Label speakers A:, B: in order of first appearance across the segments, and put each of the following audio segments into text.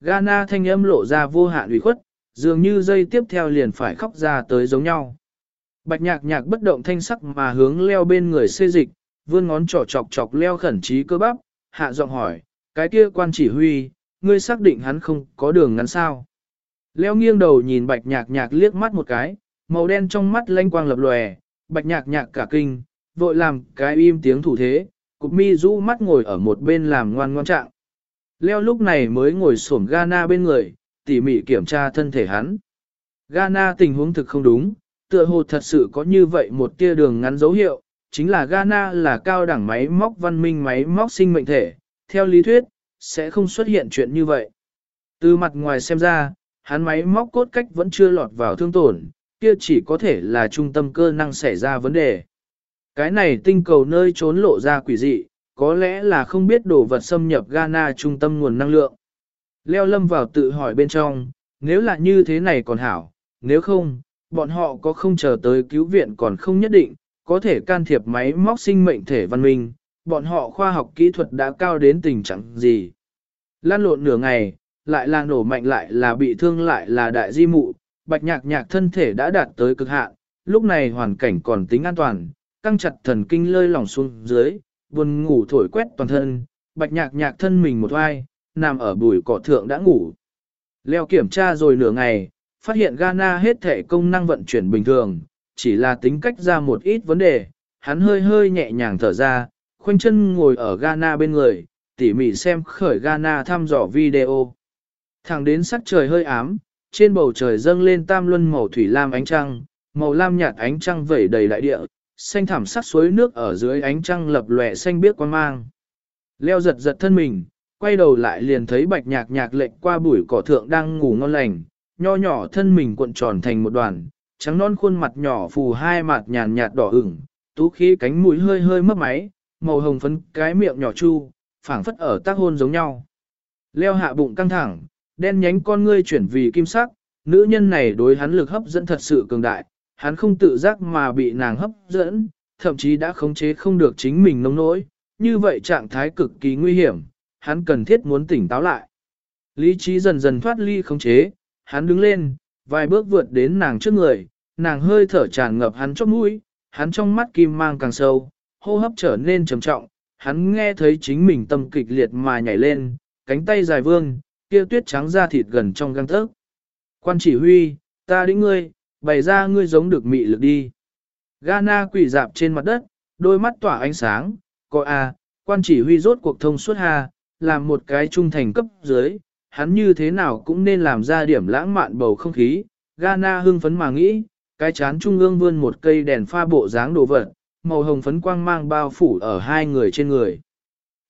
A: Gana thanh âm lộ ra vô hạn ủy khuất, dường như dây tiếp theo liền phải khóc ra tới giống nhau. Bạch nhạc nhạc bất động thanh sắc mà hướng leo bên người xê dịch, vươn ngón trỏ chọc chọc leo khẩn trí cơ bắp, hạ giọng hỏi, cái kia quan chỉ huy, ngươi xác định hắn không có đường ngắn sao. Leo nghiêng đầu nhìn bạch nhạc nhạc liếc mắt một cái, màu đen trong mắt lanh quang lập lòe, bạch nhạc nhạc cả kinh, vội làm cái im tiếng thủ thế, cục mi rũ mắt ngồi ở một bên làm ngoan ngoan trạng. Leo lúc này mới ngồi xổm Gana bên người, tỉ mỉ kiểm tra thân thể hắn. Gana tình huống thực không đúng, tựa hồ thật sự có như vậy một tia đường ngắn dấu hiệu, chính là Ghana là cao đẳng máy móc văn minh máy móc sinh mệnh thể, theo lý thuyết, sẽ không xuất hiện chuyện như vậy. Từ mặt ngoài xem ra, hắn máy móc cốt cách vẫn chưa lọt vào thương tổn, kia chỉ có thể là trung tâm cơ năng xảy ra vấn đề. Cái này tinh cầu nơi trốn lộ ra quỷ dị, có lẽ là không biết đồ vật xâm nhập Ghana trung tâm nguồn năng lượng. Leo lâm vào tự hỏi bên trong, nếu là như thế này còn hảo, nếu không, bọn họ có không chờ tới cứu viện còn không nhất định, có thể can thiệp máy móc sinh mệnh thể văn minh, bọn họ khoa học kỹ thuật đã cao đến tình trạng gì. Lan lộn nửa ngày, lại là nổ mạnh lại là bị thương lại là đại di mụ, bạch nhạc nhạc thân thể đã đạt tới cực hạn, lúc này hoàn cảnh còn tính an toàn, căng chặt thần kinh lơi lỏng xuống dưới, buồn ngủ thổi quét toàn thân, bạch nhạc nhạc thân mình một oai, nằm ở bùi cỏ thượng đã ngủ. Leo kiểm tra rồi nửa ngày, phát hiện Ghana hết thể công năng vận chuyển bình thường, chỉ là tính cách ra một ít vấn đề, hắn hơi hơi nhẹ nhàng thở ra, khoanh chân ngồi ở Ghana bên người, tỉ mỉ xem khởi Ghana thăm dò video. Thẳng đến sắc trời hơi ám, trên bầu trời dâng lên tam luân màu thủy lam ánh trăng, màu lam nhạt ánh trăng vẩy đầy đại địa, xanh thảm sắc suối nước ở dưới ánh trăng lập lòe xanh biếc quan mang. Leo giật giật thân mình, quay đầu lại liền thấy bạch nhạc nhạc lệnh qua bụi cỏ thượng đang ngủ ngon lành, nho nhỏ thân mình cuộn tròn thành một đoàn, trắng non khuôn mặt nhỏ phù hai mặt nhàn nhạt đỏ ửng, tú khí cánh mũi hơi hơi mấp máy, màu hồng phấn cái miệng nhỏ chu, phảng phất ở tác hôn giống nhau. Leo hạ bụng căng thẳng, đen nhánh con ngươi chuyển vì kim sắc, nữ nhân này đối hắn lực hấp dẫn thật sự cường đại, hắn không tự giác mà bị nàng hấp dẫn, thậm chí đã khống chế không được chính mình nông nỗi, như vậy trạng thái cực kỳ nguy hiểm, hắn cần thiết muốn tỉnh táo lại. Lý trí dần dần thoát ly khống chế, hắn đứng lên, vài bước vượt đến nàng trước người, nàng hơi thở tràn ngập hắn chóp mũi, hắn trong mắt kim mang càng sâu, hô hấp trở nên trầm trọng, hắn nghe thấy chính mình tâm kịch liệt mà nhảy lên, cánh tay dài vương, kia tuyết trắng da thịt gần trong găng thớt. Quan chỉ huy, ta đĩnh ngươi, bày ra ngươi giống được mị lực đi. Gana quỷ dạp trên mặt đất, đôi mắt tỏa ánh sáng, coi a, quan chỉ huy rốt cuộc thông suốt hà, làm một cái trung thành cấp dưới, hắn như thế nào cũng nên làm ra điểm lãng mạn bầu không khí. Gana hưng phấn mà nghĩ, cái chán trung ương vươn một cây đèn pha bộ dáng đồ vật, màu hồng phấn quang mang bao phủ ở hai người trên người.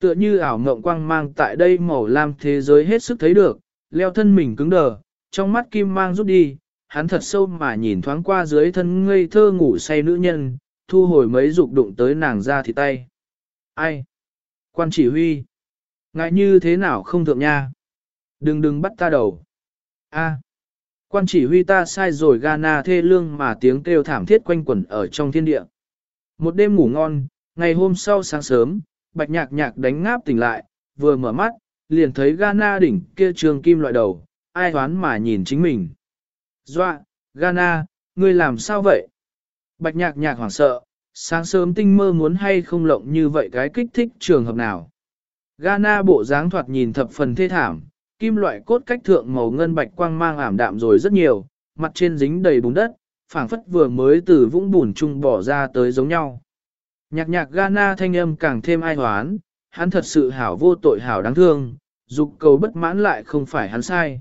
A: Tựa như ảo mộng quang mang tại đây màu lam thế giới hết sức thấy được, leo thân mình cứng đờ, trong mắt kim mang rút đi, hắn thật sâu mà nhìn thoáng qua dưới thân ngây thơ ngủ say nữ nhân, thu hồi mấy dục đụng tới nàng ra thì tay. Ai? Quan chỉ huy. Ngại như thế nào không thượng nha? Đừng đừng bắt ta đầu. A. Quan chỉ huy ta sai rồi Ghana thê lương mà tiếng kêu thảm thiết quanh quẩn ở trong thiên địa. Một đêm ngủ ngon, ngày hôm sau sáng sớm, bạch nhạc nhạc đánh ngáp tỉnh lại, vừa mở mắt, liền thấy Ghana đỉnh kia trường kim loại đầu, ai hoán mà nhìn chính mình. Doa, Gana, ngươi làm sao vậy? Bạch nhạc nhạc hoảng sợ, sáng sớm tinh mơ muốn hay không lộng như vậy cái kích thích trường hợp nào. Gana bộ dáng thoạt nhìn thập phần thê thảm, kim loại cốt cách thượng màu ngân bạch quang mang ảm đạm rồi rất nhiều, mặt trên dính đầy bùn đất, phảng phất vừa mới từ vũng bùn chung bỏ ra tới giống nhau. Nhạc nhạc Gana thanh âm càng thêm ai hoán, hắn thật sự hảo vô tội hảo đáng thương, dục cầu bất mãn lại không phải hắn sai.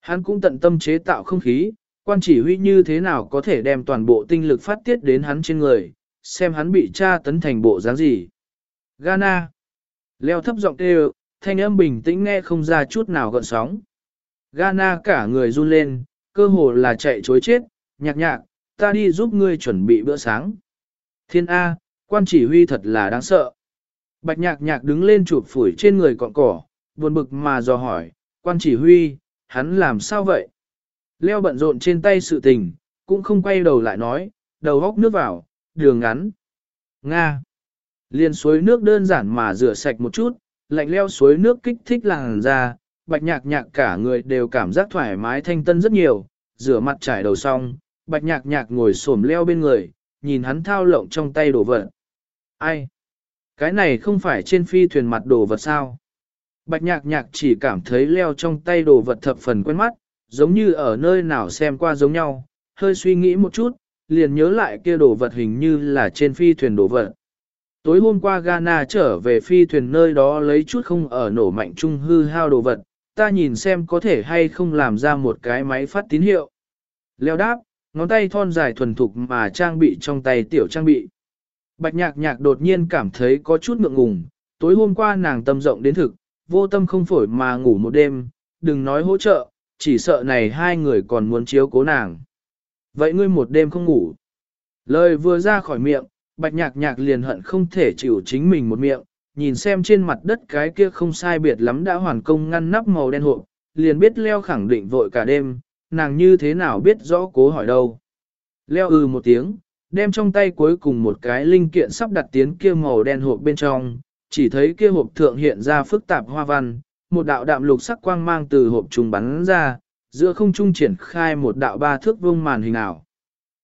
A: Hắn cũng tận tâm chế tạo không khí, quan chỉ huy như thế nào có thể đem toàn bộ tinh lực phát tiết đến hắn trên người, xem hắn bị tra tấn thành bộ dáng gì. Ghana. Leo thấp giọng kêu, thanh âm bình tĩnh nghe không ra chút nào gợn sóng. Ghana cả người run lên, cơ hồ là chạy chối chết, nhạc nhạc, ta đi giúp ngươi chuẩn bị bữa sáng. Thiên A, quan chỉ huy thật là đáng sợ. Bạch nhạc nhạc đứng lên chụp phủi trên người cọn cỏ, buồn bực mà dò hỏi, quan chỉ huy, hắn làm sao vậy? Leo bận rộn trên tay sự tình, cũng không quay đầu lại nói, đầu góc nước vào, đường ngắn. Nga. Liên suối nước đơn giản mà rửa sạch một chút, lạnh leo suối nước kích thích làn da bạch nhạc nhạc cả người đều cảm giác thoải mái thanh tân rất nhiều, rửa mặt trải đầu xong, bạch nhạc nhạc ngồi xổm leo bên người, nhìn hắn thao lộng trong tay đồ vật. Ai? Cái này không phải trên phi thuyền mặt đồ vật sao? Bạch nhạc nhạc chỉ cảm thấy leo trong tay đồ vật thập phần quen mắt, giống như ở nơi nào xem qua giống nhau, hơi suy nghĩ một chút, liền nhớ lại kia đồ vật hình như là trên phi thuyền đồ vật. Tối hôm qua Ghana trở về phi thuyền nơi đó lấy chút không ở nổ mạnh trung hư hao đồ vật, ta nhìn xem có thể hay không làm ra một cái máy phát tín hiệu. Leo đáp, ngón tay thon dài thuần thục mà trang bị trong tay tiểu trang bị. Bạch nhạc nhạc đột nhiên cảm thấy có chút ngượng ngùng, tối hôm qua nàng tâm rộng đến thực, vô tâm không phổi mà ngủ một đêm, đừng nói hỗ trợ, chỉ sợ này hai người còn muốn chiếu cố nàng. Vậy ngươi một đêm không ngủ. Lời vừa ra khỏi miệng, bạch nhạc nhạc liền hận không thể chịu chính mình một miệng, nhìn xem trên mặt đất cái kia không sai biệt lắm đã hoàn công ngăn nắp màu đen hộp, liền biết leo khẳng định vội cả đêm, nàng như thế nào biết rõ cố hỏi đâu. Leo ư ừ một tiếng, đem trong tay cuối cùng một cái linh kiện sắp đặt tiến kia màu đen hộp bên trong, chỉ thấy kia hộp thượng hiện ra phức tạp hoa văn, một đạo đạm lục sắc quang mang từ hộp trùng bắn ra, giữa không trung triển khai một đạo ba thước vông màn hình ảo.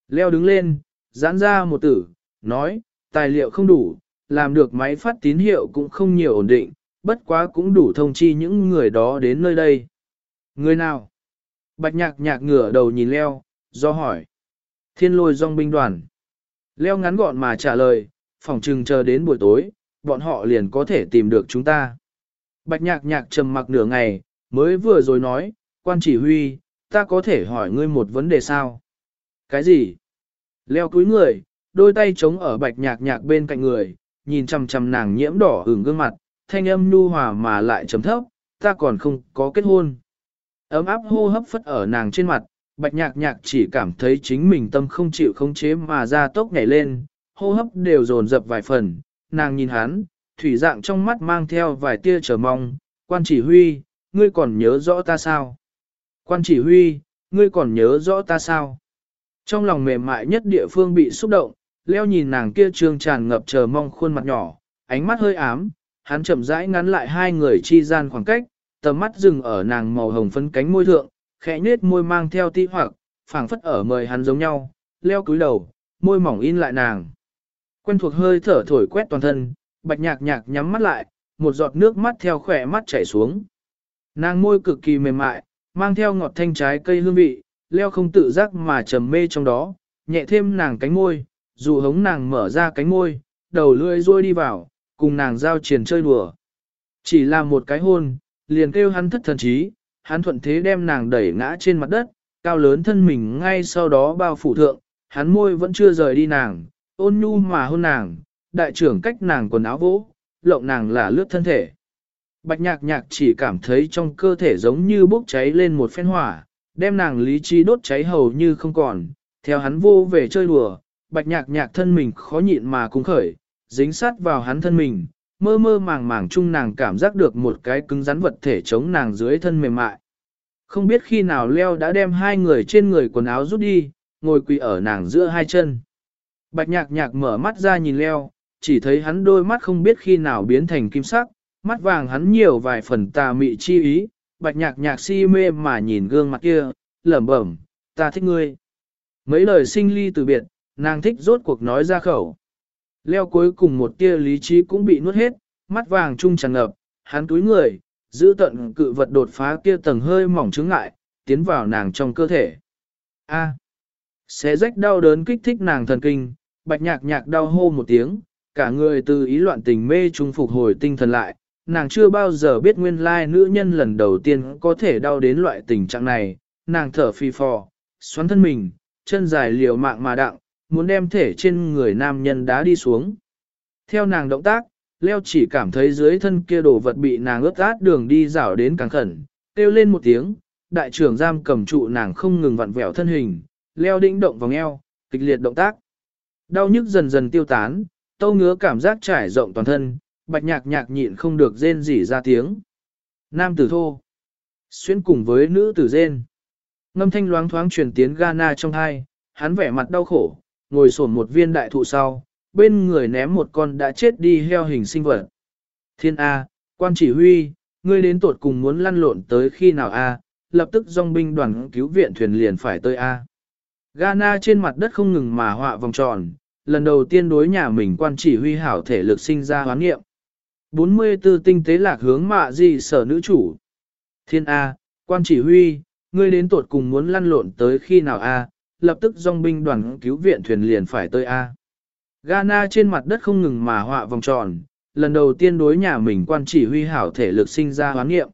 A: Leo đứng lên, giãn ra một tử, nói, tài liệu không đủ, làm được máy phát tín hiệu cũng không nhiều ổn định, bất quá cũng đủ thông chi những người đó đến nơi đây. Người nào? Bạch nhạc nhạc ngửa đầu nhìn Leo, do hỏi. Thiên lôi dòng binh đoàn. Leo ngắn gọn mà trả lời, phòng trừng chờ đến buổi tối, bọn họ liền có thể tìm được chúng ta. Bạch nhạc nhạc trầm mặc nửa ngày, mới vừa rồi nói, quan chỉ huy, ta có thể hỏi ngươi một vấn đề sao? Cái gì? Leo cúi người, đôi tay chống ở bạch nhạc nhạc bên cạnh người, nhìn chằm chằm nàng nhiễm đỏ ửng gương mặt, thanh âm nhu hòa mà lại trầm thấp, ta còn không có kết hôn. Ấm áp hô hấp phất ở nàng trên mặt, bạch nhạc nhạc chỉ cảm thấy chính mình tâm không chịu khống chế mà ra tốc nhảy lên, hô hấp đều dồn dập vài phần, nàng nhìn hắn, thủy dạng trong mắt mang theo vài tia chờ mong, quan chỉ huy, ngươi còn nhớ rõ ta sao? Quan chỉ huy, ngươi còn nhớ rõ ta sao? Trong lòng mềm mại nhất địa phương bị xúc động, leo nhìn nàng kia trương tràn ngập chờ mong khuôn mặt nhỏ, ánh mắt hơi ám, hắn chậm rãi ngắn lại hai người chi gian khoảng cách, tầm mắt dừng ở nàng màu hồng phấn cánh môi thượng, khẽ nết môi mang theo ti hoặc, phảng phất ở mời hắn giống nhau, leo cúi đầu, môi mỏng in lại nàng. Quen thuộc hơi thở thổi quét toàn thân, bạch nhạc nhạc nhắm mắt lại, một giọt nước mắt theo khỏe mắt chảy xuống. Nàng môi cực kỳ mềm mại, mang theo ngọt thanh trái cây hương vị, leo không tự giác mà trầm mê trong đó, nhẹ thêm nàng cánh môi, dù hống nàng mở ra cánh môi, đầu lưỡi rôi đi vào, cùng nàng giao triển chơi đùa. Chỉ là một cái hôn, liền kêu hắn thất thần trí, hắn thuận thế đem nàng đẩy ngã trên mặt đất, cao lớn thân mình ngay sau đó bao phủ thượng, hắn môi vẫn chưa rời đi nàng, ôn nhu mà hôn nàng, đại trưởng cách nàng quần áo vỗ, lộng nàng là lướt thân thể. Bạch nhạc nhạc chỉ cảm thấy trong cơ thể giống như bốc cháy lên một phen hỏa, đem nàng lý trí đốt cháy hầu như không còn, theo hắn vô về chơi đùa, bạch nhạc nhạc thân mình khó nhịn mà cũng khởi, dính sát vào hắn thân mình, mơ mơ màng màng chung nàng cảm giác được một cái cứng rắn vật thể chống nàng dưới thân mềm mại. Không biết khi nào leo đã đem hai người trên người quần áo rút đi, ngồi quỳ ở nàng giữa hai chân. Bạch nhạc nhạc mở mắt ra nhìn leo, chỉ thấy hắn đôi mắt không biết khi nào biến thành kim sắc, mắt vàng hắn nhiều vài phần tà mị chi ý, bạch nhạc nhạc si mê mà nhìn gương mặt kia, lẩm bẩm, ta thích ngươi. Mấy lời sinh ly từ biệt, nàng thích rốt cuộc nói ra khẩu. Leo cuối cùng một tia lý trí cũng bị nuốt hết, mắt vàng trung tràn ngập, hắn túi người, giữ tận cự vật đột phá kia tầng hơi mỏng chứng ngại, tiến vào nàng trong cơ thể. A. Xé rách đau đớn kích thích nàng thần kinh, bạch nhạc nhạc đau hô một tiếng, cả người từ ý loạn tình mê trung phục hồi tinh thần lại, nàng chưa bao giờ biết nguyên lai nữ nhân lần đầu tiên có thể đau đến loại tình trạng này, nàng thở phi phò, xoắn thân mình, chân dài liều mạng mà đặng, muốn đem thể trên người nam nhân đá đi xuống. Theo nàng động tác, Leo chỉ cảm thấy dưới thân kia đồ vật bị nàng ướt át đường đi rảo đến càng khẩn, kêu lên một tiếng, đại trưởng giam cầm trụ nàng không ngừng vặn vẹo thân hình, Leo đĩnh động vòng eo, kịch liệt động tác. Đau nhức dần dần tiêu tán, tâu ngứa cảm giác trải rộng toàn thân, bạch nhạc nhạc nhịn không được rên rỉ ra tiếng. Nam tử thô, xuyên cùng với nữ tử rên. Ngâm thanh loáng thoáng truyền tiến Ghana trong hai, hắn vẻ mặt đau khổ, ngồi sổn một viên đại thụ sau, bên người ném một con đã chết đi heo hình sinh vật. Thiên A, quan chỉ huy, ngươi đến tột cùng muốn lăn lộn tới khi nào a? lập tức dòng binh đoàn cứu viện thuyền liền phải tới a. Ghana trên mặt đất không ngừng mà họa vòng tròn, lần đầu tiên đối nhà mình quan chỉ huy hảo thể lực sinh ra hoán nghiệm. 44 tinh tế lạc hướng mạ gì sở nữ chủ. Thiên A, quan chỉ huy, ngươi đến tuột cùng muốn lăn lộn tới khi nào A, lập tức dòng binh đoàn cứu viện thuyền liền phải tới A. Ghana trên mặt đất không ngừng mà họa vòng tròn, lần đầu tiên đối nhà mình quan chỉ huy hảo thể lực sinh ra hoán nghiệm.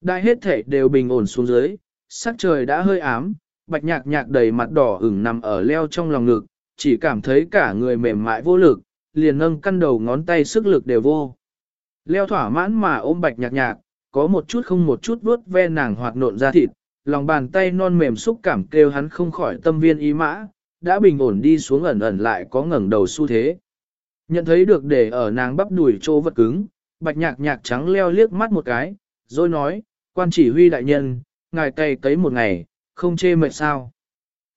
A: Đại hết thể đều bình ổn xuống dưới, sắc trời đã hơi ám, bạch nhạc nhạc đầy mặt đỏ ửng nằm ở leo trong lòng ngực, chỉ cảm thấy cả người mềm mại vô lực, liền nâng căn đầu ngón tay sức lực đều vô. Leo thỏa mãn mà ôm bạch nhạc nhạc, có một chút không một chút vuốt ve nàng hoạt nộn ra thịt, lòng bàn tay non mềm xúc cảm kêu hắn không khỏi tâm viên ý mã, đã bình ổn đi xuống ẩn ẩn lại có ngẩng đầu xu thế. Nhận thấy được để ở nàng bắp đùi trô vật cứng, bạch nhạc nhạc trắng leo liếc mắt một cái, rồi nói, quan chỉ huy đại nhân, ngài cày cấy một ngày, không chê mệt sao.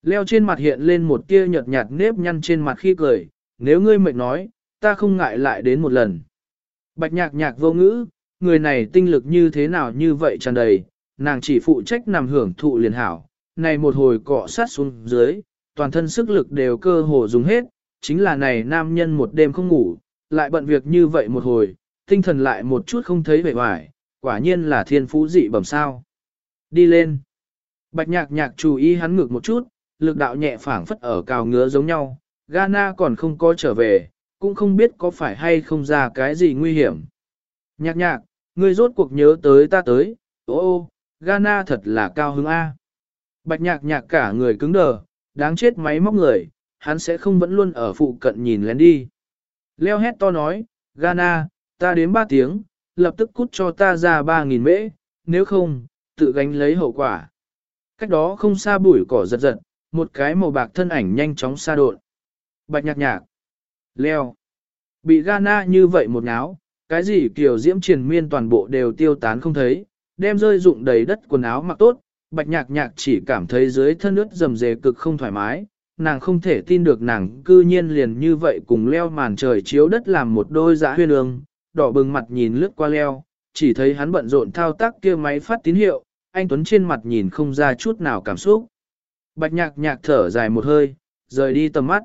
A: Leo trên mặt hiện lên một tia nhợt nhạt nếp nhăn trên mặt khi cười, nếu ngươi mệt nói, ta không ngại lại đến một lần. Bạch nhạc nhạc vô ngữ, người này tinh lực như thế nào như vậy tràn đầy, nàng chỉ phụ trách nằm hưởng thụ liền hảo, này một hồi cọ sát xuống dưới, toàn thân sức lực đều cơ hồ dùng hết, chính là này nam nhân một đêm không ngủ, lại bận việc như vậy một hồi, tinh thần lại một chút không thấy vẻ vải, quả nhiên là thiên phú dị bẩm sao. Đi lên. Bạch nhạc nhạc chú ý hắn ngược một chút, lực đạo nhẹ phảng phất ở cào ngứa giống nhau, Ghana còn không có trở về, cũng không biết có phải hay không ra cái gì nguy hiểm. Nhạc nhạc, ngươi rốt cuộc nhớ tới ta tới, ô ô, Ghana thật là cao hứng A. Bạch nhạc nhạc cả người cứng đờ, đáng chết máy móc người, hắn sẽ không vẫn luôn ở phụ cận nhìn lén đi. Leo hét to nói, Ghana, ta đến ba tiếng, lập tức cút cho ta ra ba nghìn mễ, nếu không, tự gánh lấy hậu quả. Cách đó không xa bụi cỏ giật giật, một cái màu bạc thân ảnh nhanh chóng xa đột. Bạch nhạc nhạc. Leo. Bị gana như vậy một náo, cái gì kiểu diễm triền miên toàn bộ đều tiêu tán không thấy, đem rơi dụng đầy đất quần áo mặc tốt, bạch nhạc nhạc chỉ cảm thấy dưới thân ướt rầm rề cực không thoải mái, nàng không thể tin được nàng cư nhiên liền như vậy cùng leo màn trời chiếu đất làm một đôi giã huyên ương, đỏ bừng mặt nhìn lướt qua leo, chỉ thấy hắn bận rộn thao tác kia máy phát tín hiệu, anh Tuấn trên mặt nhìn không ra chút nào cảm xúc. Bạch nhạc nhạc thở dài một hơi, rời đi tầm mắt.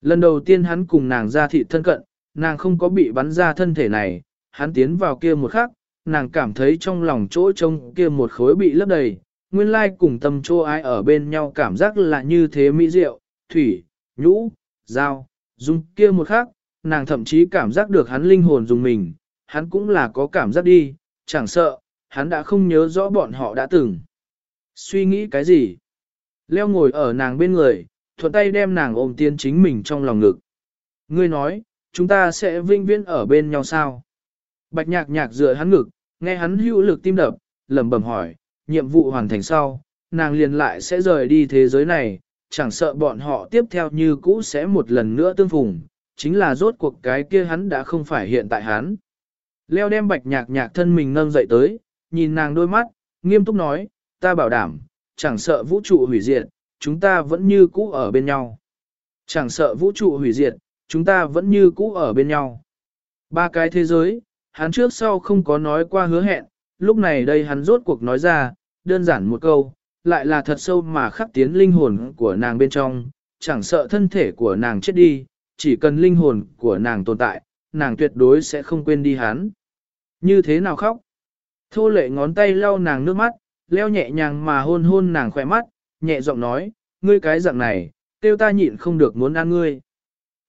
A: Lần đầu tiên hắn cùng nàng ra thị thân cận, nàng không có bị bắn ra thân thể này, hắn tiến vào kia một khắc, nàng cảm thấy trong lòng chỗ trông kia một khối bị lấp đầy, nguyên lai cùng tâm chỗ ai ở bên nhau cảm giác là như thế mỹ diệu, thủy, nhũ, dao, dung kia một khắc, nàng thậm chí cảm giác được hắn linh hồn dùng mình, hắn cũng là có cảm giác đi, chẳng sợ, hắn đã không nhớ rõ bọn họ đã từng. Suy nghĩ cái gì? Leo ngồi ở nàng bên người, thuận tay đem nàng ôm tiên chính mình trong lòng ngực. Ngươi nói, chúng ta sẽ vinh viễn ở bên nhau sao? Bạch nhạc nhạc dựa hắn ngực, nghe hắn hữu lực tim đập, lẩm bẩm hỏi, nhiệm vụ hoàn thành sau, nàng liền lại sẽ rời đi thế giới này, chẳng sợ bọn họ tiếp theo như cũ sẽ một lần nữa tương phùng, chính là rốt cuộc cái kia hắn đã không phải hiện tại hắn. Leo đem bạch nhạc nhạc thân mình nâng dậy tới, nhìn nàng đôi mắt, nghiêm túc nói, ta bảo đảm, chẳng sợ vũ trụ hủy diệt, chúng ta vẫn như cũ ở bên nhau. Chẳng sợ vũ trụ hủy diệt, chúng ta vẫn như cũ ở bên nhau. Ba cái thế giới, hắn trước sau không có nói qua hứa hẹn, lúc này đây hắn rốt cuộc nói ra, đơn giản một câu, lại là thật sâu mà khắc tiến linh hồn của nàng bên trong, chẳng sợ thân thể của nàng chết đi, chỉ cần linh hồn của nàng tồn tại, nàng tuyệt đối sẽ không quên đi hắn. Như thế nào khóc? Thô lệ ngón tay lau nàng nước mắt, leo nhẹ nhàng mà hôn hôn nàng khỏe mắt, nhẹ giọng nói, ngươi cái dạng này, tiêu ta nhịn không được muốn ăn ngươi.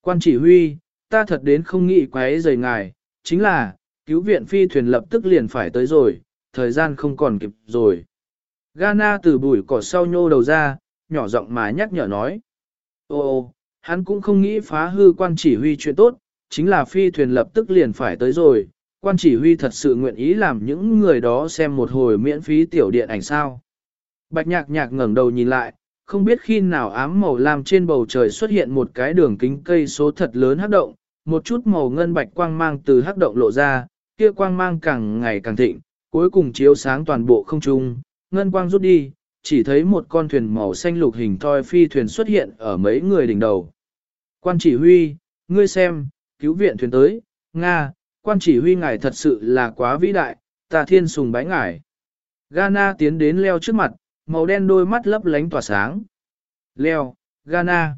A: Quan chỉ huy, ta thật đến không nghĩ quái rời ngài, chính là, cứu viện phi thuyền lập tức liền phải tới rồi, thời gian không còn kịp rồi. Gana từ bụi cỏ sau nhô đầu ra, nhỏ giọng mà nhắc nhở nói. Ô ô, hắn cũng không nghĩ phá hư quan chỉ huy chuyện tốt, chính là phi thuyền lập tức liền phải tới rồi, quan chỉ huy thật sự nguyện ý làm những người đó xem một hồi miễn phí tiểu điện ảnh sao. Bạch nhạc nhạc ngẩng đầu nhìn lại, không biết khi nào ám màu lam trên bầu trời xuất hiện một cái đường kính cây số thật lớn hắc động, một chút màu ngân bạch quang mang từ hắc động lộ ra, kia quang mang càng ngày càng thịnh, cuối cùng chiếu sáng toàn bộ không trung, ngân quang rút đi, chỉ thấy một con thuyền màu xanh lục hình thoi phi thuyền xuất hiện ở mấy người đỉnh đầu. Quan chỉ huy, ngươi xem, cứu viện thuyền tới, Nga, quan chỉ huy ngài thật sự là quá vĩ đại, ta thiên sùng bái ngài. Gana tiến đến leo trước mặt, màu đen đôi mắt lấp lánh tỏa sáng. Leo, Gana.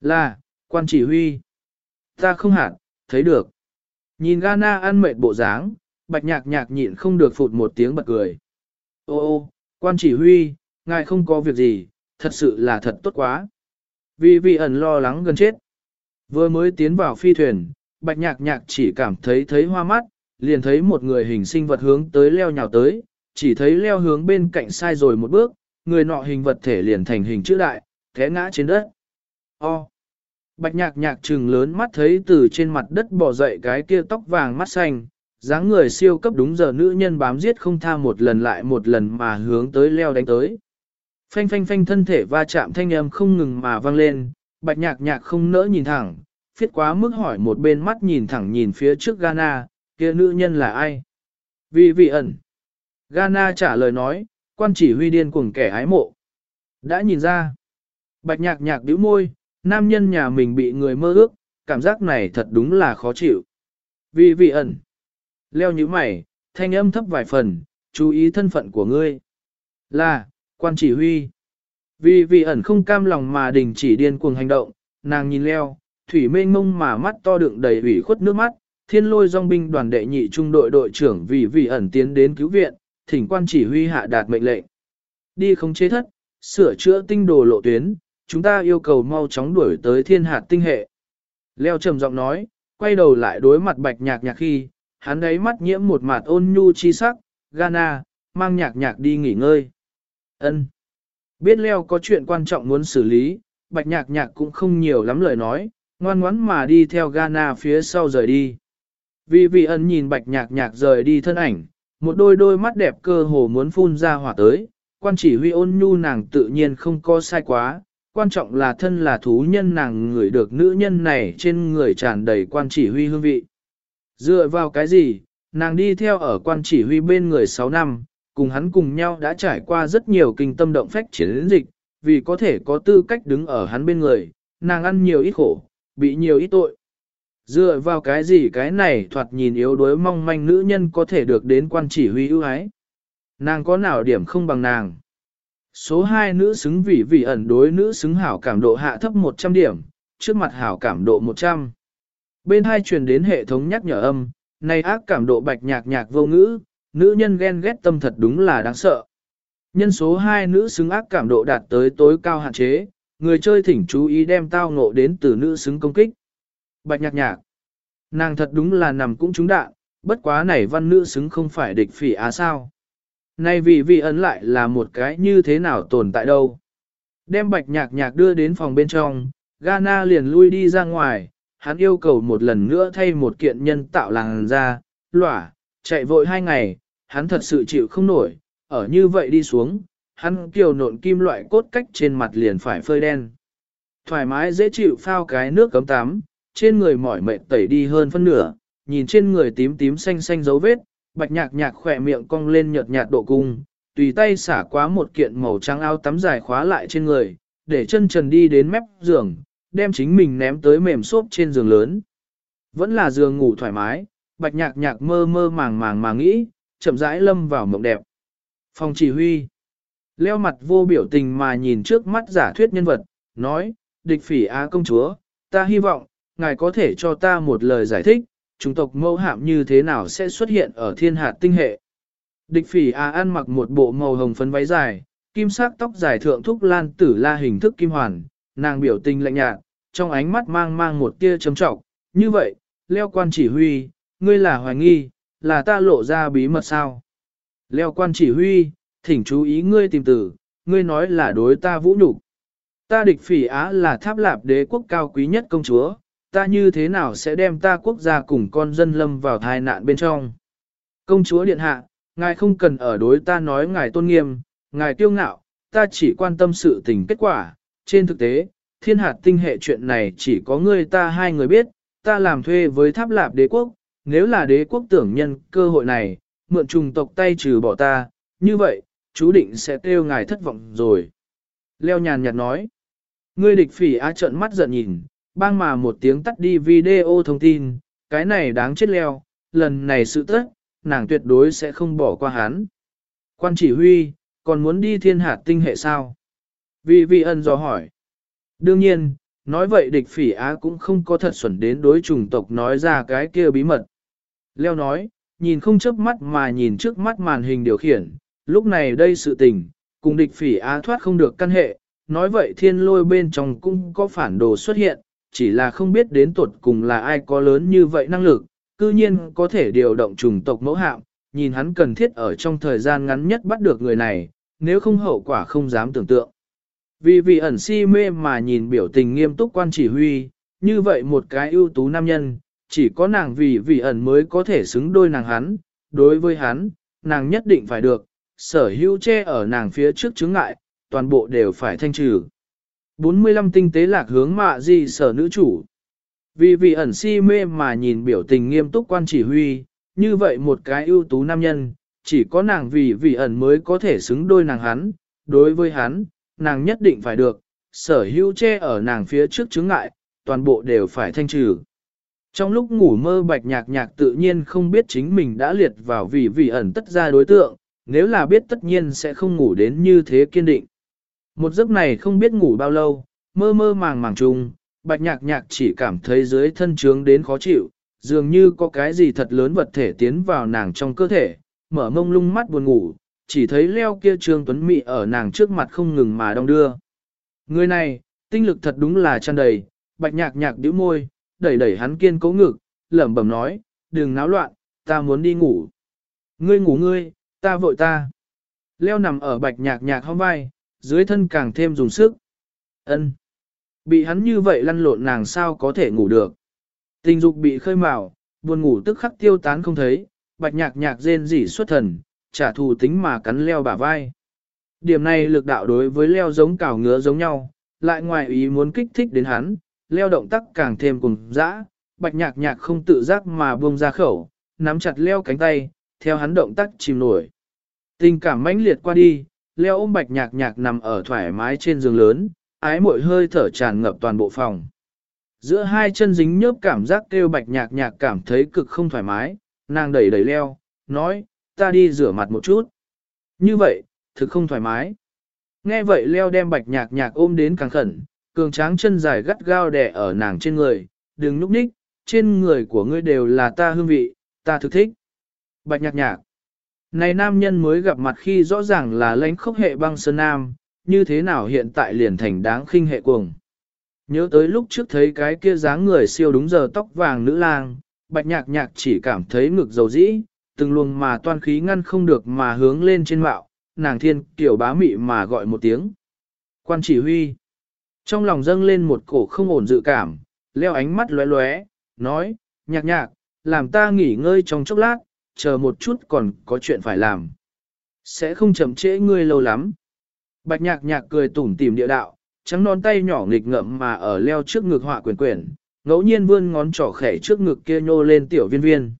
A: Là, quan chỉ huy. Ta không hạn, thấy được. Nhìn Gana ăn mệt bộ dáng, bạch nhạc nhạc nhịn không được phụt một tiếng bật cười. Ô ô, quan chỉ huy, ngài không có việc gì, thật sự là thật tốt quá. Vì vị ẩn lo lắng gần chết. Vừa mới tiến vào phi thuyền, bạch nhạc nhạc chỉ cảm thấy thấy hoa mắt, liền thấy một người hình sinh vật hướng tới leo nhào tới, chỉ thấy leo hướng bên cạnh sai rồi một bước, người nọ hình vật thể liền thành hình chữ đại, thế ngã trên đất. O. Bạch nhạc nhạc trừng lớn mắt thấy từ trên mặt đất bò dậy cái kia tóc vàng mắt xanh, dáng người siêu cấp đúng giờ nữ nhân bám giết không tha một lần lại một lần mà hướng tới leo đánh tới. Phanh phanh phanh thân thể va chạm thanh âm không ngừng mà vang lên, bạch nhạc nhạc không nỡ nhìn thẳng, phiết quá mức hỏi một bên mắt nhìn thẳng nhìn phía trước Ghana, kia nữ nhân là ai? Vì vị ẩn. Ghana trả lời nói, quan chỉ huy điên cuồng kẻ ái mộ. Đã nhìn ra. Bạch nhạc nhạc bĩu môi, nam nhân nhà mình bị người mơ ước, cảm giác này thật đúng là khó chịu. Vì vị ẩn. Leo như mày, thanh âm thấp vài phần, chú ý thân phận của ngươi. Là, quan chỉ huy. Vì vị ẩn không cam lòng mà đình chỉ điên cuồng hành động, nàng nhìn leo, thủy mênh mông mà mắt to đựng đầy ủy khuất nước mắt, thiên lôi dòng binh đoàn đệ nhị trung đội đội trưởng vì vì ẩn tiến đến cứu viện, thỉnh quan chỉ huy hạ đạt mệnh lệnh. Đi không chế thất, sửa chữa tinh đồ lộ tuyến, chúng ta yêu cầu mau chóng đuổi tới thiên hạt tinh hệ. Leo trầm giọng nói, quay đầu lại đối mặt bạch nhạc nhạc khi, hắn ấy mắt nhiễm một mặt ôn nhu chi sắc, Gana, mang nhạc nhạc đi nghỉ ngơi. Ân. Biết Leo có chuyện quan trọng muốn xử lý, bạch nhạc nhạc cũng không nhiều lắm lời nói, ngoan ngoãn mà đi theo Gana phía sau rời đi. Vì vị ẩn nhìn bạch nhạc nhạc rời đi thân ảnh, một đôi đôi mắt đẹp cơ hồ muốn phun ra hỏa tới, quan chỉ huy ôn nhu nàng tự nhiên không có sai quá, quan trọng là thân là thú nhân nàng người được nữ nhân này trên người tràn đầy quan chỉ huy hương vị. Dựa vào cái gì, nàng đi theo ở quan chỉ huy bên người 6 năm, cùng hắn cùng nhau đã trải qua rất nhiều kinh tâm động phách chiến dịch, vì có thể có tư cách đứng ở hắn bên người, nàng ăn nhiều ít khổ, bị nhiều ít tội. Dựa vào cái gì cái này thoạt nhìn yếu đuối mong manh nữ nhân có thể được đến quan chỉ huy ưu ái. Nàng có nào điểm không bằng nàng. Số 2 nữ xứng vị vị ẩn đối nữ xứng hảo cảm độ hạ thấp 100 điểm, trước mặt hảo cảm độ 100. Bên hai truyền đến hệ thống nhắc nhở âm, này ác cảm độ bạch nhạc nhạc vô ngữ, nữ nhân ghen ghét tâm thật đúng là đáng sợ. Nhân số 2 nữ xứng ác cảm độ đạt tới tối cao hạn chế, người chơi thỉnh chú ý đem tao ngộ đến từ nữ xứng công kích. Bạch nhạc nhạc. Nàng thật đúng là nằm cũng trúng đạn, bất quá này văn nữ xứng không phải địch phỉ á sao. Này vì vị ấn lại là một cái như thế nào tồn tại đâu. Đem bạch nhạc nhạc đưa đến phòng bên trong, Ghana liền lui đi ra ngoài, hắn yêu cầu một lần nữa thay một kiện nhân tạo làng ra, lỏa, chạy vội hai ngày, hắn thật sự chịu không nổi, ở như vậy đi xuống, hắn kiều nộn kim loại cốt cách trên mặt liền phải phơi đen. Thoải mái dễ chịu phao cái nước cấm tắm, trên người mỏi mệt tẩy đi hơn phân nửa, nhìn trên người tím tím xanh xanh dấu vết, bạch nhạc nhạc khỏe miệng cong lên nhợt nhạt độ cung, tùy tay xả quá một kiện màu trắng áo tắm dài khóa lại trên người, để chân trần đi đến mép giường, đem chính mình ném tới mềm xốp trên giường lớn. Vẫn là giường ngủ thoải mái, bạch nhạc nhạc mơ mơ màng màng mà nghĩ, chậm rãi lâm vào mộng đẹp. Phòng chỉ huy, leo mặt vô biểu tình mà nhìn trước mắt giả thuyết nhân vật, nói, địch phỉ á công chúa, ta hy vọng, ngài có thể cho ta một lời giải thích, chúng tộc mâu hạm như thế nào sẽ xuất hiện ở thiên hạt tinh hệ. Địch phỉ á ăn mặc một bộ màu hồng phấn váy dài, kim sắc tóc dài thượng thúc lan tử la hình thức kim hoàn, nàng biểu tình lạnh nhạt, trong ánh mắt mang mang một tia chấm trọng, như vậy, leo quan chỉ huy, ngươi là hoài nghi, là ta lộ ra bí mật sao? Leo quan chỉ huy, thỉnh chú ý ngươi tìm từ, ngươi nói là đối ta vũ nhục. Ta địch phỉ á là tháp lạp đế quốc cao quý nhất công chúa, ta như thế nào sẽ đem ta quốc gia cùng con dân lâm vào thai nạn bên trong. Công chúa điện hạ, ngài không cần ở đối ta nói ngài tôn nghiêm, ngài kiêu ngạo, ta chỉ quan tâm sự tình kết quả. Trên thực tế, thiên hạt tinh hệ chuyện này chỉ có ngươi ta hai người biết, ta làm thuê với tháp lạp đế quốc, nếu là đế quốc tưởng nhân cơ hội này, mượn trùng tộc tay trừ bỏ ta, như vậy, chú định sẽ kêu ngài thất vọng rồi. Leo nhàn nhạt nói, ngươi địch phỉ á trợn mắt giận nhìn, bang mà một tiếng tắt đi video thông tin, cái này đáng chết leo, lần này sự tất, nàng tuyệt đối sẽ không bỏ qua hắn. Quan chỉ huy, còn muốn đi thiên hạt tinh hệ sao? Vì vị ân dò hỏi. Đương nhiên, nói vậy địch phỉ á cũng không có thật xuẩn đến đối chủng tộc nói ra cái kia bí mật. Leo nói, nhìn không chớp mắt mà nhìn trước mắt màn hình điều khiển, lúc này đây sự tình, cùng địch phỉ á thoát không được căn hệ, nói vậy thiên lôi bên trong cũng có phản đồ xuất hiện, chỉ là không biết đến tuột cùng là ai có lớn như vậy năng lực, cư nhiên có thể điều động chủng tộc mẫu hạm, nhìn hắn cần thiết ở trong thời gian ngắn nhất bắt được người này, nếu không hậu quả không dám tưởng tượng. Vì vị ẩn si mê mà nhìn biểu tình nghiêm túc quan chỉ huy, như vậy một cái ưu tú nam nhân, chỉ có nàng vì vị ẩn mới có thể xứng đôi nàng hắn, đối với hắn, nàng nhất định phải được, sở hữu che ở nàng phía trước chứng ngại, toàn bộ đều phải thanh trừ. 45 tinh tế lạc hướng mạ di sở nữ chủ. Vì vị ẩn si mê mà nhìn biểu tình nghiêm túc quan chỉ huy, như vậy một cái ưu tú nam nhân, chỉ có nàng vì vị ẩn mới có thể xứng đôi nàng hắn, đối với hắn, nàng nhất định phải được, sở hữu che ở nàng phía trước chứng ngại, toàn bộ đều phải thanh trừ. Trong lúc ngủ mơ bạch nhạc nhạc tự nhiên không biết chính mình đã liệt vào vì vị ẩn tất ra đối tượng, nếu là biết tất nhiên sẽ không ngủ đến như thế kiên định. Một giấc này không biết ngủ bao lâu, mơ mơ màng màng trùng, bạch nhạc nhạc chỉ cảm thấy dưới thân trướng đến khó chịu, dường như có cái gì thật lớn vật thể tiến vào nàng trong cơ thể, mở mông lung mắt buồn ngủ, chỉ thấy leo kia trương tuấn mị ở nàng trước mặt không ngừng mà đong đưa. Người này, tinh lực thật đúng là tràn đầy, bạch nhạc nhạc bĩu môi, đẩy đẩy hắn kiên cố ngực, lẩm bẩm nói, đừng náo loạn, ta muốn đi ngủ. Ngươi ngủ ngươi, ta vội ta. Leo nằm ở bạch nhạc nhạc hóng vai, dưới thân càng thêm dùng sức. ân Bị hắn như vậy lăn lộn nàng sao có thể ngủ được. Tình dục bị khơi mào, buồn ngủ tức khắc tiêu tán không thấy, bạch nhạc nhạc rên rỉ xuất thần, trả thù tính mà cắn leo bả vai. Điểm này lực đạo đối với leo giống cào ngứa giống nhau, lại ngoài ý muốn kích thích đến hắn, leo động tác càng thêm cùng dã, bạch nhạc nhạc không tự giác mà buông ra khẩu, nắm chặt leo cánh tay, theo hắn động tác chìm nổi. Tình cảm mãnh liệt qua đi, leo ôm bạch nhạc nhạc nằm ở thoải mái trên giường lớn, ái mội hơi thở tràn ngập toàn bộ phòng. Giữa hai chân dính nhớp cảm giác kêu bạch nhạc nhạc cảm thấy cực không thoải mái, nàng đẩy đẩy leo, nói, ta đi rửa mặt một chút. Như vậy, thực không thoải mái. Nghe vậy leo đem bạch nhạc nhạc ôm đến càng khẩn, cường tráng chân dài gắt gao đè ở nàng trên người, đừng núp ních, trên người của ngươi đều là ta hương vị, ta thực thích. Bạch nhạc nhạc. Này nam nhân mới gặp mặt khi rõ ràng là lãnh khốc hệ băng sơn nam, như thế nào hiện tại liền thành đáng khinh hệ cuồng. Nhớ tới lúc trước thấy cái kia dáng người siêu đúng giờ tóc vàng nữ lang, bạch nhạc nhạc chỉ cảm thấy ngực dầu dĩ, từng luồng mà toan khí ngăn không được mà hướng lên trên mạo, nàng thiên kiểu bá mị mà gọi một tiếng. Quan chỉ huy. Trong lòng dâng lên một cổ không ổn dự cảm, leo ánh mắt lóe lóe, nói, nhạc nhạc, làm ta nghỉ ngơi trong chốc lát, chờ một chút còn có chuyện phải làm. Sẽ không chậm trễ ngươi lâu lắm. Bạch nhạc nhạc cười tủm tỉm địa đạo, trắng non tay nhỏ nghịch ngậm mà ở leo trước ngực họa quyển quyển, ngẫu nhiên vươn ngón trỏ khẻ trước ngực kia nhô lên tiểu viên viên.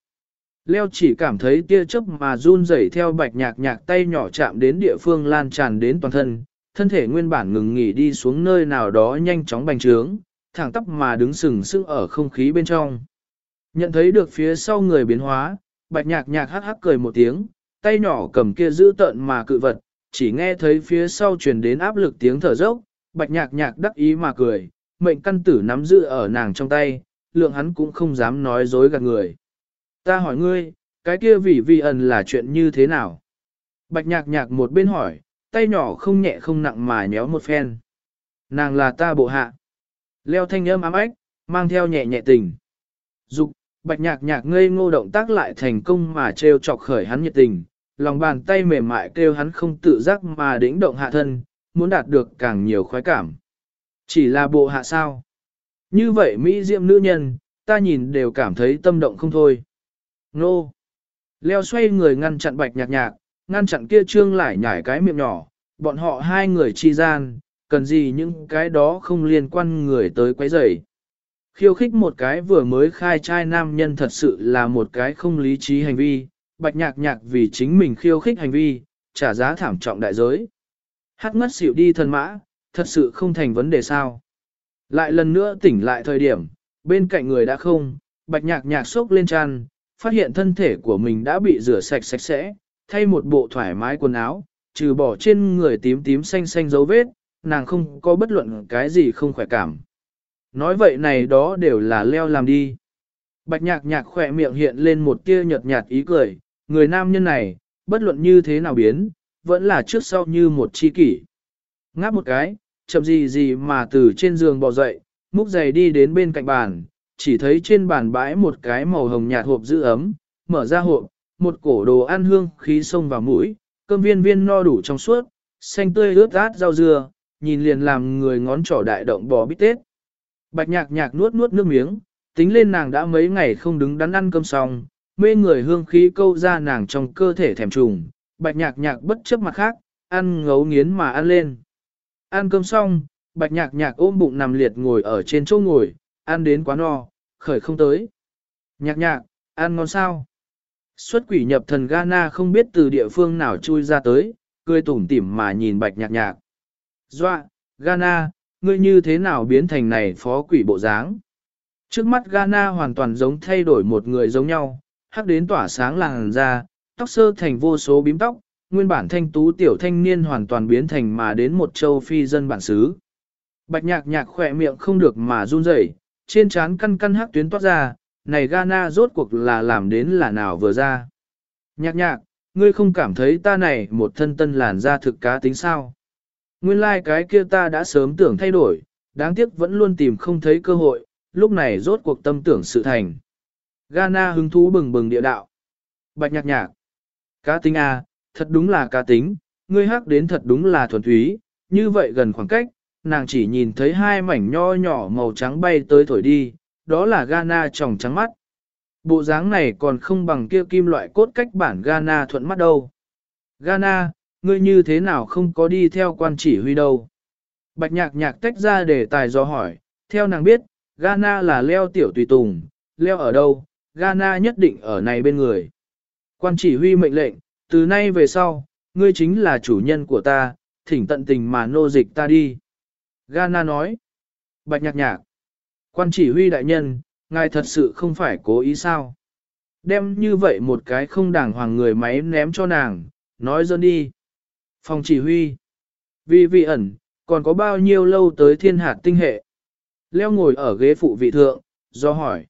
A: Leo chỉ cảm thấy tia chớp mà run rẩy theo bạch nhạc nhạc tay nhỏ chạm đến địa phương lan tràn đến toàn thân, thân thể nguyên bản ngừng nghỉ đi xuống nơi nào đó nhanh chóng bành trướng, thẳng tắp mà đứng sừng sững ở không khí bên trong. Nhận thấy được phía sau người biến hóa, bạch nhạc nhạc hắc hắc cười một tiếng, tay nhỏ cầm kia giữ tợn mà cự vật, chỉ nghe thấy phía sau truyền đến áp lực tiếng thở dốc, bạch nhạc nhạc đắc ý mà cười, mệnh căn tử nắm giữ ở nàng trong tay, lượng hắn cũng không dám nói dối gạt người. Ta hỏi ngươi, cái kia vì vi ẩn là chuyện như thế nào? Bạch nhạc nhạc một bên hỏi, tay nhỏ không nhẹ không nặng mà nhéo một phen. Nàng là ta bộ hạ. Leo thanh âm ám ếch, mang theo nhẹ nhẹ tình. Dục, bạch nhạc nhạc ngây ngô động tác lại thành công mà treo chọc khởi hắn nhiệt tình, lòng bàn tay mềm mại kêu hắn không tự giác mà đĩnh động hạ thân, muốn đạt được càng nhiều khoái cảm. Chỉ là bộ hạ sao. Như vậy Mỹ diệm nữ nhân, ta nhìn đều cảm thấy tâm động không thôi. Nô! Leo xoay người ngăn chặn bạch nhạc nhạc, ngăn chặn kia trương lại nhảy cái miệng nhỏ, bọn họ hai người chi gian, cần gì những cái đó không liên quan người tới quấy rầy. Khiêu khích một cái vừa mới khai trai nam nhân thật sự là một cái không lý trí hành vi, bạch nhạc nhạc vì chính mình khiêu khích hành vi, trả giá thảm trọng đại giới. Hát ngất xỉu đi thân mã, thật sự không thành vấn đề sao. Lại lần nữa tỉnh lại thời điểm, bên cạnh người đã không, bạch nhạc nhạc sốc lên tràn, phát hiện thân thể của mình đã bị rửa sạch sạch sẽ, thay một bộ thoải mái quần áo, trừ bỏ trên người tím tím xanh xanh dấu vết, nàng không có bất luận cái gì không khỏe cảm. Nói vậy này đó đều là leo làm đi. Bạch nhạc nhạc khỏe miệng hiện lên một tia nhợt nhạt ý cười, người nam nhân này, bất luận như thế nào biến, vẫn là trước sau như một chi kỷ. Ngáp một cái, chậm gì gì mà từ trên giường bò dậy, múc giày đi đến bên cạnh bàn, chỉ thấy trên bàn bãi một cái màu hồng nhạt hộp giữ ấm, mở ra hộp, một cổ đồ ăn hương khí sông vào mũi, cơm viên viên no đủ trong suốt, xanh tươi ướt át rau dưa, nhìn liền làm người ngón trỏ đại động bò bít tết. Bạch nhạc nhạc nuốt nuốt nước miếng, tính lên nàng đã mấy ngày không đứng đắn ăn cơm xong, mê người hương khí câu ra nàng trong cơ thể thèm trùng, bạch nhạc nhạc bất chấp mặt khác, ăn ngấu nghiến mà ăn lên. Ăn cơm xong, bạch nhạc nhạc ôm bụng nằm liệt ngồi ở trên chỗ ngồi, ăn đến quá no, khởi không tới. Nhạc nhạc, ăn ngon sao? Xuất quỷ nhập thần Ghana không biết từ địa phương nào chui ra tới, cười tủm tỉm mà nhìn bạch nhạc nhạc. Doa, Ghana, ngươi như thế nào biến thành này phó quỷ bộ dáng? Trước mắt Ghana hoàn toàn giống thay đổi một người giống nhau, hắc đến tỏa sáng làn da, tóc sơ thành vô số bím tóc, nguyên bản thanh tú tiểu thanh niên hoàn toàn biến thành mà đến một châu phi dân bản xứ. Bạch nhạc nhạc khỏe miệng không được mà run rẩy, trên trán căn căn hắc tuyến toát ra, này Ghana rốt cuộc là làm đến là nào vừa ra. Nhạc nhạc, ngươi không cảm thấy ta này một thân tân làn da thực cá tính sao? Nguyên lai like cái kia ta đã sớm tưởng thay đổi, đáng tiếc vẫn luôn tìm không thấy cơ hội, lúc này rốt cuộc tâm tưởng sự thành. Gana hứng thú bừng bừng địa đạo. Bạch nhạc nhạc. Cá tính à, thật đúng là cá tính, ngươi hắc đến thật đúng là thuần túy, như vậy gần khoảng cách, nàng chỉ nhìn thấy hai mảnh nho nhỏ màu trắng bay tới thổi đi, đó là Ghana tròng trắng mắt. Bộ dáng này còn không bằng kia kim loại cốt cách bản Ghana thuận mắt đâu. Ghana, ngươi như thế nào không có đi theo quan chỉ huy đâu? Bạch nhạc nhạc tách ra để tài do hỏi, theo nàng biết, Ghana là leo tiểu tùy tùng, leo ở đâu, Ghana nhất định ở này bên người. Quan chỉ huy mệnh lệnh, từ nay về sau, ngươi chính là chủ nhân của ta, thỉnh tận tình mà nô dịch ta đi. Ghana nói, bạch nhạc nhạc, quan chỉ huy đại nhân, ngài thật sự không phải cố ý sao. Đem như vậy một cái không đàng hoàng người máy ném cho nàng, nói dân đi. Phòng chỉ huy, vì vị ẩn, còn có bao nhiêu lâu tới thiên hạt tinh hệ. Leo ngồi ở ghế phụ vị thượng, do hỏi.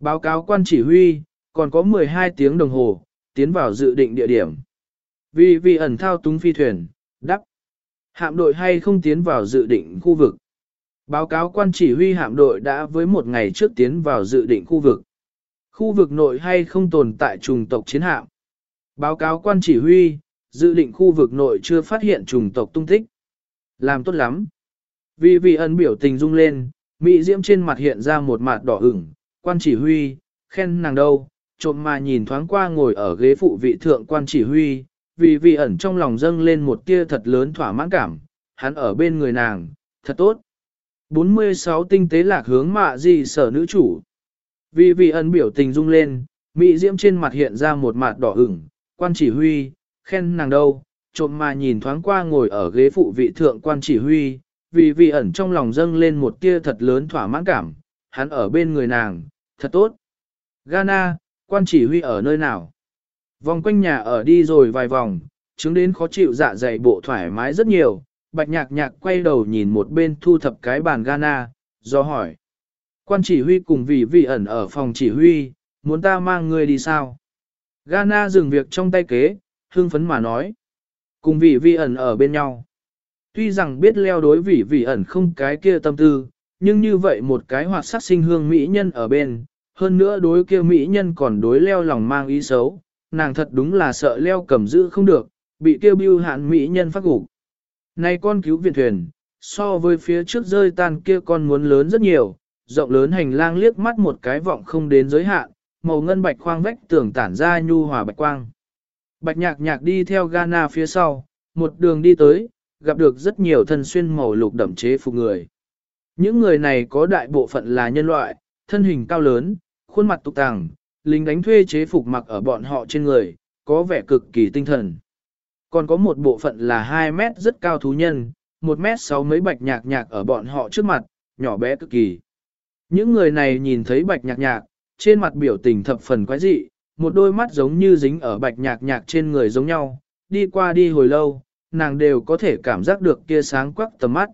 A: Báo cáo quan chỉ huy, còn có 12 tiếng đồng hồ, tiến vào dự định địa điểm. Vì vị ẩn thao túng phi thuyền, đắp. Hạm đội hay không tiến vào dự định khu vực. Báo cáo quan chỉ huy hạm đội đã với một ngày trước tiến vào dự định khu vực. Khu vực nội hay không tồn tại trùng tộc chiến hạm. Báo cáo quan chỉ huy, dự định khu vực nội chưa phát hiện trùng tộc tung tích. Làm tốt lắm. Vì vị ẩn biểu tình rung lên, Mỹ Diễm trên mặt hiện ra một mặt đỏ ửng, quan chỉ huy, khen nàng đâu, trộm mà nhìn thoáng qua ngồi ở ghế phụ vị thượng quan chỉ huy, vì vị ẩn trong lòng dâng lên một tia thật lớn thỏa mãn cảm, hắn ở bên người nàng, thật tốt. 46 tinh tế lạc hướng mạ gì sở nữ chủ. Vì vị ẩn biểu tình rung lên, Mỹ Diễm trên mặt hiện ra một mặt đỏ ửng, quan chỉ huy, khen nàng đâu, trộm mà nhìn thoáng qua ngồi ở ghế phụ vị thượng quan chỉ huy, vì vị ẩn trong lòng dâng lên một tia thật lớn thỏa mãn cảm, hắn ở bên người nàng, thật tốt. Ghana, quan chỉ huy ở nơi nào? Vòng quanh nhà ở đi rồi vài vòng, chứng đến khó chịu dạ dày bộ thoải mái rất nhiều, bạch nhạc nhạc quay đầu nhìn một bên thu thập cái bàn Ghana, do hỏi. Quan chỉ huy cùng vị vị ẩn ở phòng chỉ huy, muốn ta mang người đi sao? Ghana dừng việc trong tay kế, hương phấn mà nói. Cùng vị vi ẩn ở bên nhau. Tuy rằng biết leo đối vị vị ẩn không cái kia tâm tư, nhưng như vậy một cái hoạt sắc sinh hương mỹ nhân ở bên, hơn nữa đối kia mỹ nhân còn đối leo lòng mang ý xấu, nàng thật đúng là sợ leo cầm giữ không được, bị kêu bưu hạn mỹ nhân phát gục. Này con cứu viện thuyền, so với phía trước rơi tan kia con muốn lớn rất nhiều, rộng lớn hành lang liếc mắt một cái vọng không đến giới hạn, màu ngân bạch khoang vách tường tản ra nhu hòa bạch quang. Bạch nhạc nhạc đi theo Ghana phía sau, một đường đi tới, gặp được rất nhiều thân xuyên màu lục đậm chế phục người. Những người này có đại bộ phận là nhân loại, thân hình cao lớn, khuôn mặt tục tàng, lính đánh thuê chế phục mặc ở bọn họ trên người, có vẻ cực kỳ tinh thần. Còn có một bộ phận là 2 mét rất cao thú nhân, 1 mét 6 mấy bạch nhạc nhạc ở bọn họ trước mặt, nhỏ bé cực kỳ. Những người này nhìn thấy bạch nhạc nhạc, trên mặt biểu tình thập phần quái dị, một đôi mắt giống như dính ở bạch nhạc nhạc trên người giống nhau, đi qua đi hồi lâu, nàng đều có thể cảm giác được kia sáng quắc tầm mắt.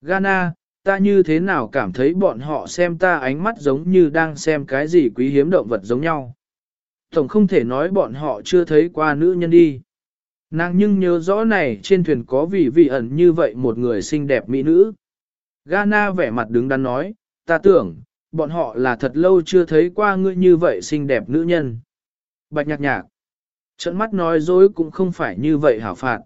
A: Gana, ta như thế nào cảm thấy bọn họ xem ta ánh mắt giống như đang xem cái gì quý hiếm động vật giống nhau. Tổng không thể nói bọn họ chưa thấy qua nữ nhân đi. Nàng nhưng nhớ rõ này trên thuyền có vị vị ẩn như vậy một người xinh đẹp mỹ nữ. Gana vẻ mặt đứng đắn nói, ta tưởng, bọn họ là thật lâu chưa thấy qua ngươi như vậy xinh đẹp nữ nhân. Bạch nhạc nhạc. Trận mắt nói dối cũng không phải như vậy hảo phạt.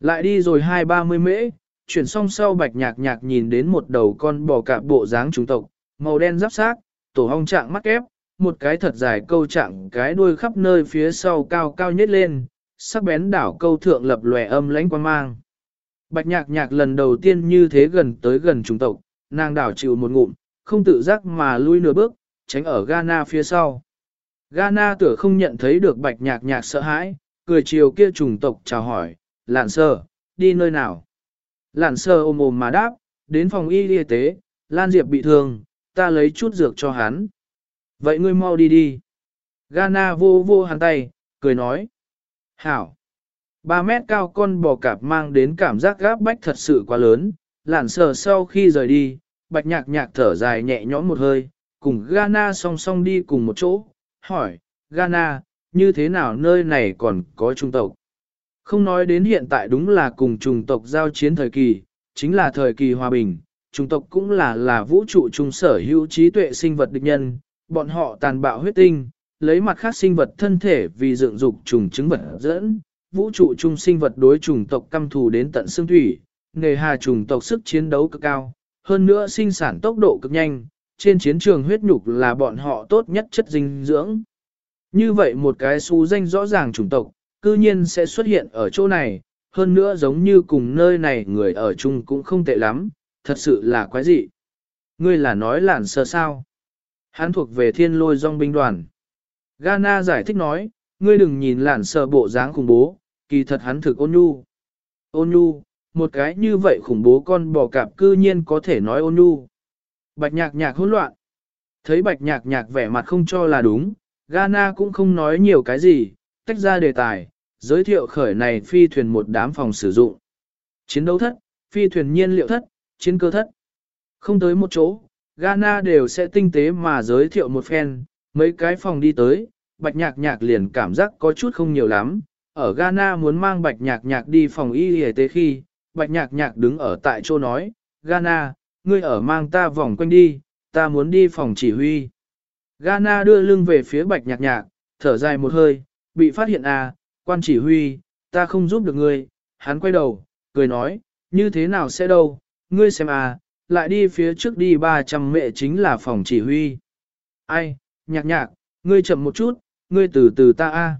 A: Lại đi rồi hai ba mươi mễ, chuyển xong sau bạch nhạc nhạc nhìn đến một đầu con bò cạp bộ dáng trung tộc, màu đen giáp xác, tổ hong trạng mắt ép, một cái thật dài câu trạng cái đuôi khắp nơi phía sau cao cao nhất lên, sắc bén đảo câu thượng lập lòe âm lãnh quan mang. Bạch nhạc nhạc lần đầu tiên như thế gần tới gần trung tộc, nàng đảo chịu một ngụm, không tự giác mà lui nửa bước, tránh ở Ghana phía sau. Ghana tựa không nhận thấy được bạch nhạc nhạc sợ hãi, cười chiều kia trùng tộc chào hỏi, lạn sơ, đi nơi nào. Lạn sơ ôm ôm mà đáp, đến phòng y y tế, Lan Diệp bị thương, ta lấy chút dược cho hắn. Vậy ngươi mau đi đi. Ghana vô vô hắn tay, cười nói. Hảo. Ba mét cao con bò cạp mang đến cảm giác gáp bách thật sự quá lớn, lạn sờ sau khi rời đi, bạch nhạc nhạc thở dài nhẹ nhõm một hơi, cùng Ghana song song đi cùng một chỗ, hỏi, Ghana, như thế nào nơi này còn có trung tộc? Không nói đến hiện tại đúng là cùng trùng tộc giao chiến thời kỳ, chính là thời kỳ hòa bình, trùng tộc cũng là là vũ trụ trung sở hữu trí tuệ sinh vật địch nhân, bọn họ tàn bạo huyết tinh, lấy mặt khác sinh vật thân thể vì dựng dục trùng chứng vật dẫn, vũ trụ trung sinh vật đối trùng tộc căm thù đến tận xương thủy, nghề hà trùng tộc sức chiến đấu cực cao, hơn nữa sinh sản tốc độ cực nhanh, trên chiến trường huyết nhục là bọn họ tốt nhất chất dinh dưỡng. Như vậy một cái xu danh rõ ràng chủng tộc, cư nhiên sẽ xuất hiện ở chỗ này, hơn nữa giống như cùng nơi này người ở chung cũng không tệ lắm, thật sự là quái dị. Ngươi là nói lản sơ sao? Hắn thuộc về thiên lôi dòng binh đoàn. Ghana giải thích nói, ngươi đừng nhìn lản sơ bộ dáng khủng bố, kỳ thật hắn thực ôn nhu. Ôn nhu, một cái như vậy khủng bố con bò cạp cư nhiên có thể nói ôn nhu. Bạch nhạc nhạc hỗn loạn. Thấy bạch nhạc nhạc vẻ mặt không cho là đúng, Ghana cũng không nói nhiều cái gì, tách ra đề tài, giới thiệu khởi này phi thuyền một đám phòng sử dụng. Chiến đấu thất, phi thuyền nhiên liệu thất, chiến cơ thất. Không tới một chỗ, Ghana đều sẽ tinh tế mà giới thiệu một phen, mấy cái phòng đi tới, bạch nhạc nhạc liền cảm giác có chút không nhiều lắm. Ở Ghana muốn mang bạch nhạc nhạc đi phòng y y tế khi, bạch nhạc nhạc đứng ở tại chỗ nói, Ghana, ngươi ở mang ta vòng quanh đi, ta muốn đi phòng chỉ huy. Ghana đưa lưng về phía bạch nhạc nhạc, thở dài một hơi, bị phát hiện à, quan chỉ huy, ta không giúp được ngươi, hắn quay đầu, cười nói, như thế nào sẽ đâu, ngươi xem à, lại đi phía trước đi 300 mẹ chính là phòng chỉ huy. Ai, nhạc nhạc, ngươi chậm một chút, ngươi từ từ ta a.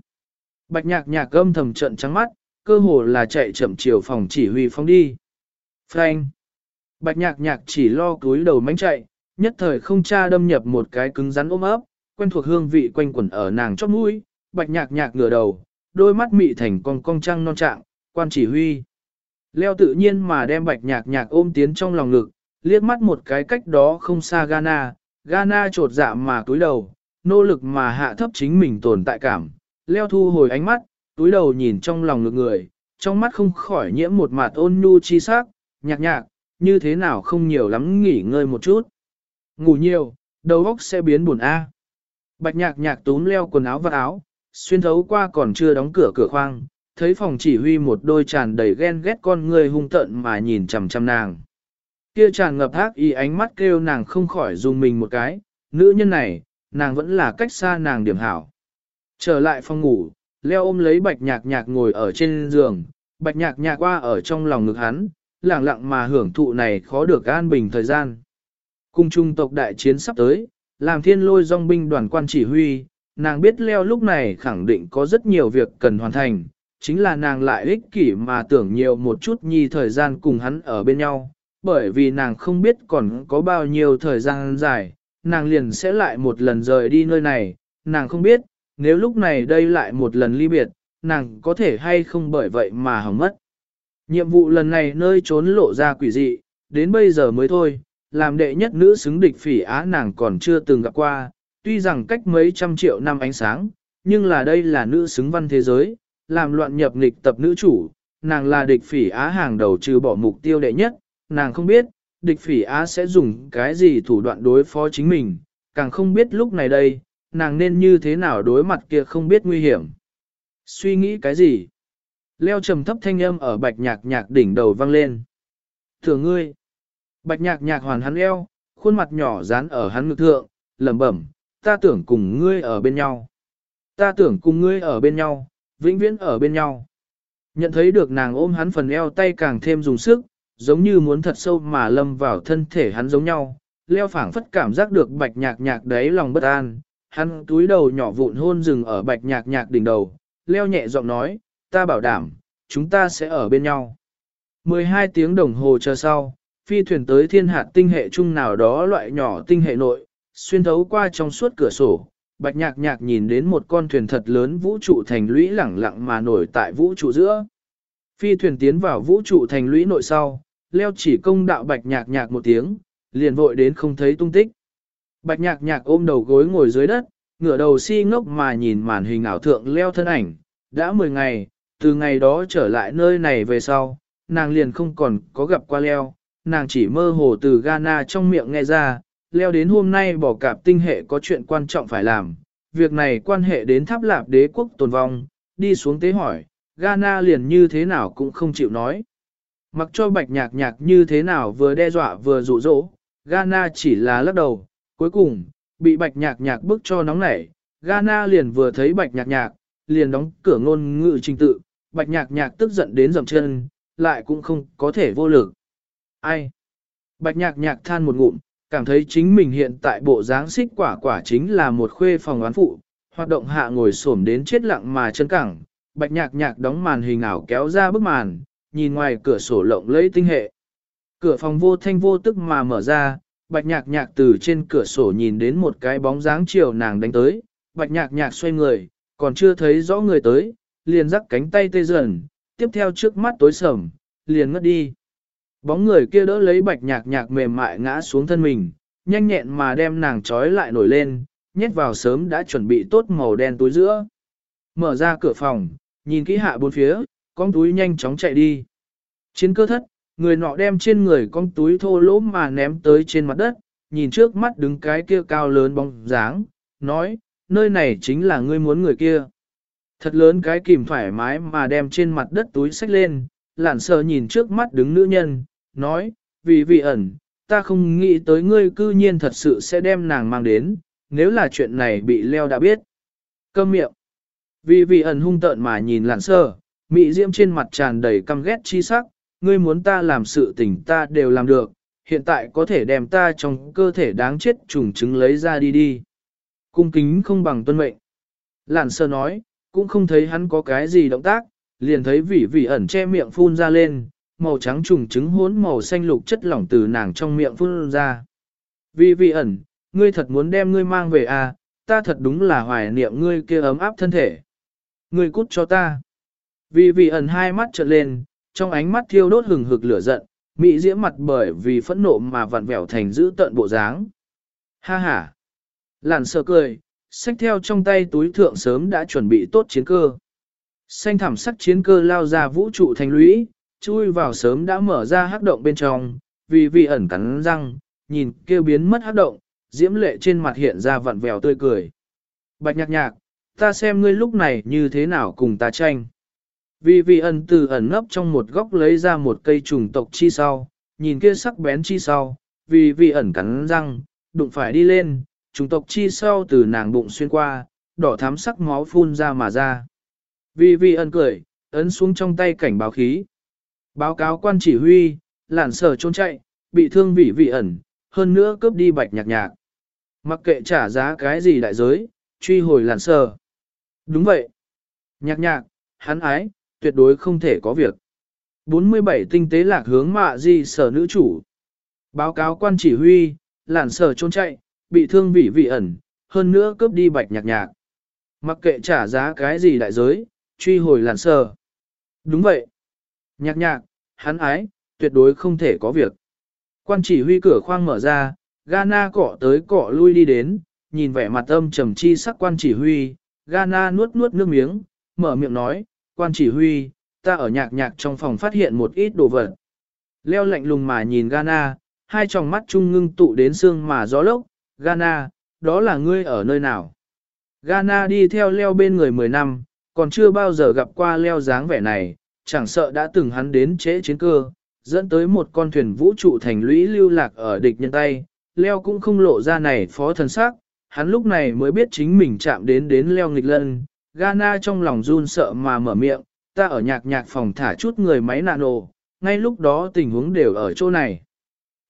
A: Bạch nhạc nhạc âm thầm trận trắng mắt, cơ hồ là chạy chậm chiều phòng chỉ huy phóng đi. Frank. Bạch nhạc nhạc chỉ lo cúi đầu mánh chạy, nhất thời không cha đâm nhập một cái cứng rắn ôm ấp, quen thuộc hương vị quanh quẩn ở nàng chót mũi, bạch nhạc nhạc ngửa đầu, đôi mắt mị thành con cong trăng non trạng, quan chỉ huy. Leo tự nhiên mà đem bạch nhạc nhạc ôm tiến trong lòng ngực, liếc mắt một cái cách đó không xa Ghana, Ghana trột dạ mà cúi đầu, nỗ lực mà hạ thấp chính mình tồn tại cảm, leo thu hồi ánh mắt, túi đầu nhìn trong lòng ngực người, trong mắt không khỏi nhiễm một mặt ôn nhu chi sắc, nhạc nhạc, như thế nào không nhiều lắm nghỉ ngơi một chút. Ngủ nhiều, đầu óc sẽ biến buồn a. Bạch nhạc nhạc túm leo quần áo và áo, xuyên thấu qua còn chưa đóng cửa cửa khoang, thấy phòng chỉ huy một đôi tràn đầy ghen ghét con người hung tợn mà nhìn chằm chằm nàng. Kia tràn ngập ác ý ánh mắt kêu nàng không khỏi dùng mình một cái, nữ nhân này, nàng vẫn là cách xa nàng điểm hảo. Trở lại phòng ngủ, leo ôm lấy bạch nhạc nhạc ngồi ở trên giường, bạch nhạc nhạc qua ở trong lòng ngực hắn, lặng lặng mà hưởng thụ này khó được an bình thời gian. Cung trung tộc đại chiến sắp tới, làm thiên lôi dòng binh đoàn quan chỉ huy, nàng biết leo lúc này khẳng định có rất nhiều việc cần hoàn thành, chính là nàng lại ích kỷ mà tưởng nhiều một chút nhi thời gian cùng hắn ở bên nhau, bởi vì nàng không biết còn có bao nhiêu thời gian dài, nàng liền sẽ lại một lần rời đi nơi này, nàng không biết, nếu lúc này đây lại một lần ly biệt, nàng có thể hay không bởi vậy mà hỏng mất. Nhiệm vụ lần này nơi trốn lộ ra quỷ dị, đến bây giờ mới thôi, làm đệ nhất nữ xứng địch phỉ á nàng còn chưa từng gặp qua, tuy rằng cách mấy trăm triệu năm ánh sáng, nhưng là đây là nữ xứng văn thế giới, làm loạn nhập nghịch tập nữ chủ, nàng là địch phỉ á hàng đầu trừ bỏ mục tiêu đệ nhất, nàng không biết, địch phỉ á sẽ dùng cái gì thủ đoạn đối phó chính mình, càng không biết lúc này đây, nàng nên như thế nào đối mặt kia không biết nguy hiểm. Suy nghĩ cái gì? Leo trầm thấp thanh âm ở bạch nhạc nhạc đỉnh đầu vang lên. Thưa ngươi, bạch nhạc nhạc hoàn hắn eo, khuôn mặt nhỏ dán ở hắn ngực thượng, lẩm bẩm, ta tưởng cùng ngươi ở bên nhau. Ta tưởng cùng ngươi ở bên nhau, vĩnh viễn ở bên nhau. Nhận thấy được nàng ôm hắn phần eo tay càng thêm dùng sức, giống như muốn thật sâu mà lâm vào thân thể hắn giống nhau. Leo phảng phất cảm giác được bạch nhạc nhạc đấy lòng bất an, hắn túi đầu nhỏ vụn hôn rừng ở bạch nhạc nhạc đỉnh đầu, leo nhẹ giọng nói, ta bảo đảm, chúng ta sẽ ở bên nhau. 12 tiếng đồng hồ chờ sau, phi thuyền tới thiên hạt tinh hệ chung nào đó loại nhỏ tinh hệ nội, xuyên thấu qua trong suốt cửa sổ, bạch nhạc nhạc nhìn đến một con thuyền thật lớn vũ trụ thành lũy lẳng lặng mà nổi tại vũ trụ giữa. Phi thuyền tiến vào vũ trụ thành lũy nội sau, leo chỉ công đạo bạch nhạc nhạc một tiếng, liền vội đến không thấy tung tích. Bạch nhạc nhạc ôm đầu gối ngồi dưới đất, ngửa đầu si ngốc mà nhìn màn hình ảo thượng leo thân ảnh, đã 10 ngày, từ ngày đó trở lại nơi này về sau, nàng liền không còn có gặp qua leo, nàng chỉ mơ hồ từ Ghana trong miệng nghe ra, leo đến hôm nay bỏ cạp tinh hệ có chuyện quan trọng phải làm, việc này quan hệ đến tháp lạp đế quốc tồn vong, đi xuống tế hỏi, Ghana liền như thế nào cũng không chịu nói. Mặc cho bạch nhạc nhạc như thế nào vừa đe dọa vừa dụ dỗ, Ghana chỉ là lắc đầu, cuối cùng, bị bạch nhạc nhạc bức cho nóng nảy, Ghana liền vừa thấy bạch nhạc nhạc, liền đóng cửa ngôn ngữ trình tự, bạch nhạc nhạc tức giận đến dầm chân, lại cũng không có thể vô lực. Ai? Bạch nhạc nhạc than một ngụm, cảm thấy chính mình hiện tại bộ dáng xích quả quả chính là một khuê phòng oán phụ, hoạt động hạ ngồi xổm đến chết lặng mà chân cẳng, bạch nhạc nhạc đóng màn hình ảo kéo ra bức màn, nhìn ngoài cửa sổ lộng lấy tinh hệ. Cửa phòng vô thanh vô tức mà mở ra, bạch nhạc nhạc từ trên cửa sổ nhìn đến một cái bóng dáng chiều nàng đánh tới, bạch nhạc nhạc xoay người, còn chưa thấy rõ người tới, liền rắc cánh tay tê dần, tiếp theo trước mắt tối sầm, liền ngất đi. Bóng người kia đỡ lấy bạch nhạc nhạc mềm mại ngã xuống thân mình, nhanh nhẹn mà đem nàng trói lại nổi lên, nhét vào sớm đã chuẩn bị tốt màu đen túi giữa. Mở ra cửa phòng, nhìn kỹ hạ bốn phía, con túi nhanh chóng chạy đi. Chiến cơ thất, người nọ đem trên người con túi thô lỗ mà ném tới trên mặt đất, nhìn trước mắt đứng cái kia cao lớn bóng dáng, nói, nơi này chính là ngươi muốn người kia. Thật lớn cái kìm thoải mái mà đem trên mặt đất túi sách lên, lản sờ nhìn trước mắt đứng nữ nhân, nói, vì vị ẩn, ta không nghĩ tới ngươi cư nhiên thật sự sẽ đem nàng mang đến, nếu là chuyện này bị leo đã biết. Câm miệng. Vì vị ẩn hung tợn mà nhìn lản sờ, mị diễm trên mặt tràn đầy căm ghét chi sắc, ngươi muốn ta làm sự tình ta đều làm được, hiện tại có thể đem ta trong cơ thể đáng chết trùng trứng lấy ra đi đi. Cung kính không bằng tuân mệnh. Lản sơ nói, cũng không thấy hắn có cái gì động tác, liền thấy vỉ vỉ ẩn che miệng phun ra lên, màu trắng trùng trứng hỗn màu xanh lục chất lỏng từ nàng trong miệng phun ra. Vỉ vỉ ẩn, ngươi thật muốn đem ngươi mang về à, ta thật đúng là hoài niệm ngươi kia ấm áp thân thể. Ngươi cút cho ta. Vị vị ẩn hai mắt trợn lên, trong ánh mắt thiêu đốt hừng hực lửa giận, mị diễm mặt bởi vì phẫn nộ mà vặn vẹo thành giữ tận bộ dáng. Ha ha. Làn sơ cười, xách theo trong tay túi thượng sớm đã chuẩn bị tốt chiến cơ. Xanh thảm sắc chiến cơ lao ra vũ trụ thành lũy, chui vào sớm đã mở ra hắc động bên trong, vì vị ẩn cắn răng, nhìn kêu biến mất hắc động, diễm lệ trên mặt hiện ra vặn vẹo tươi cười. Bạch nhạc nhạc, ta xem ngươi lúc này như thế nào cùng ta tranh. Vì vị ẩn từ ẩn nấp trong một góc lấy ra một cây trùng tộc chi sau, nhìn kia sắc bén chi sau, vì vị ẩn cắn răng, đụng phải đi lên, trùng tộc chi sau từ nàng bụng xuyên qua, đỏ thắm sắc máu phun ra mà ra. Vì vị ẩn cười, ấn xuống trong tay cảnh báo khí. Báo cáo quan chỉ huy, lản sở trốn chạy, bị thương vị vị ẩn, hơn nữa cướp đi bạch nhạc nhạc. Mặc kệ trả giá cái gì đại giới, truy hồi lản sở. Đúng vậy. Nhạc nhạc, hắn ái, tuyệt đối không thể có việc. 47 tinh tế lạc hướng mạ di sở nữ chủ. Báo cáo quan chỉ huy, lản sở trốn chạy, bị thương vị vị ẩn, hơn nữa cướp đi bạch nhạc nhạc. Mặc kệ trả giá cái gì đại giới, truy hồi lản sở. Đúng vậy. Nhạc nhạc, hắn ái, tuyệt đối không thể có việc. Quan chỉ huy cửa khoang mở ra, Gana cọ tới cọ lui đi đến, nhìn vẻ mặt âm trầm chi sắc quan chỉ huy, Gana nuốt nuốt nước miếng, mở miệng nói, quan chỉ huy, ta ở nhạc nhạc trong phòng phát hiện một ít đồ vật. Leo lạnh lùng mà nhìn Gana, hai tròng mắt trung ngưng tụ đến xương mà gió lốc, Gana, đó là ngươi ở nơi nào? Gana đi theo leo bên người 10 năm, còn chưa bao giờ gặp qua leo dáng vẻ này, chẳng sợ đã từng hắn đến trễ chiến cơ, dẫn tới một con thuyền vũ trụ thành lũy lưu lạc ở địch nhân tay, leo cũng không lộ ra này phó thần sắc, hắn lúc này mới biết chính mình chạm đến đến leo nghịch lân, Gana trong lòng run sợ mà mở miệng, ta ở nhạc nhạc phòng thả chút người máy nano, ngay lúc đó tình huống đều ở chỗ này.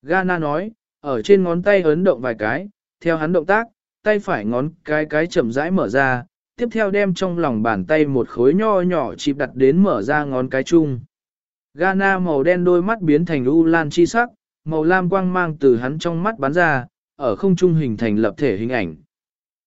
A: Gana nói, ở trên ngón tay ấn động vài cái, theo hắn động tác, tay phải ngón cái cái chậm rãi mở ra, tiếp theo đem trong lòng bàn tay một khối nho nhỏ chịp đặt đến mở ra ngón cái chung. Gana màu đen đôi mắt biến thành u lan chi sắc, màu lam quang mang từ hắn trong mắt bắn ra, ở không trung hình thành lập thể hình ảnh.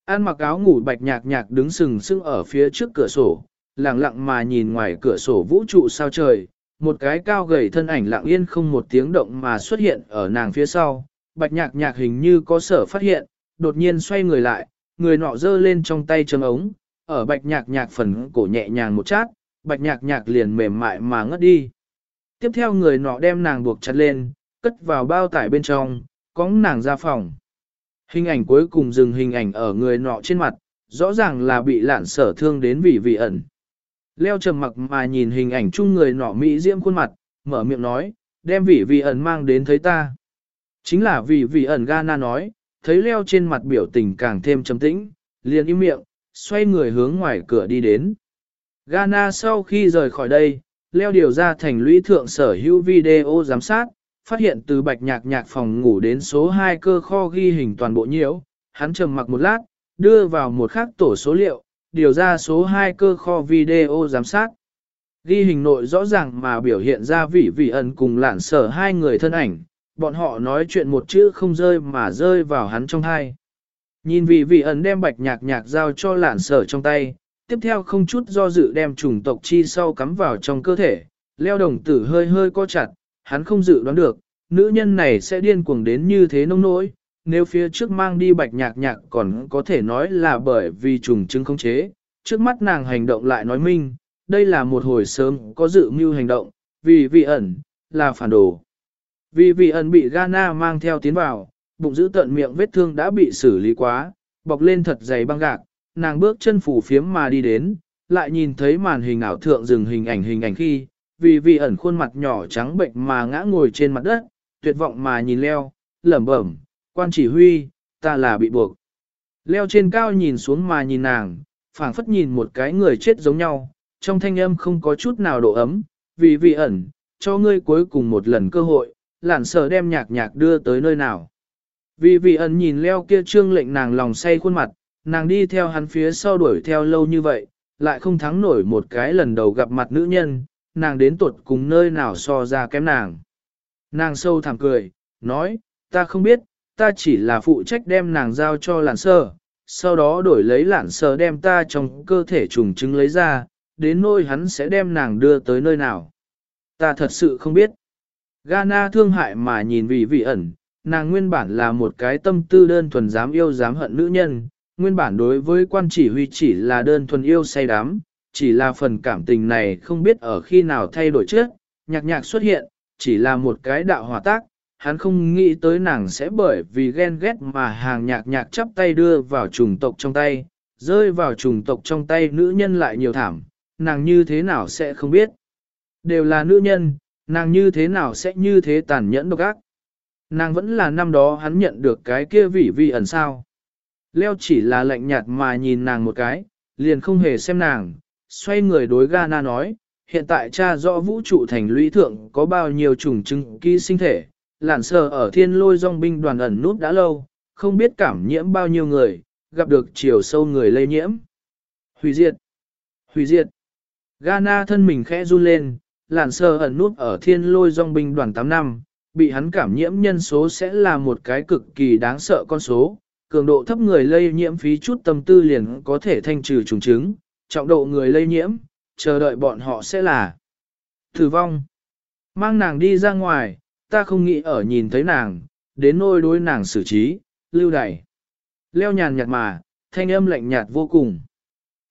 A: An mặc áo ngủ bạch nhạc nhạc đứng sừng sững ở phía trước cửa sổ, lặng lặng mà nhìn ngoài cửa sổ vũ trụ sao trời, một cái cao gầy thân ảnh lặng yên không một tiếng động mà xuất hiện ở nàng phía sau. Bạch nhạc nhạc hình như có sở phát hiện, đột nhiên xoay người lại, người nọ giơ lên trong tay chân ống, ở bạch nhạc nhạc phần cổ nhẹ nhàng một chát, bạch nhạc nhạc liền mềm mại mà ngất đi. Tiếp theo người nọ đem nàng buộc chặt lên, cất vào bao tải bên trong, cóng nàng ra phòng. Hình ảnh cuối cùng dừng hình ảnh ở người nọ trên mặt, rõ ràng là bị lạn sở thương đến vì vị ẩn. Leo trầm mặc mà nhìn hình ảnh chung người nọ mỹ diễm khuôn mặt, mở miệng nói, đem vị vị ẩn mang đến thấy ta. Chính là vì vị ẩn Ghana nói, thấy leo trên mặt biểu tình càng thêm trầm tĩnh, liền im miệng, xoay người hướng ngoài cửa đi đến. Ghana sau khi rời khỏi đây, leo điều ra thành lũy thượng sở hữu video giám sát, phát hiện từ bạch nhạc nhạc phòng ngủ đến số 2 cơ kho ghi hình toàn bộ nhiễu, hắn trầm mặc một lát, đưa vào một khác tổ số liệu, điều ra số 2 cơ kho video giám sát. Ghi hình nội rõ ràng mà biểu hiện ra vị vị ẩn cùng lạn sở hai người thân ảnh, bọn họ nói chuyện một chữ không rơi mà rơi vào hắn trong hai. Nhìn vị vị ẩn đem bạch nhạc nhạc giao cho lạn sở trong tay, tiếp theo không chút do dự đem trùng tộc chi sau cắm vào trong cơ thể, leo đồng tử hơi hơi co chặt, hắn không dự đoán được, nữ nhân này sẽ điên cuồng đến như thế nông nỗi, nếu phía trước mang đi bạch nhạc nhạc còn có thể nói là bởi vì trùng chứng không chế, trước mắt nàng hành động lại nói minh, đây là một hồi sớm có dự mưu hành động, vì vị ẩn, là phản đồ. Vì vị ẩn bị Ghana mang theo tiến vào, bụng giữ tận miệng vết thương đã bị xử lý quá, bọc lên thật dày băng gạc, nàng bước chân phủ phiếm mà đi đến, lại nhìn thấy màn hình ảo thượng dừng hình ảnh hình ảnh khi, vì vị ẩn khuôn mặt nhỏ trắng bệnh mà ngã ngồi trên mặt đất, tuyệt vọng mà nhìn leo, lẩm bẩm, quan chỉ huy, ta là bị buộc. Leo trên cao nhìn xuống mà nhìn nàng, phảng phất nhìn một cái người chết giống nhau, trong thanh âm không có chút nào độ ấm, vì vị ẩn, cho ngươi cuối cùng một lần cơ hội, lản sở đem nhạc nhạc đưa tới nơi nào. Vì vị ẩn nhìn leo kia trương lệnh nàng lòng say khuôn mặt, nàng đi theo hắn phía sau đuổi theo lâu như vậy, lại không thắng nổi một cái lần đầu gặp mặt nữ nhân, nàng đến tuột cùng nơi nào so ra kém nàng. Nàng sâu thẳm cười, nói, ta không biết, ta chỉ là phụ trách đem nàng giao cho lạn sơ, sau đó đổi lấy lạn sơ đem ta trong cơ thể trùng trứng lấy ra, đến nơi hắn sẽ đem nàng đưa tới nơi nào. Ta thật sự không biết. Gana thương hại mà nhìn vì vị ẩn, nàng nguyên bản là một cái tâm tư đơn thuần dám yêu dám hận nữ nhân, nguyên bản đối với quan chỉ huy chỉ là đơn thuần yêu say đắm, chỉ là phần cảm tình này không biết ở khi nào thay đổi trước, nhạc nhạc xuất hiện, chỉ là một cái đạo hòa tác, hắn không nghĩ tới nàng sẽ bởi vì ghen ghét mà hàng nhạc nhạc chắp tay đưa vào trùng tộc trong tay, rơi vào trùng tộc trong tay nữ nhân lại nhiều thảm, nàng như thế nào sẽ không biết. Đều là nữ nhân, nàng như thế nào sẽ như thế tàn nhẫn độc ác. Nàng vẫn là năm đó hắn nhận được cái kia vị vi ẩn sao. Leo chỉ là lạnh nhạt mà nhìn nàng một cái, liền không hề xem nàng, xoay người đối Gana nói, hiện tại cha rõ vũ trụ thành lũy thượng có bao nhiêu chủng chứng ký sinh thể, lản sờ ở thiên lôi dòng binh đoàn ẩn nút đã lâu, không biết cảm nhiễm bao nhiêu người, gặp được chiều sâu người lây nhiễm. Hủy diệt! Hủy diệt! Ghana thân mình khẽ run lên, lản sờ ẩn nút ở thiên lôi dòng binh đoàn 8 năm, bị hắn cảm nhiễm nhân số sẽ là một cái cực kỳ đáng sợ con số, cường độ thấp người lây nhiễm phí chút tâm tư liền có thể thanh trừ trùng chứng, trọng độ người lây nhiễm, chờ đợi bọn họ sẽ là tử vong. Mang nàng đi ra ngoài, ta không nghĩ ở nhìn thấy nàng, đến nôi đối nàng xử trí, lưu đày. Leo nhàn nhạt mà, thanh âm lạnh nhạt vô cùng.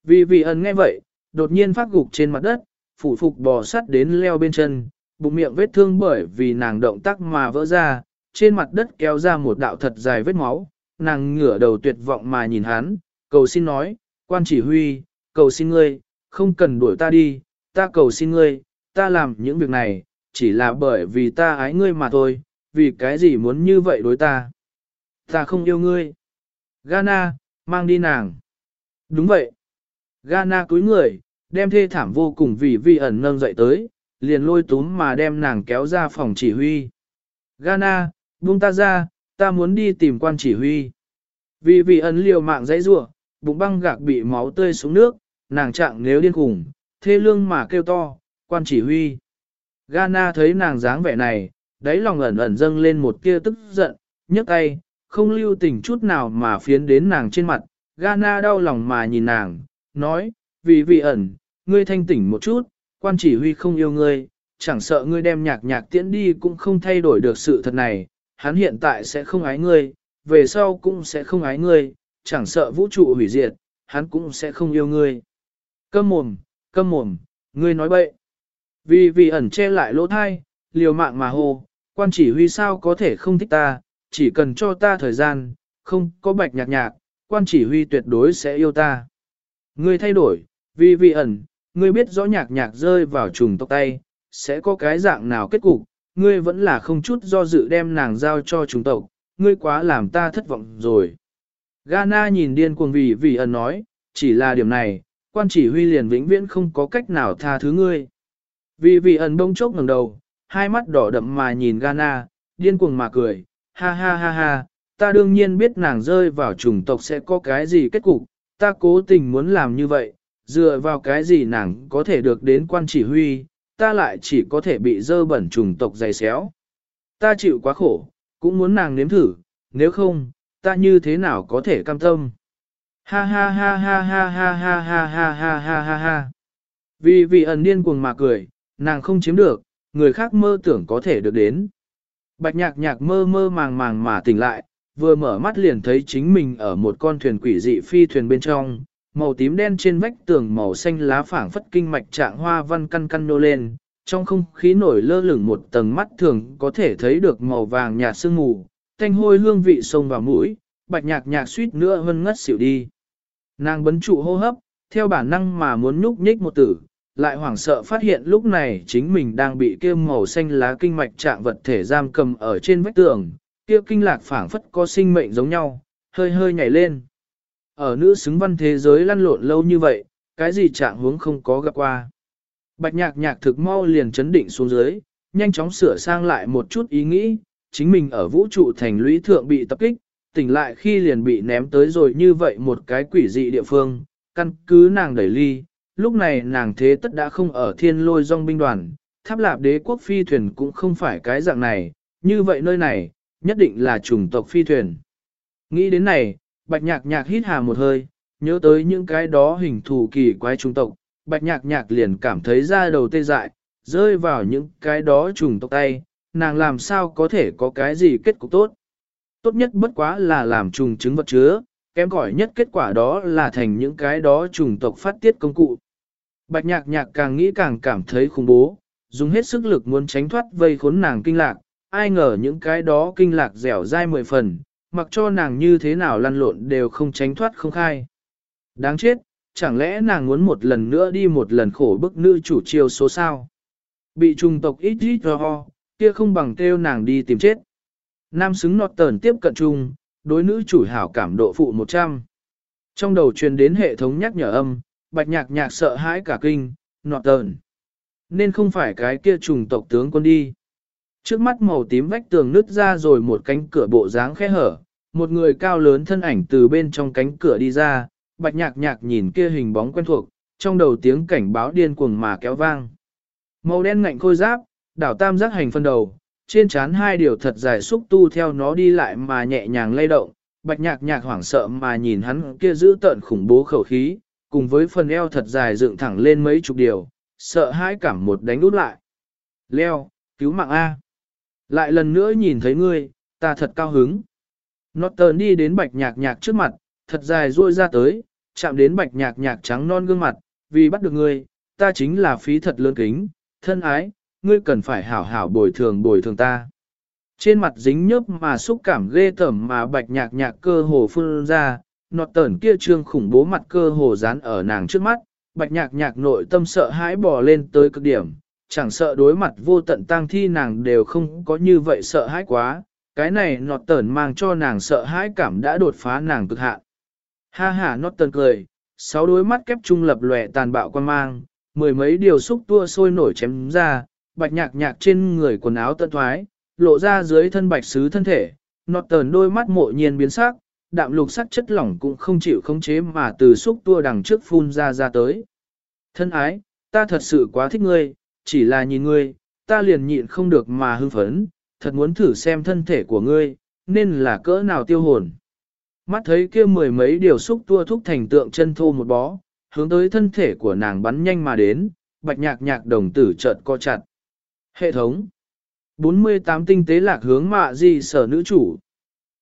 A: Vì vị ẩn nghe vậy, đột nhiên phát gục trên mặt đất, phủ phục bò sắt đến leo bên chân, bụng miệng vết thương bởi vì nàng động tác mà vỡ ra, trên mặt đất kéo ra một đạo thật dài vết máu, nàng ngửa đầu tuyệt vọng mà nhìn hắn, cầu xin nói, quan chỉ huy, cầu xin ngươi, không cần đuổi ta đi, ta cầu xin ngươi, ta làm những việc này, chỉ là bởi vì ta ái ngươi mà thôi, vì cái gì muốn như vậy đối ta. Ta không yêu ngươi. Gana, mang đi nàng. Đúng vậy. Gana cúi người, đem thê thảm vô cùng vì vi ẩn nâng dậy tới, liền lôi túm mà đem nàng kéo ra phòng chỉ huy. Gana, buông ta ra, ta muốn đi tìm quan chỉ huy. Vì vị ẩn liều mạng dãy rủa, bụng băng gạc bị máu tươi xuống nước, nàng trạng nếu điên khủng, thê lương mà kêu to, quan chỉ huy. Gana thấy nàng dáng vẻ này, đáy lòng ẩn ẩn dâng lên một tia tức giận, nhấc tay, không lưu tình chút nào mà phiến đến nàng trên mặt. Gana đau lòng mà nhìn nàng, nói, vì vị ẩn, ngươi thanh tỉnh một chút, quan chỉ huy không yêu ngươi, chẳng sợ ngươi đem nhạc nhạc tiễn đi cũng không thay đổi được sự thật này, hắn hiện tại sẽ không ái ngươi, về sau cũng sẽ không ái ngươi, chẳng sợ vũ trụ hủy diệt, hắn cũng sẽ không yêu ngươi. Câm mồm, câm mồm, ngươi nói bậy. Vì vì ẩn che lại lỗ thai, liều mạng mà hồ. quan chỉ huy sao có thể không thích ta, chỉ cần cho ta thời gian, không có bạch nhạc nhạc, quan chỉ huy tuyệt đối sẽ yêu ta. Ngươi thay đổi, vì vì ẩn, ngươi biết rõ nhạc nhạc rơi vào trùng tộc tay, sẽ có cái dạng nào kết cục, ngươi vẫn là không chút do dự đem nàng giao cho trùng tộc, ngươi quá làm ta thất vọng rồi. Gana nhìn điên cuồng vì vì ẩn nói, chỉ là điểm này, quan chỉ huy liền vĩnh viễn không có cách nào tha thứ ngươi. Vì vị ẩn bông chốc ngẩng đầu, hai mắt đỏ đậm mà nhìn Gana, điên cuồng mà cười, ha ha ha ha, ta đương nhiên biết nàng rơi vào chủng tộc sẽ có cái gì kết cục, ta cố tình muốn làm như vậy, dựa vào cái gì nàng có thể được đến quan chỉ huy, ta lại chỉ có thể bị dơ bẩn chủng tộc dày xéo. Ta chịu quá khổ, cũng muốn nàng nếm thử, nếu không, ta như thế nào có thể cam tâm. Ha ha ha ha ha ha ha ha ha ha ha ha ha. Vì vị ẩn điên cuồng mà cười, nàng không chiếm được, người khác mơ tưởng có thể được đến. Bạch nhạc nhạc mơ mơ màng màng mà tỉnh lại, vừa mở mắt liền thấy chính mình ở một con thuyền quỷ dị phi thuyền bên trong, màu tím đen trên vách tường màu xanh lá phảng phất kinh mạch trạng hoa văn căn căn nô lên, trong không khí nổi lơ lửng một tầng mắt thường có thể thấy được màu vàng nhạt sương mù, thanh hôi hương vị sông vào mũi, bạch nhạc nhạc suýt nữa hơn ngất xỉu đi. Nàng bấn trụ hô hấp, theo bản năng mà muốn nhúc nhích một tử, lại hoảng sợ phát hiện lúc này chính mình đang bị kia màu xanh lá kinh mạch trạng vật thể giam cầm ở trên vách tường, kia kinh lạc phảng phất có sinh mệnh giống nhau, hơi hơi nhảy lên. Ở nữ xứng văn thế giới lăn lộn lâu như vậy, cái gì trạng huống không có gặp qua. Bạch nhạc nhạc thực mau liền chấn định xuống dưới, nhanh chóng sửa sang lại một chút ý nghĩ, chính mình ở vũ trụ thành lũy thượng bị tập kích, tỉnh lại khi liền bị ném tới rồi như vậy một cái quỷ dị địa phương, căn cứ nàng đẩy ly, lúc này nàng thế tất đã không ở thiên lôi dòng binh đoàn, tháp lạp đế quốc phi thuyền cũng không phải cái dạng này, như vậy nơi này, nhất định là chủng tộc phi thuyền. Nghĩ đến này, bạch nhạc nhạc hít hà một hơi, nhớ tới những cái đó hình thù kỳ quái chủng tộc, bạch nhạc nhạc liền cảm thấy da đầu tê dại, rơi vào những cái đó chủng tộc tay, nàng làm sao có thể có cái gì kết cục tốt. Tốt nhất bất quá là làm trùng trứng vật chứa, kém cỏi nhất kết quả đó là thành những cái đó trùng tộc phát tiết công cụ. Bạch nhạc nhạc càng nghĩ càng cảm thấy khủng bố, dùng hết sức lực muốn tránh thoát vây khốn nàng kinh lạc, ai ngờ những cái đó kinh lạc dẻo dai mười phần, mặc cho nàng như thế nào lăn lộn đều không tránh thoát không khai. Đáng chết, chẳng lẽ nàng muốn một lần nữa đi một lần khổ bức nữ chủ chiêu số sao? Bị trùng tộc ít ít ho, kia không bằng kêu nàng đi tìm chết. Nam xứng nọt tờn tiếp cận chung, đối nữ chủ hảo cảm độ phụ 100. Trong đầu truyền đến hệ thống nhắc nhở âm, bạch nhạc nhạc sợ hãi cả kinh, nọt tờn. Nên không phải cái kia trùng tộc tướng quân đi. Trước mắt màu tím vách tường nứt ra rồi một cánh cửa bộ dáng khe hở, một người cao lớn thân ảnh từ bên trong cánh cửa đi ra, bạch nhạc nhạc nhìn kia hình bóng quen thuộc, trong đầu tiếng cảnh báo điên cuồng mà kéo vang. Màu đen ngạnh khôi giáp, đảo tam giác hành phân đầu, trên trán hai điều thật dài xúc tu theo nó đi lại mà nhẹ nhàng lay động, bạch nhạc nhạc hoảng sợ mà nhìn hắn kia giữ tợn khủng bố khẩu khí, cùng với phần eo thật dài dựng thẳng lên mấy chục điều, sợ hãi cảm một đánh út lại. Leo, cứu mạng A. Lại lần nữa nhìn thấy ngươi, ta thật cao hứng. Norton đi đến bạch nhạc nhạc trước mặt, thật dài ruôi ra tới, chạm đến bạch nhạc nhạc trắng non gương mặt, vì bắt được ngươi, ta chính là phí thật lớn kính, thân ái, ngươi cần phải hảo hảo bồi thường bồi thường ta. Trên mặt dính nhớp mà xúc cảm ghê tởm mà bạch nhạc nhạc cơ hồ phun ra, nọt tẩn kia trương khủng bố mặt cơ hồ dán ở nàng trước mắt, bạch nhạc nhạc nội tâm sợ hãi bò lên tới cực điểm, chẳng sợ đối mặt vô tận tang thi nàng đều không có như vậy sợ hãi quá, cái này nọt tẩn mang cho nàng sợ hãi cảm đã đột phá nàng cực hạn. Ha ha nọt tẩn cười, sáu đôi mắt kép trung lập lòe tàn bạo quan mang, mười mấy điều xúc tua sôi nổi chém ra, bạch nhạc nhạc trên người quần áo tận thoái, lộ ra dưới thân bạch sứ thân thể, nọt tờn đôi mắt mộ nhiên biến sắc, đạm lục sắc chất lỏng cũng không chịu khống chế mà từ xúc tua đằng trước phun ra ra tới. Thân ái, ta thật sự quá thích ngươi, chỉ là nhìn ngươi, ta liền nhịn không được mà hưng phấn, thật muốn thử xem thân thể của ngươi, nên là cỡ nào tiêu hồn. Mắt thấy kia mười mấy điều xúc tua thúc thành tượng chân thô một bó, hướng tới thân thể của nàng bắn nhanh mà đến, bạch nhạc nhạc đồng tử chợt co chặt. Hệ thống 48 tinh tế lạc hướng mạ gì sở nữ chủ.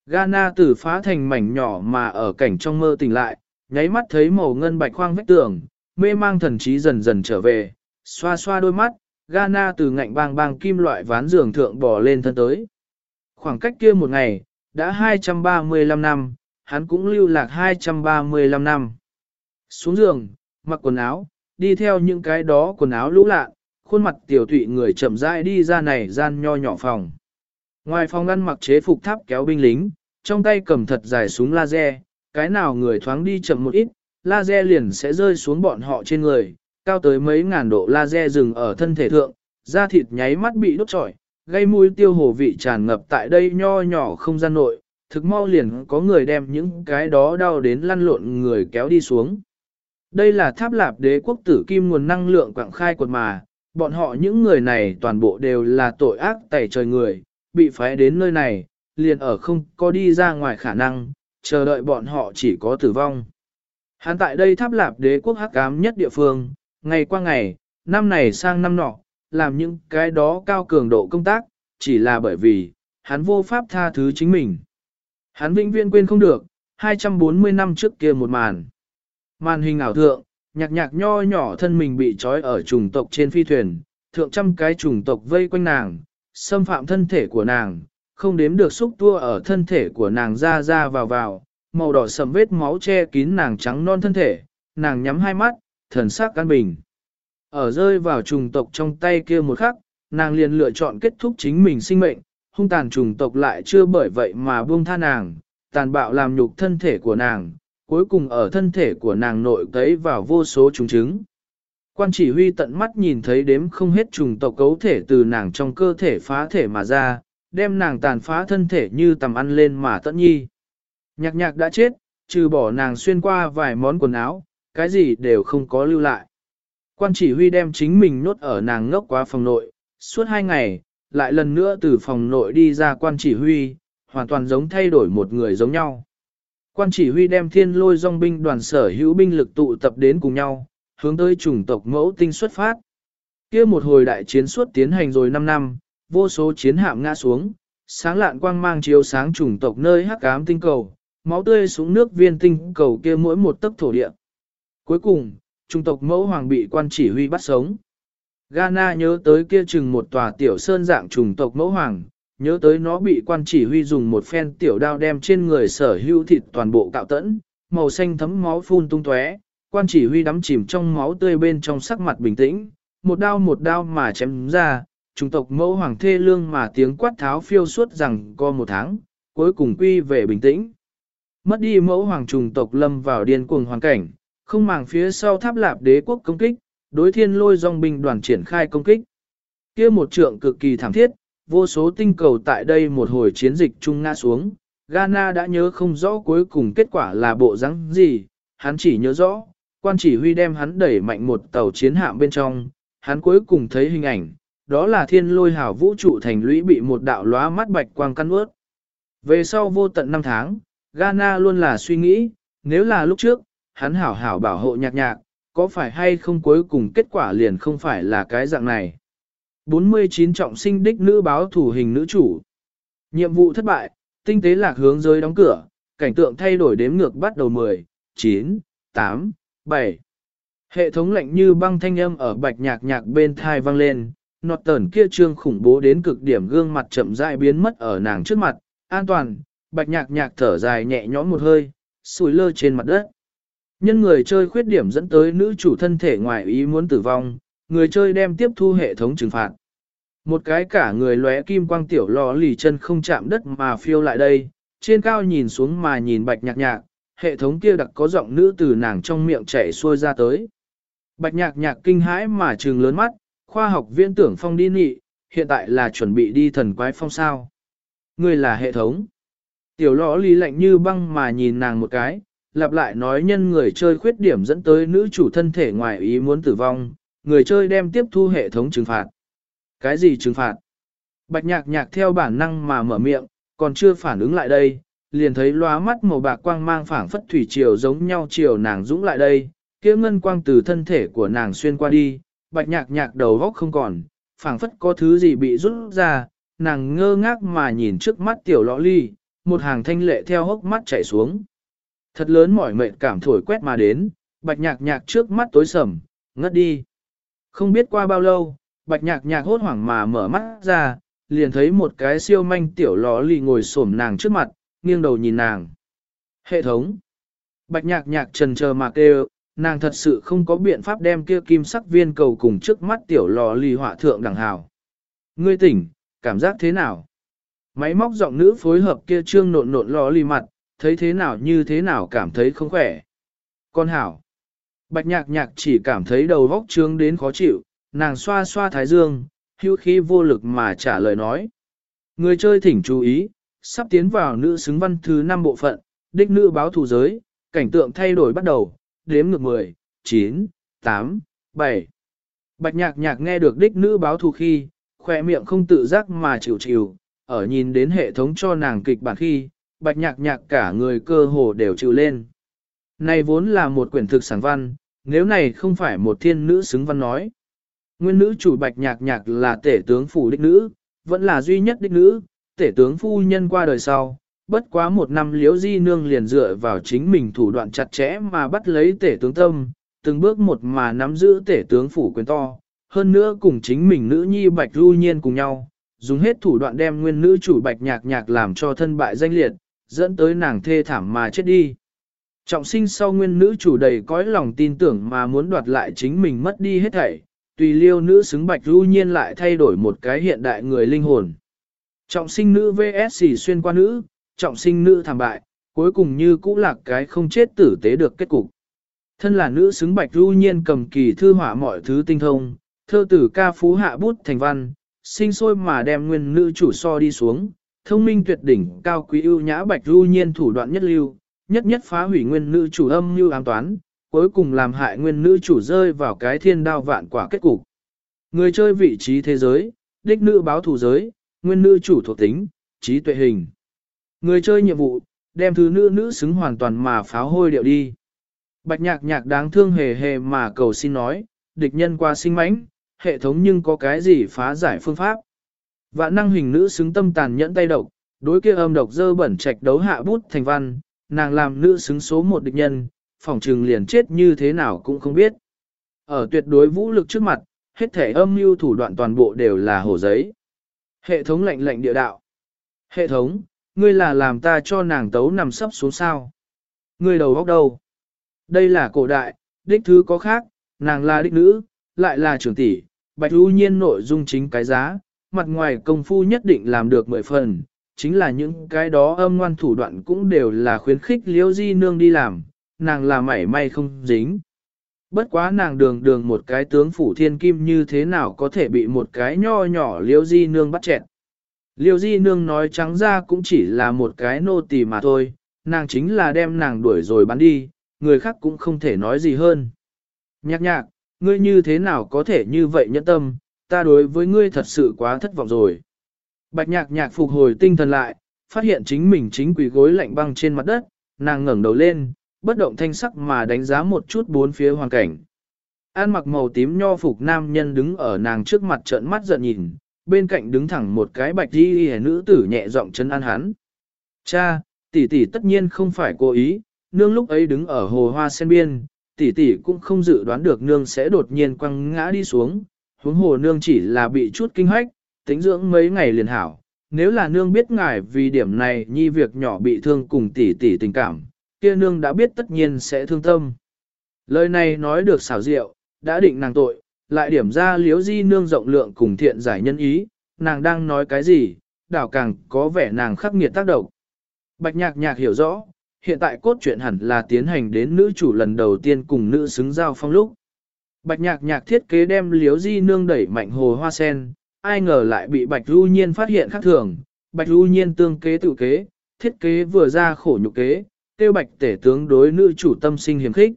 A: Ghana tử phá thành mảnh nhỏ mà ở cảnh trong mơ tỉnh lại, nháy mắt thấy màu ngân bạch khoang vách tường, mê mang thần trí dần dần trở về, xoa xoa đôi mắt, Ghana từ ngạnh bang bang kim loại ván giường thượng bò lên thân tới. Khoảng cách kia một ngày, đã 235 năm, hắn cũng lưu lạc 235 năm. Xuống giường, mặc quần áo, đi theo những cái đó quần áo lũ lạ, khuôn mặt tiểu thụy người chậm rãi đi ra này gian nho nhỏ phòng. Ngoài phòng ngăn mặc chế phục tháp kéo binh lính, trong tay cầm thật dài súng laser, cái nào người thoáng đi chậm một ít, laser liền sẽ rơi xuống bọn họ trên người, cao tới mấy ngàn độ laser dừng ở thân thể thượng, da thịt nháy mắt bị đốt trọi, gây mùi tiêu hồ vị tràn ngập tại đây nho nhỏ không gian nội, thực mau liền có người đem những cái đó đau đến lăn lộn người kéo đi xuống. Đây là tháp lạp đế quốc tử kim nguồn năng lượng quảng khai quật mà, bọn họ những người này toàn bộ đều là tội ác tẩy trời người, bị phái đến nơi này, liền ở không có đi ra ngoài khả năng, chờ đợi bọn họ chỉ có tử vong. Hắn tại đây tháp lạp đế quốc hắc ám nhất địa phương, ngày qua ngày, năm này sang năm nọ, làm những cái đó cao cường độ công tác, chỉ là bởi vì, hắn vô pháp tha thứ chính mình. Hắn vĩnh viễn quên không được, 240 năm trước kia một màn. Màn hình ảo thượng, nhạc nhạc nho nhỏ thân mình bị trói ở trùng tộc trên phi thuyền, thượng trăm cái trùng tộc vây quanh nàng, xâm phạm thân thể của nàng, không đếm được xúc tua ở thân thể của nàng ra ra vào vào, màu đỏ sầm vết máu che kín nàng trắng non thân thể, nàng nhắm hai mắt, thần sắc căn bình. Ở rơi vào trùng tộc trong tay kia một khắc, nàng liền lựa chọn kết thúc chính mình sinh mệnh, hung tàn trùng tộc lại chưa bởi vậy mà buông tha nàng, tàn bạo làm nhục thân thể của nàng, cuối cùng ở thân thể của nàng nội cấy vào vô số trùng trứng. Quan chỉ huy tận mắt nhìn thấy đếm không hết trùng tộc cấu thể từ nàng trong cơ thể phá thể mà ra, đem nàng tàn phá thân thể như tầm ăn lên mà tận nhi. Nhạc nhạc đã chết, trừ bỏ nàng xuyên qua vài món quần áo, cái gì đều không có lưu lại. Quan chỉ huy đem chính mình nốt ở nàng ngốc qua phòng nội, suốt hai ngày, lại lần nữa từ phòng nội đi ra quan chỉ huy, hoàn toàn giống thay đổi một người giống nhau. Quan chỉ huy đem thiên lôi dòng binh đoàn sở hữu binh lực tụ tập đến cùng nhau, hướng tới chủng tộc mẫu tinh xuất phát. kia một hồi đại chiến suốt tiến hành rồi 5 năm, vô số chiến hạm ngã xuống, sáng lạn quang mang chiếu sáng chủng tộc nơi hắc ám tinh cầu, máu tươi xuống nước viên tinh cầu kia mỗi một tấc thổ địa. Cuối cùng, chủng tộc mẫu hoàng bị quan chỉ huy bắt sống. Ghana nhớ tới kia chừng một tòa tiểu sơn dạng chủng tộc mẫu hoàng, nhớ tới nó bị quan chỉ huy dùng một phen tiểu đao đem trên người sở hữu thịt toàn bộ cạo tẫn, màu xanh thấm máu phun tung tóe, quan chỉ huy đắm chìm trong máu tươi bên trong sắc mặt bình tĩnh, một đao một đao mà chém ra, trung tộc mẫu hoàng thê lương mà tiếng quát tháo phiêu suốt rằng co một tháng, cuối cùng quy về bình tĩnh. Mất đi mẫu hoàng trùng tộc lâm vào điên cuồng hoàn cảnh, không màng phía sau tháp lạp đế quốc công kích, đối thiên lôi dòng binh đoàn triển khai công kích. kia một trượng cực kỳ thảm thiết, vô số tinh cầu tại đây một hồi chiến dịch chung ngã xuống, Ghana đã nhớ không rõ cuối cùng kết quả là bộ rắn gì, hắn chỉ nhớ rõ, quan chỉ huy đem hắn đẩy mạnh một tàu chiến hạm bên trong, hắn cuối cùng thấy hình ảnh, đó là thiên lôi hào vũ trụ thành lũy bị một đạo lóa mắt bạch quang căn ướt. Về sau vô tận năm tháng, Ghana luôn là suy nghĩ, nếu là lúc trước, hắn hảo hảo bảo hộ nhạc nhạc, có phải hay không cuối cùng kết quả liền không phải là cái dạng này. 49 trọng sinh đích nữ báo thủ hình nữ chủ. Nhiệm vụ thất bại, tinh tế lạc hướng giới đóng cửa, cảnh tượng thay đổi đếm ngược bắt đầu 10, 9, 8, 7. Hệ thống lạnh như băng thanh âm ở bạch nhạc nhạc bên thai vang lên, nọt tờn kia trương khủng bố đến cực điểm gương mặt chậm rãi biến mất ở nàng trước mặt, an toàn, bạch nhạc nhạc thở dài nhẹ nhõm một hơi, sùi lơ trên mặt đất. Nhân người chơi khuyết điểm dẫn tới nữ chủ thân thể ngoài ý muốn tử vong, người chơi đem tiếp thu hệ thống trừng phạt. Một cái cả người lóe kim quang tiểu lò lì chân không chạm đất mà phiêu lại đây, trên cao nhìn xuống mà nhìn bạch nhạc nhạc, hệ thống kia đặc có giọng nữ từ nàng trong miệng chảy xuôi ra tới. Bạch nhạc nhạc kinh hãi mà trừng lớn mắt, khoa học viên tưởng phong đi nị, hiện tại là chuẩn bị đi thần quái phong sao. Người là hệ thống. Tiểu lõ lý lạnh như băng mà nhìn nàng một cái, lặp lại nói nhân người chơi khuyết điểm dẫn tới nữ chủ thân thể ngoài ý muốn tử vong, người chơi đem tiếp thu hệ thống trừng phạt. Cái gì trừng phạt? Bạch nhạc nhạc theo bản năng mà mở miệng, còn chưa phản ứng lại đây, liền thấy lóa mắt màu bạc quang mang phảng phất thủy triều giống nhau chiều nàng dũng lại đây, kia ngân quang từ thân thể của nàng xuyên qua đi, bạch nhạc nhạc đầu góc không còn, phảng phất có thứ gì bị rút ra, nàng ngơ ngác mà nhìn trước mắt tiểu lõ ly, một hàng thanh lệ theo hốc mắt chảy xuống. Thật lớn mỏi mệt cảm thổi quét mà đến, bạch nhạc nhạc trước mắt tối sầm, ngất đi. Không biết qua bao lâu, bạch nhạc nhạc hốt hoảng mà mở mắt ra, liền thấy một cái siêu manh tiểu lò lì ngồi xổm nàng trước mặt, nghiêng đầu nhìn nàng. Hệ thống. Bạch nhạc nhạc trần chờ mà kêu, nàng thật sự không có biện pháp đem kia kim sắc viên cầu cùng trước mắt tiểu lò lì họa thượng đẳng hào. Ngươi tỉnh, cảm giác thế nào? Máy móc giọng nữ phối hợp kia trương nộn nộn lò lì mặt, thấy thế nào như thế nào cảm thấy không khỏe. Con hảo. Bạch nhạc nhạc chỉ cảm thấy đầu vóc trướng đến khó chịu, nàng xoa xoa thái dương, hưu khí vô lực mà trả lời nói. Người chơi thỉnh chú ý, sắp tiến vào nữ xứng văn thứ 5 bộ phận, đích nữ báo thủ giới, cảnh tượng thay đổi bắt đầu, đếm ngược 10, 9, 8, 7. Bạch nhạc nhạc nghe được đích nữ báo thù khi, khoe miệng không tự giác mà chịu chịu, ở nhìn đến hệ thống cho nàng kịch bản khi, bạch nhạc nhạc cả người cơ hồ đều chịu lên. Này vốn là một quyển thực sản văn, nếu này không phải một thiên nữ xứng văn nói. Nguyên nữ chủ bạch nhạc nhạc là tể tướng phủ đích nữ, vẫn là duy nhất đích nữ, tể tướng phu nhân qua đời sau, bất quá một năm liễu di nương liền dựa vào chính mình thủ đoạn chặt chẽ mà bắt lấy tể tướng tâm, từng bước một mà nắm giữ tể tướng phủ quyền to, hơn nữa cùng chính mình nữ nhi bạch lưu nhiên cùng nhau, dùng hết thủ đoạn đem nguyên nữ chủ bạch nhạc nhạc làm cho thân bại danh liệt, dẫn tới nàng thê thảm mà chết đi. Trọng sinh sau nguyên nữ chủ đầy cõi lòng tin tưởng mà muốn đoạt lại chính mình mất đi hết thảy, tùy liêu nữ xứng bạch lưu nhiên lại thay đổi một cái hiện đại người linh hồn. Trọng sinh nữ VS xuyên qua nữ, trọng sinh nữ thảm bại, cuối cùng như cũ lạc cái không chết tử tế được kết cục. Thân là nữ xứng bạch lưu nhiên cầm kỳ thư hỏa mọi thứ tinh thông, thơ tử ca phú hạ bút thành văn, sinh sôi mà đem nguyên nữ chủ so đi xuống, thông minh tuyệt đỉnh cao quý ưu nhã bạch lưu nhiên thủ đoạn nhất lưu, nhất nhất phá hủy nguyên nữ chủ âm như ám toán, cuối cùng làm hại nguyên nữ chủ rơi vào cái thiên đao vạn quả kết cục. Người chơi vị trí thế giới, đích nữ báo thủ giới, nguyên nữ chủ thuộc tính, trí tuệ hình. Người chơi nhiệm vụ, đem thứ nữ nữ xứng hoàn toàn mà pháo hôi điệu đi. Bạch nhạc nhạc đáng thương hề hề mà cầu xin nói, địch nhân qua sinh mãnh, hệ thống nhưng có cái gì phá giải phương pháp. Vạn năng hình nữ xứng tâm tàn nhẫn tay độc, đối kia âm độc dơ bẩn trạch đấu hạ bút thành văn, nàng làm nữ xứng số một địch nhân, phòng trừng liền chết như thế nào cũng không biết. Ở tuyệt đối vũ lực trước mặt, hết thể âm mưu thủ đoạn toàn bộ đều là hổ giấy. Hệ thống lệnh lệnh địa đạo. Hệ thống, ngươi là làm ta cho nàng tấu nằm sấp xuống sao. Ngươi đầu góc đầu. Đây là cổ đại, đích thứ có khác, nàng là đích nữ, lại là trưởng tỷ, bạch ưu nhiên nội dung chính cái giá, mặt ngoài công phu nhất định làm được mười phần, chính là những cái đó âm ngoan thủ đoạn cũng đều là khuyến khích liễu di nương đi làm, nàng là mảy may không dính. Bất quá nàng đường đường một cái tướng phủ thiên kim như thế nào có thể bị một cái nho nhỏ liễu di nương bắt chẹt. liễu di nương nói trắng ra cũng chỉ là một cái nô tỳ mà thôi, nàng chính là đem nàng đuổi rồi bán đi, người khác cũng không thể nói gì hơn. Nhạc nhạc, ngươi như thế nào có thể như vậy nhẫn tâm, ta đối với ngươi thật sự quá thất vọng rồi. Bạch nhạc nhạc phục hồi tinh thần lại, phát hiện chính mình chính quỷ gối lạnh băng trên mặt đất, nàng ngẩng đầu lên, bất động thanh sắc mà đánh giá một chút bốn phía hoàn cảnh. An mặc màu tím nho phục nam nhân đứng ở nàng trước mặt trợn mắt giận nhìn, bên cạnh đứng thẳng một cái bạch y hề nữ tử nhẹ giọng chân an hắn. Cha, tỷ tỷ tất nhiên không phải cố ý, nương lúc ấy đứng ở hồ hoa sen biên, tỷ tỷ cũng không dự đoán được nương sẽ đột nhiên quăng ngã đi xuống, huống hồ nương chỉ là bị chút kinh hách, tính dưỡng mấy ngày liền hảo. Nếu là nương biết ngài vì điểm này nhi việc nhỏ bị thương cùng tỷ tỷ tình cảm, kia nương đã biết tất nhiên sẽ thương tâm. Lời này nói được xảo diệu, đã định nàng tội, lại điểm ra liếu di nương rộng lượng cùng thiện giải nhân ý, nàng đang nói cái gì, đảo càng có vẻ nàng khắc nghiệt tác động. Bạch nhạc nhạc hiểu rõ, hiện tại cốt truyện hẳn là tiến hành đến nữ chủ lần đầu tiên cùng nữ xứng giao phong lúc. Bạch nhạc nhạc thiết kế đem liếu di nương đẩy mạnh hồ hoa sen, ai ngờ lại bị bạch Du nhiên phát hiện khác thường, bạch Du nhiên tương kế tự kế, thiết kế vừa ra khổ nhục kế, tiêu bạch tể tướng đối nữ chủ tâm sinh hiểm khích.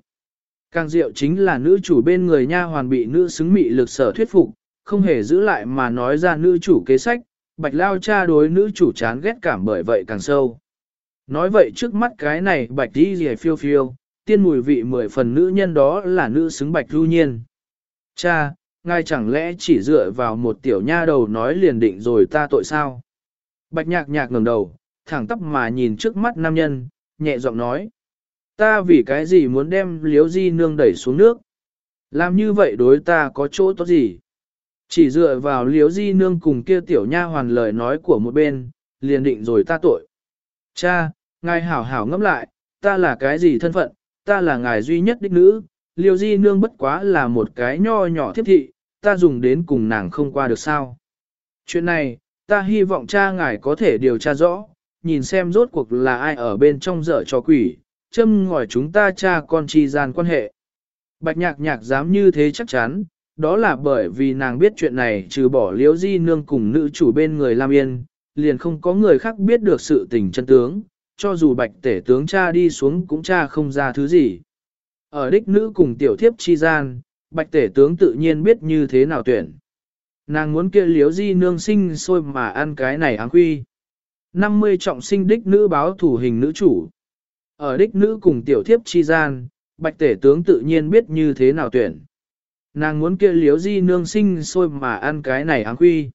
A: Càng diệu chính là nữ chủ bên người nha hoàn bị nữ xứng mị lực sở thuyết phục, không hề giữ lại mà nói ra nữ chủ kế sách, bạch lao cha đối nữ chủ chán ghét cảm bởi vậy càng sâu. Nói vậy trước mắt cái này bạch đi rìa phiêu phiêu, tiên mùi vị mười phần nữ nhân đó là nữ xứng bạch Du nhiên. Cha, ngài chẳng lẽ chỉ dựa vào một tiểu nha đầu nói liền định rồi ta tội sao? Bạch nhạc nhạc ngẩng đầu, thẳng tắp mà nhìn trước mắt nam nhân, nhẹ giọng nói. Ta vì cái gì muốn đem liếu di nương đẩy xuống nước? Làm như vậy đối ta có chỗ tốt gì? Chỉ dựa vào liếu di nương cùng kia tiểu nha hoàn lời nói của một bên, liền định rồi ta tội. Cha, ngài hảo hảo ngẫm lại, ta là cái gì thân phận, ta là ngài duy nhất đích nữ, liêu di nương bất quá là một cái nho nhỏ thiếp thị, ta dùng đến cùng nàng không qua được sao. Chuyện này, ta hy vọng cha ngài có thể điều tra rõ, nhìn xem rốt cuộc là ai ở bên trong dở cho quỷ, châm ngòi chúng ta cha con chi gian quan hệ. Bạch nhạc nhạc dám như thế chắc chắn, đó là bởi vì nàng biết chuyện này trừ bỏ liễu di nương cùng nữ chủ bên người Lam Yên, liền không có người khác biết được sự tình chân tướng, cho dù bạch tể tướng cha đi xuống cũng cha không ra thứ gì. Ở đích nữ cùng tiểu thiếp chi gian, bạch tể tướng tự nhiên biết như thế nào tuyển. Nàng muốn kia liếu di nương sinh sôi mà ăn cái này áng quy. 50 trọng sinh đích nữ báo thủ hình nữ chủ. Ở đích nữ cùng tiểu thiếp chi gian, bạch tể tướng tự nhiên biết như thế nào tuyển. Nàng muốn kia liếu di nương sinh sôi mà ăn cái này áng quy.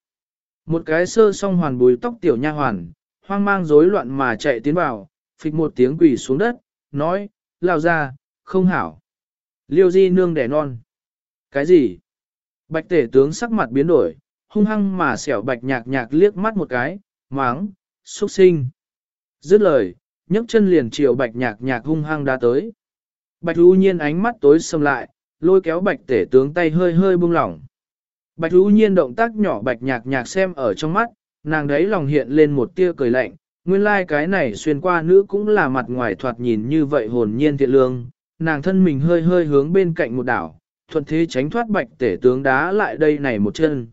A: Một cái sơ song hoàn bùi tóc tiểu nha hoàn, hoang mang rối loạn mà chạy tiến vào, phịch một tiếng quỳ xuống đất, nói, lao ra, không hảo. Liêu di nương đẻ non. Cái gì? Bạch tể tướng sắc mặt biến đổi, hung hăng mà xẻo bạch nhạc nhạc liếc mắt một cái, máng, xuất sinh. Dứt lời, nhấc chân liền chiều bạch nhạc nhạc hung hăng đã tới. Bạch ưu nhiên ánh mắt tối sầm lại, lôi kéo bạch tể tướng tay hơi hơi buông lỏng. Bạch ưu nhiên động tác nhỏ bạch nhạc nhạc xem ở trong mắt, nàng đấy lòng hiện lên một tia cười lạnh, nguyên lai like cái này xuyên qua nữ cũng là mặt ngoài thoạt nhìn như vậy hồn nhiên thiện lương, nàng thân mình hơi hơi hướng bên cạnh một đảo, thuận thế tránh thoát bạch tể tướng đá lại đây này một chân.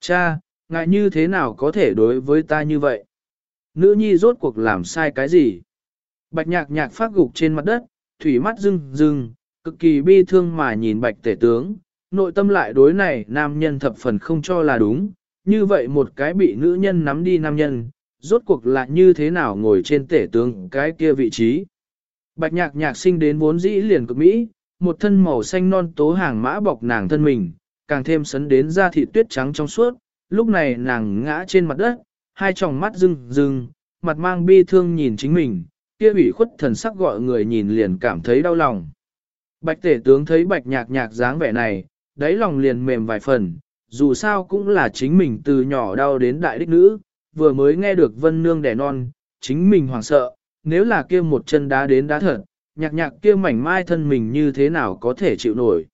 A: Cha, ngại như thế nào có thể đối với ta như vậy? Nữ nhi rốt cuộc làm sai cái gì? Bạch nhạc nhạc phát gục trên mặt đất, thủy mắt rưng rưng, cực kỳ bi thương mà nhìn bạch tể tướng, nội tâm lại đối này nam nhân thập phần không cho là đúng, như vậy một cái bị nữ nhân nắm đi nam nhân, rốt cuộc là như thế nào ngồi trên tể tướng cái kia vị trí. Bạch nhạc nhạc sinh đến vốn dĩ liền cực Mỹ, một thân màu xanh non tố hàng mã bọc nàng thân mình, càng thêm sấn đến da thịt tuyết trắng trong suốt, lúc này nàng ngã trên mặt đất, hai tròng mắt rưng rưng, mặt mang bi thương nhìn chính mình, kia ủy khuất thần sắc gọi người nhìn liền cảm thấy đau lòng. Bạch tể tướng thấy bạch nhạc nhạc dáng vẻ này, đáy lòng liền mềm vài phần, dù sao cũng là chính mình từ nhỏ đau đến đại đích nữ, vừa mới nghe được vân nương đẻ non, chính mình hoảng sợ, nếu là kia một chân đá đến đá thật, nhạc nhạc kia mảnh mai thân mình như thế nào có thể chịu nổi.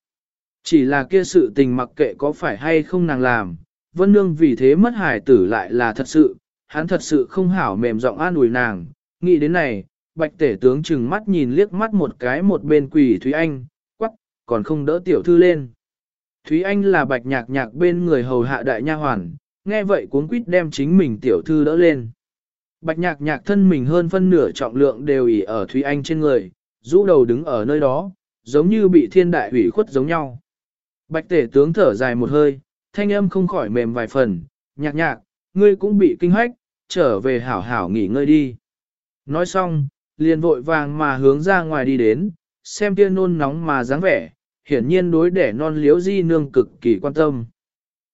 A: Chỉ là kia sự tình mặc kệ có phải hay không nàng làm, vân nương vì thế mất hài tử lại là thật sự, hắn thật sự không hảo mềm giọng an ủi nàng, nghĩ đến này, bạch tể tướng chừng mắt nhìn liếc mắt một cái một bên quỷ Thúy Anh, quắc, còn không đỡ tiểu thư lên. Thúy Anh là bạch nhạc nhạc bên người hầu hạ đại nha hoàn, nghe vậy cuốn quýt đem chính mình tiểu thư đỡ lên. Bạch nhạc nhạc thân mình hơn phân nửa trọng lượng đều ỉ ở Thúy Anh trên người, rũ đầu đứng ở nơi đó, giống như bị thiên đại hủy khuất giống nhau. Bạch tể tướng thở dài một hơi, thanh âm không khỏi mềm vài phần, nhạc nhạc, ngươi cũng bị kinh hoách, trở về hảo hảo nghỉ ngơi đi. Nói xong, liền vội vàng mà hướng ra ngoài đi đến, xem kia nôn nóng mà dáng vẻ, hiển nhiên đối đẻ non liếu di nương cực kỳ quan tâm.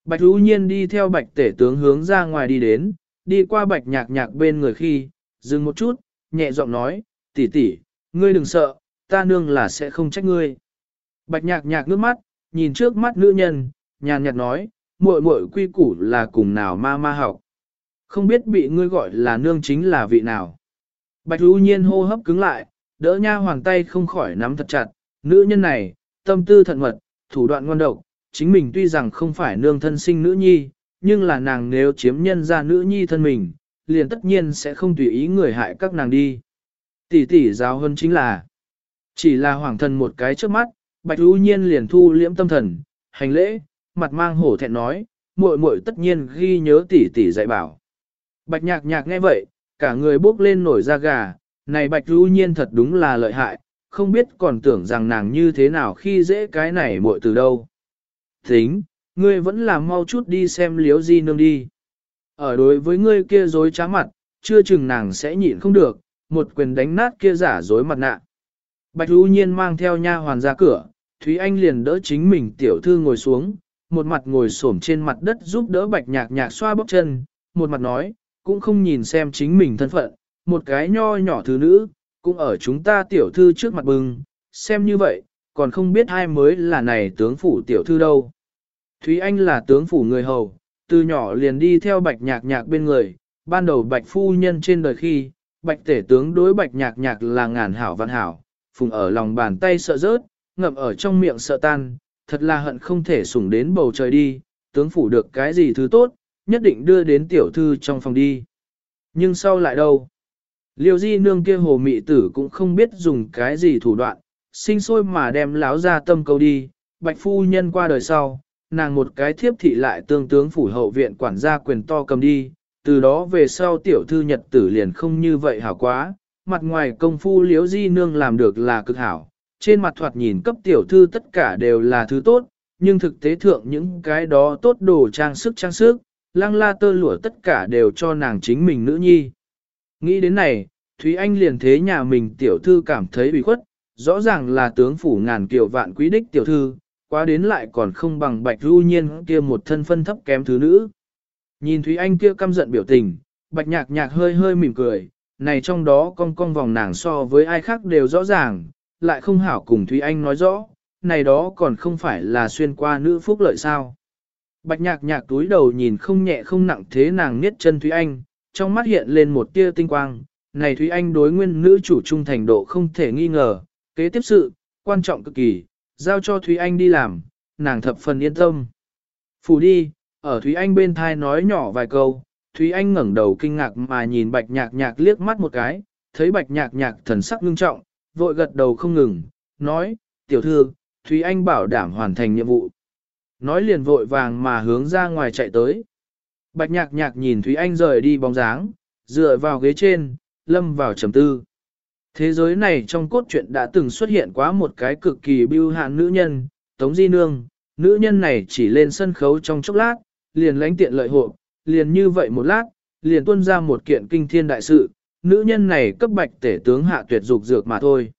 A: Bạch Hữu Nhiên đi theo bạch tể tướng hướng ra ngoài đi đến, đi qua bạch nhạc nhạc bên người khi, dừng một chút, nhẹ giọng nói, tỷ tỷ, ngươi đừng sợ, ta nương là sẽ không trách ngươi. Bạch nhạc nhạc nước mắt, nhìn trước mắt nữ nhân, nhàn nhạt nói, muội muội quy củ là cùng nào ma ma học. Không biết bị ngươi gọi là nương chính là vị nào. Bạch lưu nhiên hô hấp cứng lại, đỡ nha hoàng tay không khỏi nắm thật chặt, nữ nhân này, tâm tư thận mật, thủ đoạn ngoan độc, chính mình tuy rằng không phải nương thân sinh nữ nhi, nhưng là nàng nếu chiếm nhân ra nữ nhi thân mình, liền tất nhiên sẽ không tùy ý người hại các nàng đi. Tỷ tỷ giáo hơn chính là, chỉ là hoàng thần một cái trước mắt, bạch lưu nhiên liền thu liễm tâm thần, hành lễ, mặt mang hổ thẹn nói, muội muội tất nhiên ghi nhớ tỷ tỷ dạy bảo. Bạch nhạc nhạc nghe vậy, cả người bốc lên nổi da gà, này bạch lưu nhiên thật đúng là lợi hại, không biết còn tưởng rằng nàng như thế nào khi dễ cái này muội từ đâu. Tính, ngươi vẫn là mau chút đi xem liếu di nương đi. Ở đối với ngươi kia dối trá mặt, chưa chừng nàng sẽ nhịn không được, một quyền đánh nát kia giả dối mặt nạ. Bạch Hữu nhiên mang theo nha hoàn ra cửa, Thúy Anh liền đỡ chính mình tiểu thư ngồi xuống, một mặt ngồi xổm trên mặt đất giúp đỡ bạch nhạc nhạc xoa bóp chân, một mặt nói, cũng không nhìn xem chính mình thân phận, một cái nho nhỏ thứ nữ, cũng ở chúng ta tiểu thư trước mặt bừng, xem như vậy, còn không biết ai mới là này tướng phủ tiểu thư đâu. Thúy Anh là tướng phủ người hầu, từ nhỏ liền đi theo bạch nhạc nhạc bên người, ban đầu bạch phu nhân trên đời khi, bạch tể tướng đối bạch nhạc nhạc là ngàn hảo văn hảo, phùng ở lòng bàn tay sợ rớt, ngậm ở trong miệng sợ tan, thật là hận không thể sủng đến bầu trời đi, tướng phủ được cái gì thứ tốt, nhất định đưa đến tiểu thư trong phòng đi. Nhưng sau lại đâu? Liêu di nương kia hồ mị tử cũng không biết dùng cái gì thủ đoạn, sinh sôi mà đem láo ra tâm câu đi, bạch phu nhân qua đời sau, nàng một cái thiếp thị lại tương tướng phủ hậu viện quản gia quyền to cầm đi, từ đó về sau tiểu thư nhật tử liền không như vậy hảo quá, mặt ngoài công phu liếu di nương làm được là cực hảo, trên mặt thoạt nhìn cấp tiểu thư tất cả đều là thứ tốt, nhưng thực tế thượng những cái đó tốt đồ trang sức trang sức, lăng la tơ lụa tất cả đều cho nàng chính mình nữ nhi. Nghĩ đến này, Thúy Anh liền thế nhà mình tiểu thư cảm thấy bị khuất, rõ ràng là tướng phủ ngàn kiều vạn quý đích tiểu thư, quá đến lại còn không bằng bạch ru nhiên kia một thân phân thấp kém thứ nữ. Nhìn Thúy Anh kia căm giận biểu tình, bạch nhạc nhạc hơi hơi mỉm cười, này trong đó con con vòng nàng so với ai khác đều rõ ràng, lại không hảo cùng Thúy Anh nói rõ, này đó còn không phải là xuyên qua nữ phúc lợi sao. Bạch nhạc nhạc túi đầu nhìn không nhẹ không nặng thế nàng niết chân Thúy Anh, trong mắt hiện lên một tia tinh quang, này Thúy Anh đối nguyên nữ chủ trung thành độ không thể nghi ngờ, kế tiếp sự, quan trọng cực kỳ, giao cho Thúy Anh đi làm, nàng thập phần yên tâm. Phủ đi, ở Thúy Anh bên thai nói nhỏ vài câu, Thúy Anh ngẩng đầu kinh ngạc mà nhìn bạch nhạc nhạc liếc mắt một cái, thấy bạch nhạc nhạc thần sắc ngưng trọng, vội gật đầu không ngừng, nói, tiểu thư, Thúy Anh bảo đảm hoàn thành nhiệm vụ. Nói liền vội vàng mà hướng ra ngoài chạy tới. Bạch nhạc nhạc nhìn Thúy Anh rời đi bóng dáng, dựa vào ghế trên, lâm vào trầm tư. Thế giới này trong cốt truyện đã từng xuất hiện quá một cái cực kỳ bưu hạn nữ nhân, Tống Di Nương, nữ nhân này chỉ lên sân khấu trong chốc lát, liền lãnh tiện lợi hộ, liền như vậy một lát, liền tuôn ra một kiện kinh thiên đại sự, nữ nhân này cấp bạch tể tướng hạ tuyệt dục dược mà thôi.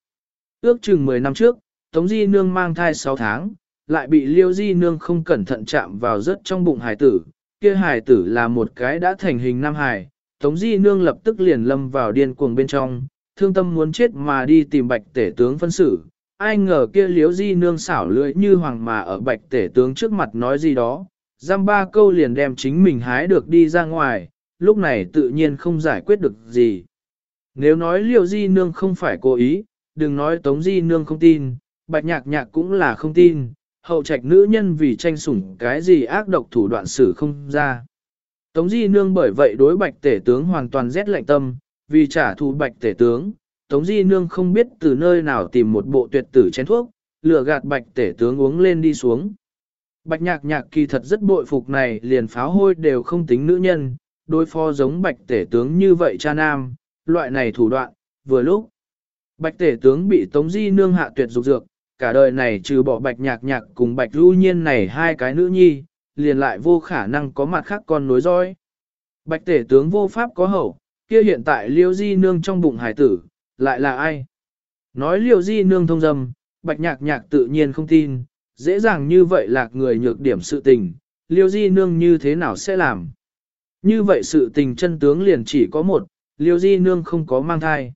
A: Ước chừng 10 năm trước, Tống Di Nương mang thai 6 tháng, lại bị Liêu Di Nương không cẩn thận chạm vào rất trong bụng hải tử, kia hải tử là một cái đã thành hình nam hải, Tống Di Nương lập tức liền lâm vào điên cuồng bên trong, thương tâm muốn chết mà đi tìm bạch tể tướng phân xử. Ai ngờ kia liếu di nương xảo lưỡi như hoàng mà ở bạch tể tướng trước mặt nói gì đó, giam ba câu liền đem chính mình hái được đi ra ngoài, lúc này tự nhiên không giải quyết được gì. Nếu nói liều di nương không phải cố ý, đừng nói tống di nương không tin, bạch nhạc nhạc cũng là không tin, hậu trạch nữ nhân vì tranh sủng cái gì ác độc thủ đoạn xử không ra. Tống di nương bởi vậy đối bạch tể tướng hoàn toàn rét lạnh tâm, vì trả thù bạch tể tướng, Tống Di Nương không biết từ nơi nào tìm một bộ tuyệt tử chén thuốc, lừa gạt bạch tể tướng uống lên đi xuống. Bạch nhạc nhạc kỳ thật rất bội phục này liền pháo hôi đều không tính nữ nhân, đối phó giống bạch tể tướng như vậy cha nam, loại này thủ đoạn, vừa lúc. Bạch tể tướng bị Tống Di Nương hạ tuyệt dục dược, cả đời này trừ bỏ bạch nhạc nhạc cùng bạch lưu nhiên này hai cái nữ nhi, liền lại vô khả năng có mặt khác con nối roi. Bạch tể tướng vô pháp có hậu, kia hiện tại liêu di nương trong bụng hải tử, lại là ai? Nói liêu di nương thông dâm, bạch nhạc nhạc tự nhiên không tin, dễ dàng như vậy lạc người nhược điểm sự tình, liêu di nương như thế nào sẽ làm? Như vậy sự tình chân tướng liền chỉ có một, liêu di nương không có mang thai.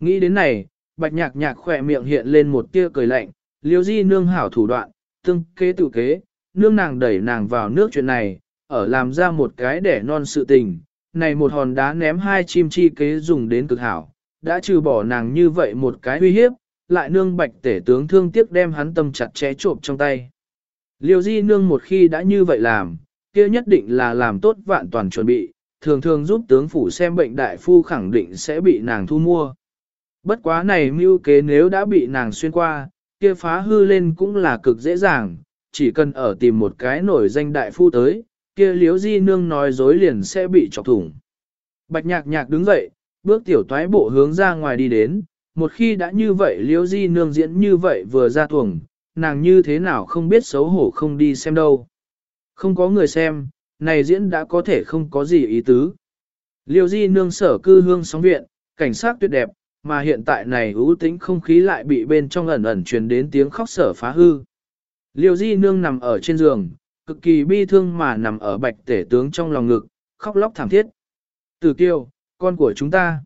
A: Nghĩ đến này, bạch nhạc nhạc khỏe miệng hiện lên một tia cười lạnh, liêu di nương hảo thủ đoạn, tương kế tự kế, nương nàng đẩy nàng vào nước chuyện này, ở làm ra một cái để non sự tình, này một hòn đá ném hai chim chi kế dùng đến cực hảo, đã trừ bỏ nàng như vậy một cái uy hiếp, lại nương bạch tể tướng thương tiếc đem hắn tâm chặt chẽ trộm trong tay. Liêu di nương một khi đã như vậy làm, kia nhất định là làm tốt vạn toàn chuẩn bị, thường thường giúp tướng phủ xem bệnh đại phu khẳng định sẽ bị nàng thu mua. Bất quá này mưu kế nếu đã bị nàng xuyên qua, kia phá hư lên cũng là cực dễ dàng, chỉ cần ở tìm một cái nổi danh đại phu tới, kia liếu di nương nói dối liền sẽ bị chọc thủng. Bạch nhạc nhạc đứng dậy, bước tiểu toái bộ hướng ra ngoài đi đến, một khi đã như vậy liếu di nương diễn như vậy vừa ra tuồng, nàng như thế nào không biết xấu hổ không đi xem đâu. Không có người xem, này diễn đã có thể không có gì ý tứ. Liêu di nương sở cư hương sóng viện, cảnh sát tuyệt đẹp, mà hiện tại này ưu tĩnh không khí lại bị bên trong ẩn ẩn truyền đến tiếng khóc sở phá hư. Liêu di nương nằm ở trên giường, cực kỳ bi thương mà nằm ở bạch tể tướng trong lòng ngực, khóc lóc thảm thiết. Tử kiêu, con của chúng ta.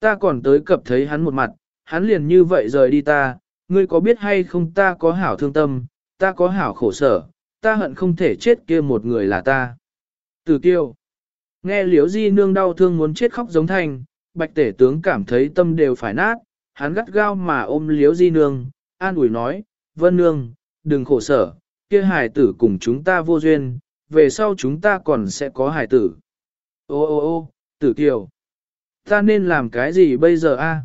A: Ta còn tới cập thấy hắn một mặt, hắn liền như vậy rời đi ta, ngươi có biết hay không ta có hảo thương tâm, ta có hảo khổ sở, ta hận không thể chết kia một người là ta. Tử kiêu. Nghe liếu di nương đau thương muốn chết khóc giống thành, bạch tể tướng cảm thấy tâm đều phải nát, hắn gắt gao mà ôm liếu di nương, an ủi nói, vân nương, đừng khổ sở, kia hài tử cùng chúng ta vô duyên, về sau chúng ta còn sẽ có hài tử. Ô ô ô, tử kiều, ta nên làm cái gì bây giờ a?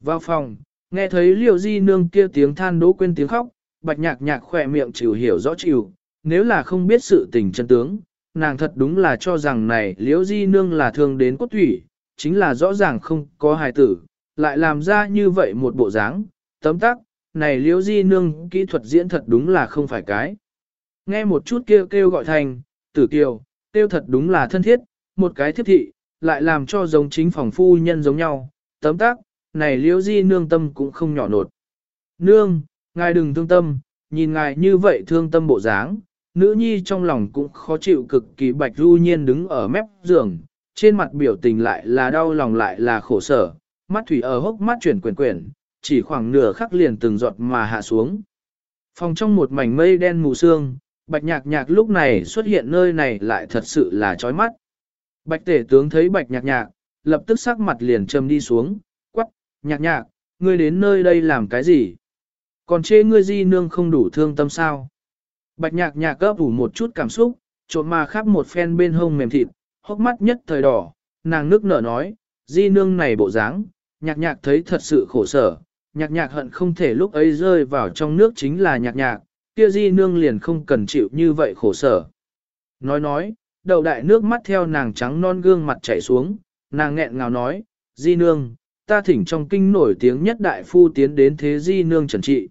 A: Vào phòng, nghe thấy liều di nương kia tiếng than đố quên tiếng khóc, bạch nhạc nhạc khỏe miệng chịu hiểu rõ chịu, nếu là không biết sự tình chân tướng, nàng thật đúng là cho rằng này liễu di nương là thương đến cốt thủy, chính là rõ ràng không có hài tử, lại làm ra như vậy một bộ dáng, tấm tắc, này liễu di nương kỹ thuật diễn thật đúng là không phải cái. Nghe một chút kêu kêu gọi thành, tử kiều, kêu thật đúng là thân thiết, một cái thiết thị, lại làm cho giống chính phòng phu nhân giống nhau, tấm tác này liễu di nương tâm cũng không nhỏ nột. Nương, ngài đừng thương tâm, nhìn ngài như vậy thương tâm bộ dáng, nữ nhi trong lòng cũng khó chịu cực kỳ bạch du nhiên đứng ở mép giường, trên mặt biểu tình lại là đau lòng lại là khổ sở, mắt thủy ở hốc mắt chuyển quyển quyển, chỉ khoảng nửa khắc liền từng giọt mà hạ xuống. Phòng trong một mảnh mây đen mù sương, bạch nhạc nhạc lúc này xuất hiện nơi này lại thật sự là chói mắt. Bạch tể tướng thấy bạch nhạc nhạc, lập tức sắc mặt liền châm đi xuống, quắc, nhạc nhạc, ngươi đến nơi đây làm cái gì? Còn chê ngươi di nương không đủ thương tâm sao? Bạch nhạc nhạc gấp ủ một chút cảm xúc, trộn mà khắp một phen bên hông mềm thịt, hốc mắt nhất thời đỏ, nàng nước nở nói, di nương này bộ dáng, nhạc nhạc thấy thật sự khổ sở, nhạc nhạc hận không thể lúc ấy rơi vào trong nước chính là nhạc nhạc, kia di nương liền không cần chịu như vậy khổ sở. Nói nói, đầu đại nước mắt theo nàng trắng non gương mặt chảy xuống, nàng nghẹn ngào nói, di nương, ta thỉnh trong kinh nổi tiếng nhất đại phu tiến đến thế di nương trần trị.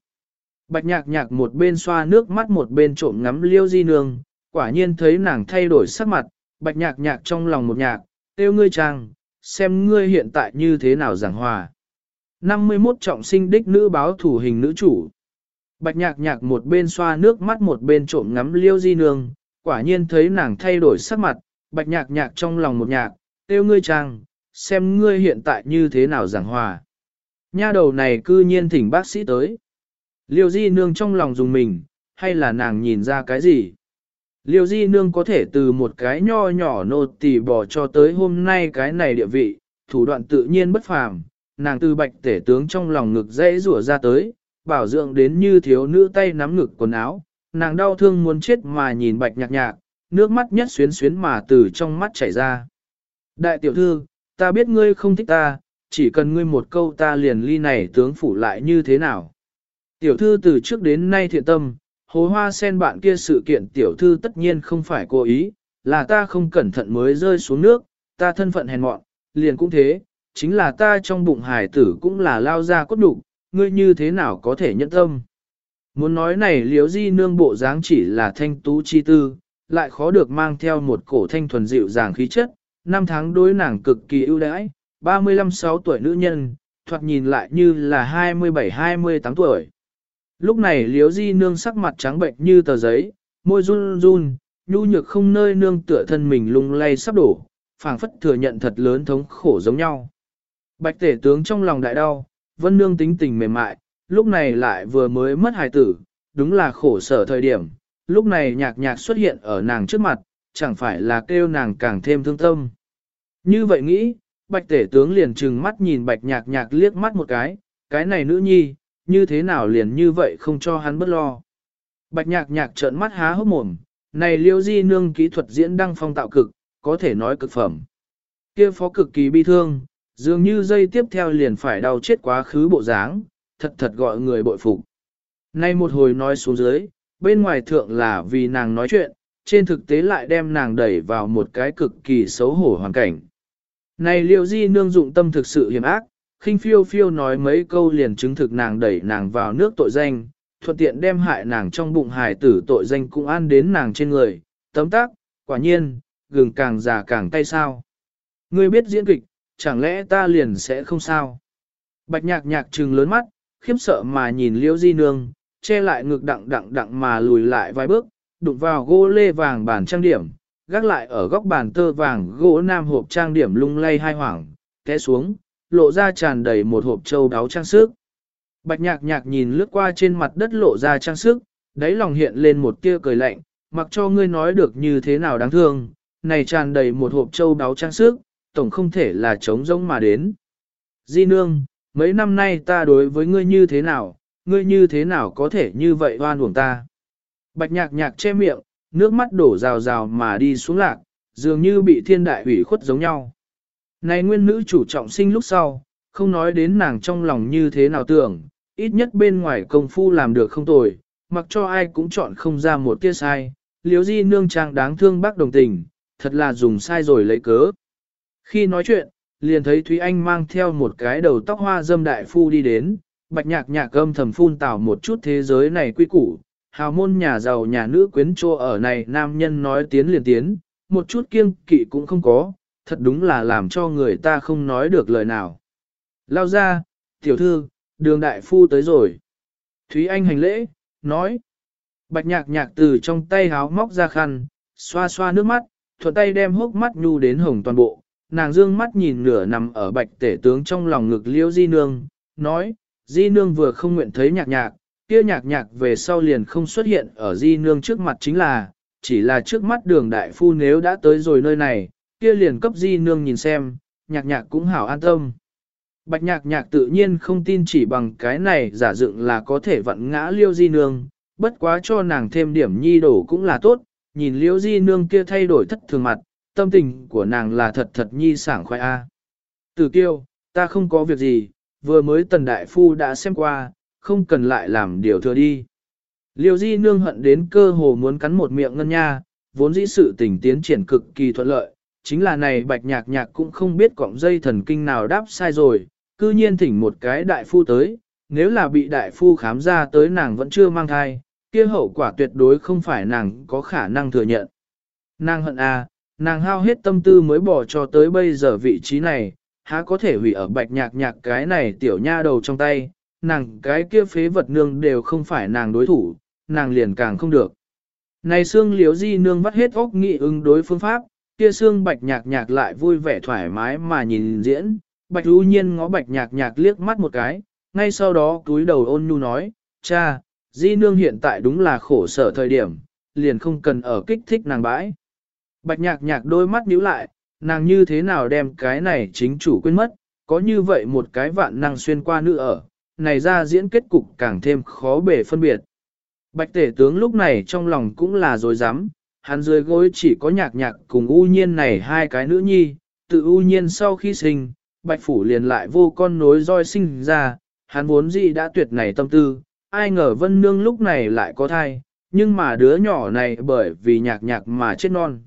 A: Bạch nhạc nhạc một bên xoa nước mắt một bên trộm ngắm liêu di nương, quả nhiên thấy nàng thay đổi sắc mặt, bạch nhạc nhạc trong lòng một nhạc, tiêu ngươi trang, xem ngươi hiện tại như thế nào giảng hòa. 51 trọng sinh đích nữ báo thủ hình nữ chủ. Bạch nhạc nhạc một bên xoa nước mắt một bên trộm ngắm liêu di nương, quả nhiên thấy nàng thay đổi sắc mặt, bạch nhạc nhạc trong lòng một nhạc, tiêu ngươi trang, xem ngươi hiện tại như thế nào giảng hòa. Nha đầu này cư nhiên thỉnh bác sĩ tới. Liêu di nương trong lòng dùng mình, hay là nàng nhìn ra cái gì? Liêu di nương có thể từ một cái nho nhỏ nô tỳ bỏ cho tới hôm nay cái này địa vị, thủ đoạn tự nhiên bất phàm, nàng từ bạch tể tướng trong lòng ngực dễ rủa ra tới, bảo dưỡng đến như thiếu nữ tay nắm ngực quần áo, nàng đau thương muốn chết mà nhìn bạch nhạc nhạc, nước mắt nhất xuyến xuyến mà từ trong mắt chảy ra. Đại tiểu thư, ta biết ngươi không thích ta, chỉ cần ngươi một câu ta liền ly này tướng phủ lại như thế nào. Tiểu thư từ trước đến nay thiện tâm, hố hoa sen bạn kia sự kiện tiểu thư tất nhiên không phải cố ý, là ta không cẩn thận mới rơi xuống nước, ta thân phận hèn mọn, liền cũng thế, chính là ta trong bụng hải tử cũng là lao ra cốt đục, ngươi như thế nào có thể nhận tâm. Muốn nói này liếu di nương bộ dáng chỉ là thanh tú chi tư, lại khó được mang theo một cổ thanh thuần dịu dàng khí chất, năm tháng đối nàng cực kỳ ưu đãi, 35-6 tuổi nữ nhân, thoạt nhìn lại như là 27-28 tuổi. Lúc này liếu di nương sắc mặt trắng bệnh như tờ giấy, môi run run, nhu nhược không nơi nương tựa thân mình lung lay sắp đổ, phảng phất thừa nhận thật lớn thống khổ giống nhau. Bạch tể tướng trong lòng đại đau, vân nương tính tình mềm mại, lúc này lại vừa mới mất hài tử, đúng là khổ sở thời điểm, lúc này nhạc nhạc xuất hiện ở nàng trước mặt, chẳng phải là kêu nàng càng thêm thương tâm. Như vậy nghĩ, bạch tể tướng liền trừng mắt nhìn bạch nhạc nhạc liếc mắt một cái, cái này nữ nhi, như thế nào liền như vậy không cho hắn bất lo. Bạch nhạc nhạc trợn mắt há hốc mồm, này liêu di nương kỹ thuật diễn đăng phong tạo cực, có thể nói cực phẩm. kia phó cực kỳ bi thương, dường như dây tiếp theo liền phải đau chết quá khứ bộ dáng, thật thật gọi người bội phục. Nay một hồi nói xuống dưới, bên ngoài thượng là vì nàng nói chuyện, trên thực tế lại đem nàng đẩy vào một cái cực kỳ xấu hổ hoàn cảnh. Này liệu di nương dụng tâm thực sự hiểm ác, khinh phiêu phiêu nói mấy câu liền chứng thực nàng đẩy nàng vào nước tội danh, thuận tiện đem hại nàng trong bụng hài tử tội danh cũng an đến nàng trên người, tấm tác, quả nhiên, gừng càng già càng tay sao. Ngươi biết diễn kịch, chẳng lẽ ta liền sẽ không sao? Bạch nhạc nhạc trừng lớn mắt, khiếp sợ mà nhìn liễu di nương, che lại ngực đặng đặng đặng mà lùi lại vài bước, đụng vào gỗ lê vàng bàn trang điểm, gác lại ở góc bàn tơ vàng gỗ nam hộp trang điểm lung lay hai hoảng, té xuống, lộ ra tràn đầy một hộp châu đáo trang sức. Bạch nhạc nhạc nhìn lướt qua trên mặt đất lộ ra trang sức, đáy lòng hiện lên một tia cười lạnh, mặc cho ngươi nói được như thế nào đáng thương, này tràn đầy một hộp châu đáo trang sức, tổng không thể là trống rỗng mà đến. Di nương, mấy năm nay ta đối với ngươi như thế nào, ngươi như thế nào có thể như vậy oan uổng ta. Bạch nhạc nhạc che miệng, nước mắt đổ rào rào mà đi xuống lạc, dường như bị thiên đại hủy khuất giống nhau. Này nguyên nữ chủ trọng sinh lúc sau, không nói đến nàng trong lòng như thế nào tưởng, ít nhất bên ngoài công phu làm được không tồi, mặc cho ai cũng chọn không ra một tia sai, liếu di nương trang đáng thương bác đồng tình, thật là dùng sai rồi lấy cớ. Khi nói chuyện, liền thấy Thúy Anh mang theo một cái đầu tóc hoa dâm đại phu đi đến, bạch nhạc nhạc âm thầm phun tảo một chút thế giới này quy củ, hào môn nhà giàu nhà nữ quyến trô ở này nam nhân nói tiến liền tiến, một chút kiêng kỵ cũng không có, thật đúng là làm cho người ta không nói được lời nào. Lao ra, tiểu thư, đường đại phu tới rồi. Thúy Anh hành lễ, nói. Bạch nhạc nhạc từ trong tay háo móc ra khăn, xoa xoa nước mắt, thuận tay đem hốc mắt nhu đến hồng toàn bộ. Nàng dương mắt nhìn nửa nằm ở bạch tể tướng trong lòng ngực liễu di nương, nói, di nương vừa không nguyện thấy nhạc nhạc, kia nhạc nhạc về sau liền không xuất hiện ở di nương trước mặt chính là, chỉ là trước mắt đường đại phu nếu đã tới rồi nơi này, kia liền cấp di nương nhìn xem, nhạc nhạc cũng hảo an tâm. Bạch nhạc nhạc tự nhiên không tin chỉ bằng cái này giả dựng là có thể vận ngã liêu di nương, bất quá cho nàng thêm điểm nhi đổ cũng là tốt, nhìn liêu di nương kia thay đổi thất thường mặt, tâm tình của nàng là thật thật nhi sảng khoai a. Tử kiêu, ta không có việc gì, vừa mới tần đại phu đã xem qua, không cần lại làm điều thừa đi. Liêu di nương hận đến cơ hồ muốn cắn một miệng ngân nha, vốn dĩ sự tình tiến triển cực kỳ thuận lợi, chính là này bạch nhạc nhạc cũng không biết cọng dây thần kinh nào đáp sai rồi, cư nhiên thỉnh một cái đại phu tới, nếu là bị đại phu khám ra tới nàng vẫn chưa mang thai, kia hậu quả tuyệt đối không phải nàng có khả năng thừa nhận. Nàng hận à, nàng hao hết tâm tư mới bỏ cho tới bây giờ vị trí này, há có thể hủy ở bạch nhạc nhạc cái này tiểu nha đầu trong tay, nàng cái kia phế vật nương đều không phải nàng đối thủ, nàng liền càng không được. Này xương liếu di nương vắt hết óc nghị ứng đối phương pháp, kia xương bạch nhạc nhạc lại vui vẻ thoải mái mà nhìn diễn, bạch ưu nhiên ngó bạch nhạc nhạc liếc mắt một cái, ngay sau đó túi đầu ôn nhu nói, cha, di nương hiện tại đúng là khổ sở thời điểm, liền không cần ở kích thích nàng bãi. Bạch nhạc nhạc đôi mắt nhíu lại, nàng như thế nào đem cái này chính chủ quên mất, có như vậy một cái vạn năng xuyên qua nữ ở, này ra diễn kết cục càng thêm khó bể phân biệt. Bạch tể tướng lúc này trong lòng cũng là dối rắm hắn dưới gối chỉ có nhạc nhạc cùng u nhiên này hai cái nữ nhi, tự u nhiên sau khi sinh, bạch phủ liền lại vô con nối roi sinh ra, hắn vốn gì đã tuyệt này tâm tư, ai ngờ vân nương lúc này lại có thai, nhưng mà đứa nhỏ này bởi vì nhạc nhạc mà chết non.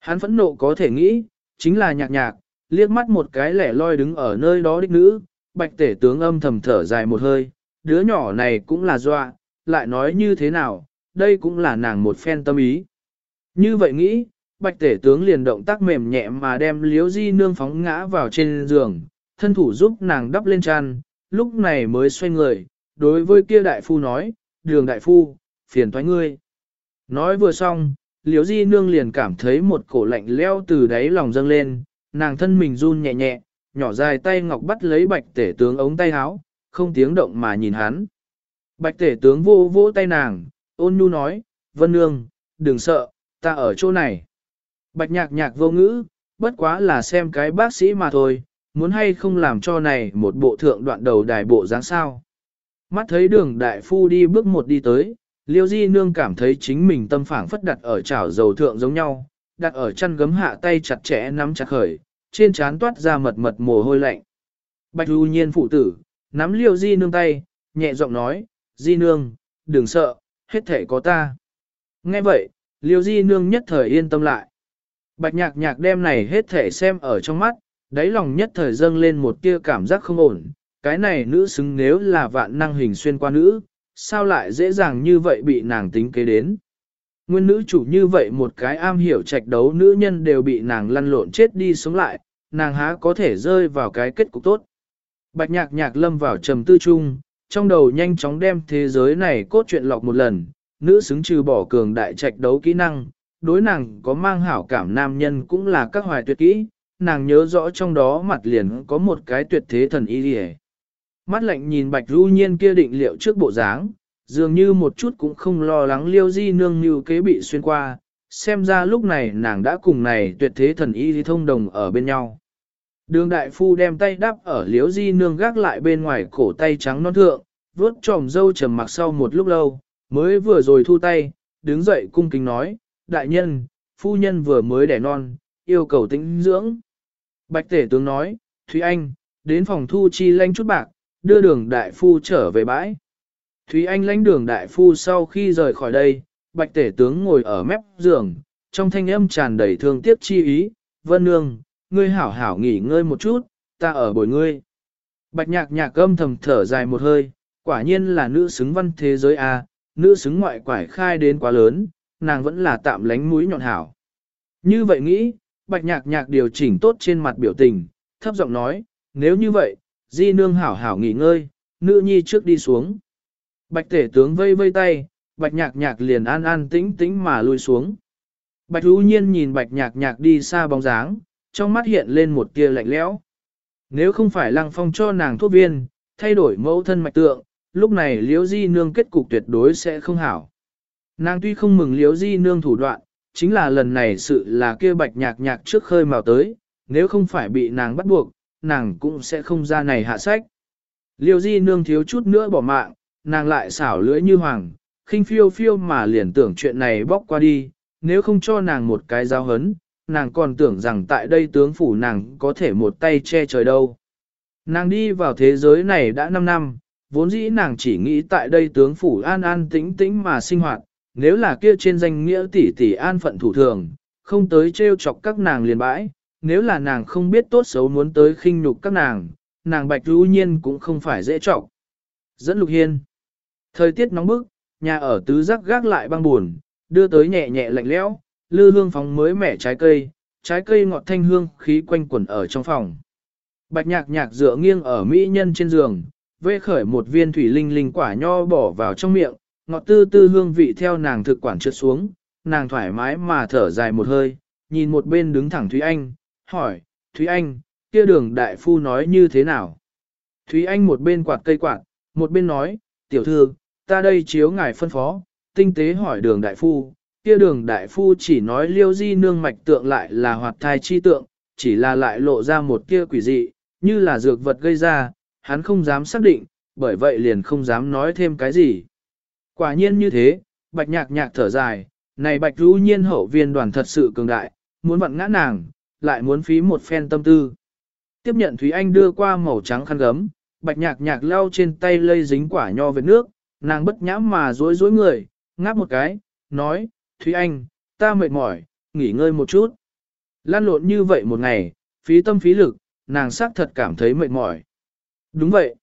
A: Hắn phẫn nộ có thể nghĩ, chính là nhạc nhạc, liếc mắt một cái lẻ loi đứng ở nơi đó đích nữ, bạch tể tướng âm thầm thở dài một hơi, đứa nhỏ này cũng là doa, lại nói như thế nào, đây cũng là nàng một phen tâm ý. Như vậy nghĩ, bạch tể tướng liền động tác mềm nhẹ mà đem liếu di nương phóng ngã vào trên giường, thân thủ giúp nàng đắp lên chăn, lúc này mới xoay người, đối với kia đại phu nói, đường đại phu, phiền thoái ngươi. Nói vừa xong, Liễu di nương liền cảm thấy một cổ lạnh leo từ đáy lòng dâng lên, nàng thân mình run nhẹ nhẹ, nhỏ dài tay ngọc bắt lấy bạch tể tướng ống tay áo, không tiếng động mà nhìn hắn. Bạch tể tướng vô vỗ tay nàng, ôn nhu nói, Vân Nương, đừng sợ, ta ở chỗ này. Bạch nhạc nhạc vô ngữ, bất quá là xem cái bác sĩ mà thôi, muốn hay không làm cho này một bộ thượng đoạn đầu đài bộ dáng sao. Mắt thấy đường đại phu đi bước một đi tới, liêu di nương cảm thấy chính mình tâm phảng phất đặt ở chảo dầu thượng giống nhau, đặt ở chăn gấm hạ tay chặt chẽ nắm chặt khởi, trên trán toát ra mật mật mồ hôi lạnh. Bạch lưu nhiên phụ tử, nắm liêu di nương tay, nhẹ giọng nói, di nương, đừng sợ, hết thể có ta. Nghe vậy, liêu di nương nhất thời yên tâm lại. Bạch nhạc nhạc đem này hết thể xem ở trong mắt, đáy lòng nhất thời dâng lên một tia cảm giác không ổn, cái này nữ xứng nếu là vạn năng hình xuyên qua nữ, sao lại dễ dàng như vậy bị nàng tính kế đến. Nguyên nữ chủ như vậy một cái am hiểu trạch đấu nữ nhân đều bị nàng lăn lộn chết đi sống lại, nàng há có thể rơi vào cái kết cục tốt. Bạch nhạc nhạc lâm vào trầm tư chung, trong đầu nhanh chóng đem thế giới này cốt truyện lọc một lần, nữ xứng trừ bỏ cường đại trạch đấu kỹ năng, đối nàng có mang hảo cảm nam nhân cũng là các hoài tuyệt kỹ, nàng nhớ rõ trong đó mặt liền có một cái tuyệt thế thần y liề. Mắt lạnh nhìn bạch ru nhiên kia định liệu trước bộ dáng, dường như một chút cũng không lo lắng liêu di nương như kế bị xuyên qua, xem ra lúc này nàng đã cùng này tuyệt thế thần y thông đồng ở bên nhau. Đường đại phu đem tay đắp ở liếu di nương gác lại bên ngoài cổ tay trắng non thượng, vuốt tròm dâu trầm mặc sau một lúc lâu, mới vừa rồi thu tay, đứng dậy cung kính nói, đại nhân, phu nhân vừa mới đẻ non, yêu cầu tĩnh dưỡng. Bạch tể tướng nói, Thúy Anh, đến phòng thu chi lanh chút bạc, đưa đường đại phu trở về bãi. Thúy Anh lãnh đường đại phu sau khi rời khỏi đây, bạch tể tướng ngồi ở mép giường, trong thanh âm tràn đầy thương tiếc chi ý, vân nương, ngươi hảo hảo nghỉ ngơi một chút, ta ở bồi ngươi. Bạch nhạc nhạc âm thầm thở dài một hơi, quả nhiên là nữ xứng văn thế giới A, nữ xứng ngoại quải khai đến quá lớn, nàng vẫn là tạm lánh mũi nhọn hảo. Như vậy nghĩ, bạch nhạc nhạc điều chỉnh tốt trên mặt biểu tình, thấp giọng nói, nếu như vậy, di nương hảo hảo nghỉ ngơi, nữ nhi trước đi xuống. Bạch tể tướng vây vây tay, bạch nhạc nhạc liền an an tĩnh tĩnh mà lui xuống. Bạch hữu nhiên nhìn bạch nhạc nhạc đi xa bóng dáng, trong mắt hiện lên một tia lạnh lẽo. Nếu không phải lăng phong cho nàng thuốc viên, thay đổi mẫu thân mạch tượng, lúc này liễu di nương kết cục tuyệt đối sẽ không hảo. Nàng tuy không mừng liễu di nương thủ đoạn, chính là lần này sự là kia bạch nhạc nhạc trước khơi mào tới, nếu không phải bị nàng bắt buộc, nàng cũng sẽ không ra này hạ sách. Liêu di nương thiếu chút nữa bỏ mạng, nàng lại xảo lưỡi như hoàng, khinh phiêu phiêu mà liền tưởng chuyện này bóc qua đi, nếu không cho nàng một cái giao hấn, nàng còn tưởng rằng tại đây tướng phủ nàng có thể một tay che trời đâu. Nàng đi vào thế giới này đã 5 năm, vốn dĩ nàng chỉ nghĩ tại đây tướng phủ an an tĩnh tĩnh mà sinh hoạt, nếu là kia trên danh nghĩa tỷ tỷ an phận thủ thường, không tới trêu chọc các nàng liền bãi, nếu là nàng không biết tốt xấu muốn tới khinh nhục các nàng, nàng bạch lưu nhiên cũng không phải dễ trọng. Dẫn lục hiên. Thời tiết nóng bức, nhà ở tứ giác gác lại băng buồn, đưa tới nhẹ nhẹ lạnh lẽo, lư hương phóng mới mẻ trái cây, trái cây ngọt thanh hương khí quanh quẩn ở trong phòng. Bạch nhạc nhạc dựa nghiêng ở mỹ nhân trên giường, vê khởi một viên thủy linh linh quả nho bỏ vào trong miệng, ngọt tư tư hương vị theo nàng thực quản trượt xuống, nàng thoải mái mà thở dài một hơi, nhìn một bên đứng thẳng Thúy Anh, hỏi, Thúy Anh, kia đường đại phu nói như thế nào? Thúy Anh một bên quạt cây quạt, một bên nói, tiểu thư, ta đây chiếu ngài phân phó, tinh tế hỏi đường đại phu, kia đường đại phu chỉ nói liêu di nương mạch tượng lại là hoạt thai chi tượng, chỉ là lại lộ ra một kia quỷ dị, như là dược vật gây ra, hắn không dám xác định, bởi vậy liền không dám nói thêm cái gì. Quả nhiên như thế, bạch nhạc nhạc thở dài, này bạch rũ nhiên hậu viên đoàn thật sự cường đại, muốn vặn ngã nàng, lại muốn phí một phen tâm tư. Tiếp nhận Thúy Anh đưa qua màu trắng khăn gấm, bạch nhạc nhạc lau trên tay lây dính quả nho về nước, nàng bất nhãm mà dối dối người, ngáp một cái, nói, Thúy Anh, ta mệt mỏi, nghỉ ngơi một chút. Lan lộn như vậy một ngày, phí tâm phí lực, nàng xác thật cảm thấy mệt mỏi. Đúng vậy.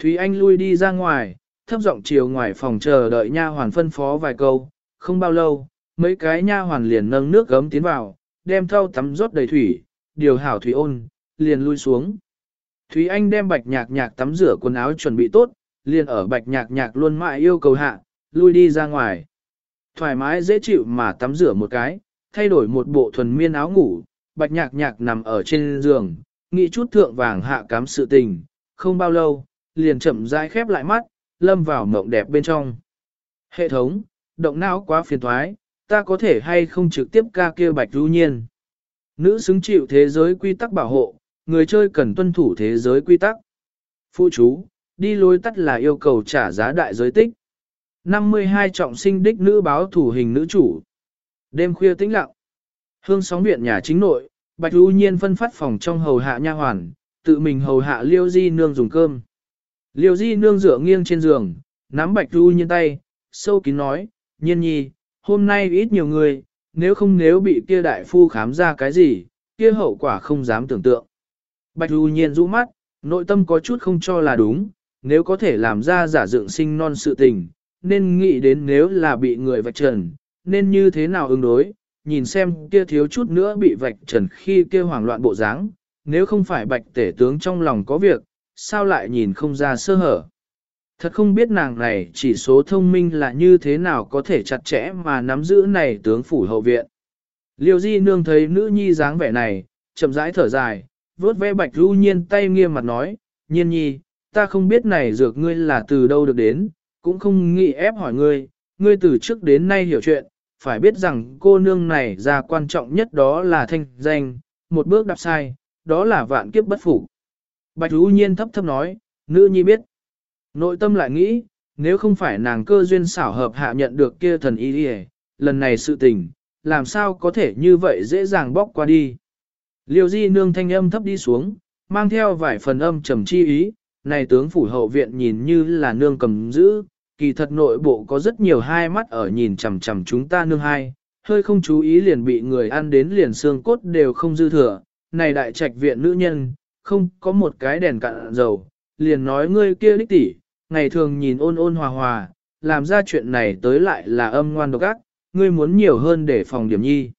A: Thúy Anh lui đi ra ngoài, thấp giọng chiều ngoài phòng chờ đợi nha hoàn phân phó vài câu, không bao lâu, mấy cái nha hoàn liền nâng nước gấm tiến vào, đem thau tắm rót đầy thủy, điều hảo thủy ôn, liền lui xuống. Thúy Anh đem bạch nhạc nhạc tắm rửa quần áo chuẩn bị tốt, liền ở bạch nhạc nhạc luôn mãi yêu cầu hạ, lui đi ra ngoài. Thoải mái dễ chịu mà tắm rửa một cái, thay đổi một bộ thuần miên áo ngủ, bạch nhạc nhạc nằm ở trên giường, nghĩ chút thượng vàng hạ cám sự tình, không bao lâu, liền chậm rãi khép lại mắt, lâm vào mộng đẹp bên trong. Hệ thống, động não quá phiền thoái, ta có thể hay không trực tiếp ca kia bạch lưu nhiên. Nữ xứng chịu thế giới quy tắc bảo hộ, người chơi cần tuân thủ thế giới quy tắc. Phụ chú, đi lối tắt là yêu cầu trả giá đại giới tích. 52 trọng sinh đích nữ báo thủ hình nữ chủ. Đêm khuya tĩnh lặng. Hương sóng viện nhà chính nội, Bạch lưu Nhiên phân phát phòng trong hầu hạ nha hoàn, tự mình hầu hạ Liêu Di Nương dùng cơm. Liêu Di Nương dựa nghiêng trên giường, nắm Bạch lưu Nhiên tay, sâu kín nói, Nhiên nhi, hôm nay ít nhiều người, nếu không nếu bị kia đại phu khám ra cái gì, kia hậu quả không dám tưởng tượng. Bạch ru Nhiên rũ mắt, nội tâm có chút không cho là đúng, nếu có thể làm ra giả dựng sinh non sự tình, nên nghĩ đến nếu là bị người vạch trần, nên như thế nào ứng đối, nhìn xem kia thiếu chút nữa bị vạch trần khi kia hoảng loạn bộ dáng, nếu không phải bạch tể tướng trong lòng có việc, sao lại nhìn không ra sơ hở. Thật không biết nàng này chỉ số thông minh là như thế nào có thể chặt chẽ mà nắm giữ này tướng phủ hậu viện. Liêu di nương thấy nữ nhi dáng vẻ này, chậm rãi thở dài, vớt ve bạch lưu nhiên tay nghiêm mặt nói, nhiên nhi, ta không biết này dược ngươi là từ đâu được đến, cũng không nghĩ ép hỏi ngươi, ngươi từ trước đến nay hiểu chuyện, phải biết rằng cô nương này ra quan trọng nhất đó là thanh danh, một bước đạp sai, đó là vạn kiếp bất phục. Bạch lưu Nhiên thấp thấp nói, nữ nhi biết. Nội tâm lại nghĩ, nếu không phải nàng cơ duyên xảo hợp hạ nhận được kia thần y đi lần này sự tình, làm sao có thể như vậy dễ dàng bóc qua đi. Liêu di nương thanh âm thấp đi xuống, mang theo vài phần âm trầm chi ý, này tướng phủ hậu viện nhìn như là nương cầm giữ, kỳ thật nội bộ có rất nhiều hai mắt ở nhìn chằm chằm chúng ta nương hai, hơi không chú ý liền bị người ăn đến liền xương cốt đều không dư thừa, này đại trạch viện nữ nhân, không có một cái đèn cạn dầu, liền nói ngươi kia đích tỷ, ngày thường nhìn ôn ôn hòa hòa, làm ra chuyện này tới lại là âm ngoan độc ác, ngươi muốn nhiều hơn để phòng điểm nhi.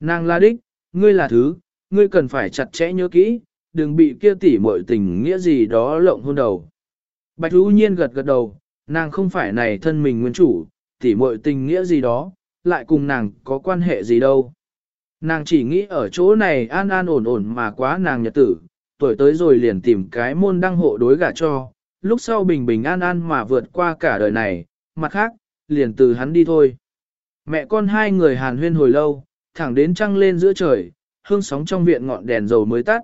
A: Nàng là đích, ngươi là thứ, ngươi cần phải chặt chẽ nhớ kỹ, đừng bị kia tỷ muội tình nghĩa gì đó lộng hôn đầu. Bạch Hữu Nhiên gật gật đầu, nàng không phải này thân mình nguyên chủ, tỷ muội tình nghĩa gì đó, lại cùng nàng có quan hệ gì đâu. Nàng chỉ nghĩ ở chỗ này an an ổn ổn mà quá nàng nhật tử, tuổi tới rồi liền tìm cái môn đăng hộ đối gả cho, lúc sau bình bình an an mà vượt qua cả đời này, mặt khác, liền từ hắn đi thôi. Mẹ con hai người hàn huyên hồi lâu, thẳng đến trăng lên giữa trời, hương sóng trong viện ngọn đèn dầu mới tắt.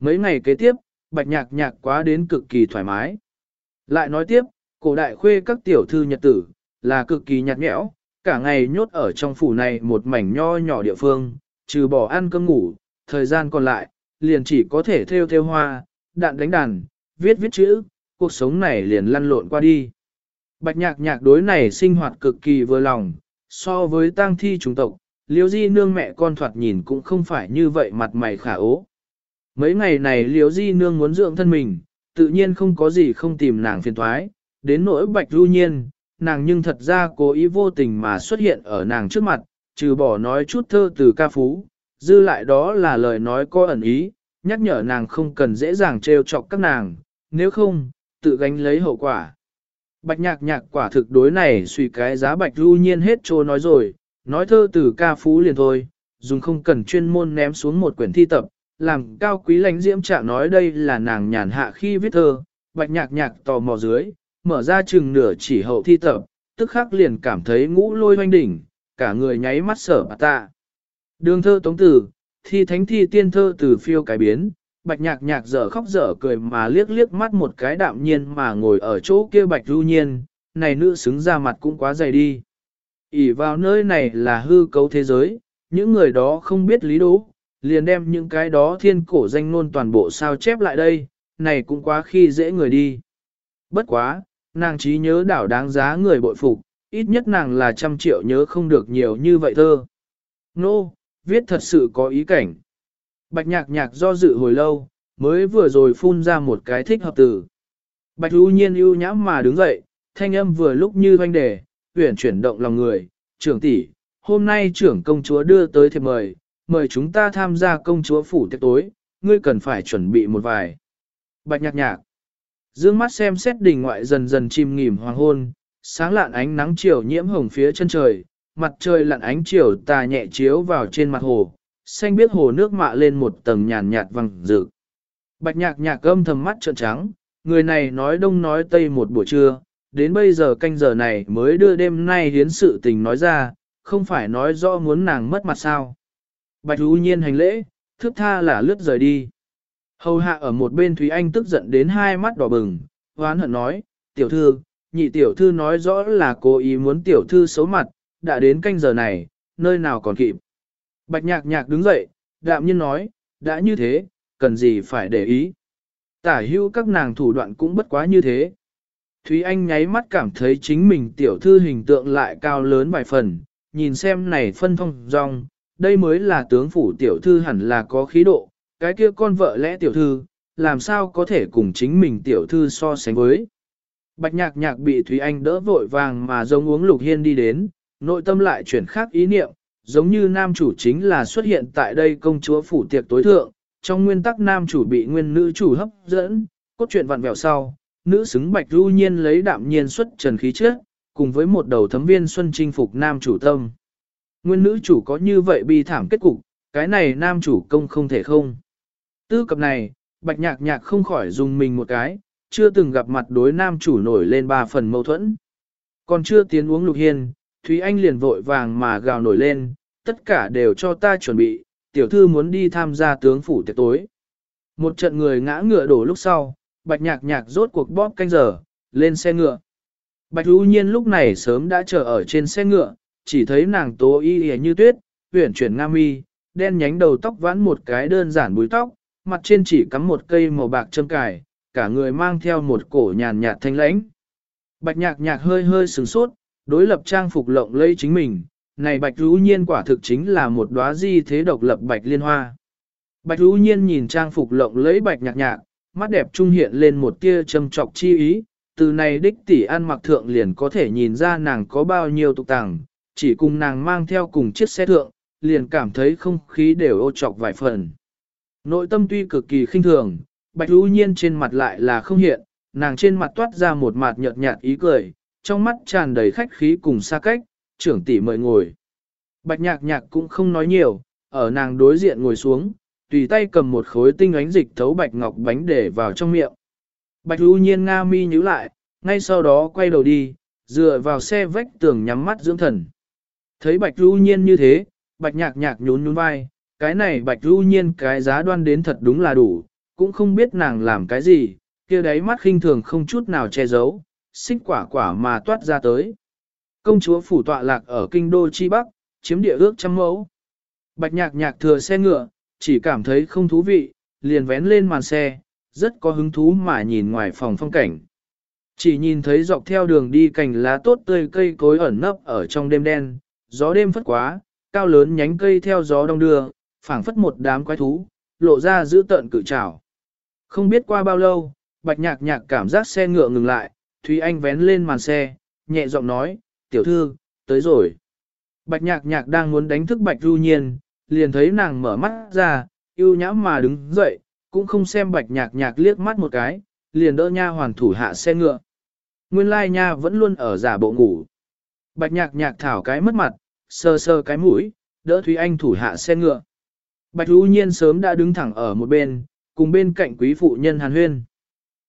A: Mấy ngày kế tiếp, bạch nhạc nhạc quá đến cực kỳ thoải mái. Lại nói tiếp, cổ đại khuê các tiểu thư nhật tử, là cực kỳ nhạt nhẽo, cả ngày nhốt ở trong phủ này một mảnh nho nhỏ địa phương, trừ bỏ ăn cơm ngủ, thời gian còn lại, liền chỉ có thể theo theo hoa, đạn đánh đàn, viết viết chữ, cuộc sống này liền lăn lộn qua đi. Bạch nhạc nhạc đối này sinh hoạt cực kỳ vừa lòng, so với tang thi chúng tộc, liêu di nương mẹ con thoạt nhìn cũng không phải như vậy mặt mày khả ố. Mấy ngày này liêu di nương muốn dưỡng thân mình, tự nhiên không có gì không tìm nàng phiền thoái, đến nỗi bạch du nhiên, nàng nhưng thật ra cố ý vô tình mà xuất hiện ở nàng trước mặt, trừ bỏ nói chút thơ từ ca phú, dư lại đó là lời nói có ẩn ý, nhắc nhở nàng không cần dễ dàng trêu chọc các nàng, nếu không, tự gánh lấy hậu quả. Bạch nhạc nhạc quả thực đối này suy cái giá bạch lưu nhiên hết trô nói rồi, nói thơ từ ca phú liền thôi, dùng không cần chuyên môn ném xuống một quyển thi tập, làm cao quý lãnh diễm trạng nói đây là nàng nhàn hạ khi viết thơ, bạch nhạc nhạc tò mò dưới, mở ra chừng nửa chỉ hậu thi tập, tức khắc liền cảm thấy ngũ lôi hoanh đỉnh, cả người nháy mắt sở bà ta. Đường thơ tống tử, thi thánh thi tiên thơ từ phiêu cái biến, bạch nhạc nhạc dở khóc dở cười mà liếc liếc mắt một cái đạm nhiên mà ngồi ở chỗ kia bạch lưu nhiên, này nữ xứng ra mặt cũng quá dày đi. ỉ vào nơi này là hư cấu thế giới, những người đó không biết lý đố, liền đem những cái đó thiên cổ danh ngôn toàn bộ sao chép lại đây, này cũng quá khi dễ người đi. Bất quá, nàng trí nhớ đảo đáng giá người bội phục, ít nhất nàng là trăm triệu nhớ không được nhiều như vậy thơ. Nô, no, viết thật sự có ý cảnh. Bạch nhạc nhạc do dự hồi lâu, mới vừa rồi phun ra một cái thích hợp từ. Bạch ưu nhiên ưu nhãm mà đứng dậy, thanh âm vừa lúc như hoanh đề, huyển chuyển động lòng người, trưởng tỷ, hôm nay trưởng công chúa đưa tới thiệp mời, mời chúng ta tham gia công chúa phủ tiệc tối, ngươi cần phải chuẩn bị một vài. Bạch nhạc nhạc, dương mắt xem xét đỉnh ngoại dần dần chìm nghỉm hoàng hôn, sáng lạn ánh nắng chiều nhiễm hồng phía chân trời, mặt trời lặn ánh chiều tà nhẹ chiếu vào trên mặt hồ, xanh biết hồ nước mạ lên một tầng nhàn nhạt vàng rực. Bạch nhạc nhạc âm thầm mắt trợn trắng, người này nói đông nói tây một buổi trưa, đến bây giờ canh giờ này mới đưa đêm nay hiến sự tình nói ra, không phải nói rõ muốn nàng mất mặt sao. Bạch Ú Nhiên hành lễ, thước tha là lướt rời đi. Hầu hạ ở một bên Thúy Anh tức giận đến hai mắt đỏ bừng, hoán hận nói, tiểu thư, nhị tiểu thư nói rõ là cố ý muốn tiểu thư xấu mặt, đã đến canh giờ này, nơi nào còn kịp. Bạch nhạc nhạc đứng dậy, đạm nhiên nói, đã như thế, cần gì phải để ý. Tả hưu các nàng thủ đoạn cũng bất quá như thế. Thúy Anh nháy mắt cảm thấy chính mình tiểu thư hình tượng lại cao lớn vài phần, nhìn xem này phân thông dong, đây mới là tướng phủ tiểu thư hẳn là có khí độ, cái kia con vợ lẽ tiểu thư, làm sao có thể cùng chính mình tiểu thư so sánh với. Bạch nhạc nhạc bị Thúy Anh đỡ vội vàng mà giống uống lục hiên đi đến, nội tâm lại chuyển khác ý niệm, giống như nam chủ chính là xuất hiện tại đây công chúa phủ tiệc tối thượng, trong nguyên tắc nam chủ bị nguyên nữ chủ hấp dẫn, cốt truyện vặn vẹo sau, nữ xứng bạch ru nhiên lấy đạm nhiên xuất trần khí trước, cùng với một đầu thấm viên xuân chinh phục nam chủ tâm. Nguyên nữ chủ có như vậy bi thảm kết cục, cái này nam chủ công không thể không. Tư cập này, bạch nhạc nhạc không khỏi dùng mình một cái, chưa từng gặp mặt đối nam chủ nổi lên ba phần mâu thuẫn. Còn chưa tiến uống lục hiên, Thúy Anh liền vội vàng mà gào nổi lên, tất cả đều cho ta chuẩn bị, tiểu thư muốn đi tham gia tướng phủ tiệc tối. Một trận người ngã ngựa đổ lúc sau, bạch nhạc nhạc rốt cuộc bóp canh giờ, lên xe ngựa. Bạch hữu nhiên lúc này sớm đã chờ ở trên xe ngựa, chỉ thấy nàng tố y y như tuyết, huyển chuyển nga mi, đen nhánh đầu tóc vãn một cái đơn giản búi tóc, mặt trên chỉ cắm một cây màu bạc châm cài, cả người mang theo một cổ nhàn nhạt thanh lãnh. Bạch nhạc nhạc hơi hơi sừng sốt, đối lập trang phục lộng lẫy chính mình, này bạch rú nhiên quả thực chính là một đóa di thế độc lập bạch liên hoa. Bạch rú nhiên nhìn trang phục lộng lẫy bạch nhạc nhạc, mắt đẹp trung hiện lên một tia châm trọc chi ý, từ này đích tỷ ăn mặc thượng liền có thể nhìn ra nàng có bao nhiêu tục tàng, chỉ cùng nàng mang theo cùng chiếc xe thượng, liền cảm thấy không khí đều ô trọc vài phần. Nội tâm tuy cực kỳ khinh thường, bạch rú nhiên trên mặt lại là không hiện, nàng trên mặt toát ra một mặt nhợt nhạt ý cười, trong mắt tràn đầy khách khí cùng xa cách, trưởng tỷ mời ngồi. Bạch nhạc nhạc cũng không nói nhiều, ở nàng đối diện ngồi xuống, tùy tay cầm một khối tinh ánh dịch thấu bạch ngọc bánh để vào trong miệng. Bạch lưu nhiên nga mi nhíu lại, ngay sau đó quay đầu đi, dựa vào xe vách tường nhắm mắt dưỡng thần. Thấy bạch lưu nhiên như thế, bạch nhạc nhạc nhún nhún vai, cái này bạch lưu nhiên cái giá đoan đến thật đúng là đủ, cũng không biết nàng làm cái gì, kia đấy mắt khinh thường không chút nào che giấu, xích quả quả mà toát ra tới. Công chúa phủ tọa lạc ở kinh đô chi bắc, chiếm địa ước trăm mẫu. Bạch nhạc nhạc thừa xe ngựa, chỉ cảm thấy không thú vị, liền vén lên màn xe, rất có hứng thú mà nhìn ngoài phòng phong cảnh. Chỉ nhìn thấy dọc theo đường đi cành lá tốt tươi cây cối ẩn nấp ở trong đêm đen, gió đêm phất quá, cao lớn nhánh cây theo gió đông đưa, phảng phất một đám quái thú, lộ ra giữ tợn cự trảo. Không biết qua bao lâu, bạch nhạc nhạc cảm giác xe ngựa ngừng lại, Thúy Anh vén lên màn xe, nhẹ giọng nói, tiểu thư, tới rồi. Bạch nhạc nhạc đang muốn đánh thức bạch ru nhiên, liền thấy nàng mở mắt ra, yêu nhãm mà đứng dậy, cũng không xem bạch nhạc nhạc liếc mắt một cái, liền đỡ nha hoàn thủ hạ xe ngựa. Nguyên lai nha vẫn luôn ở giả bộ ngủ. Bạch nhạc nhạc thảo cái mất mặt, sơ sơ cái mũi, đỡ Thúy Anh thủ hạ xe ngựa. Bạch ru nhiên sớm đã đứng thẳng ở một bên, cùng bên cạnh quý phụ nhân hàn huyên.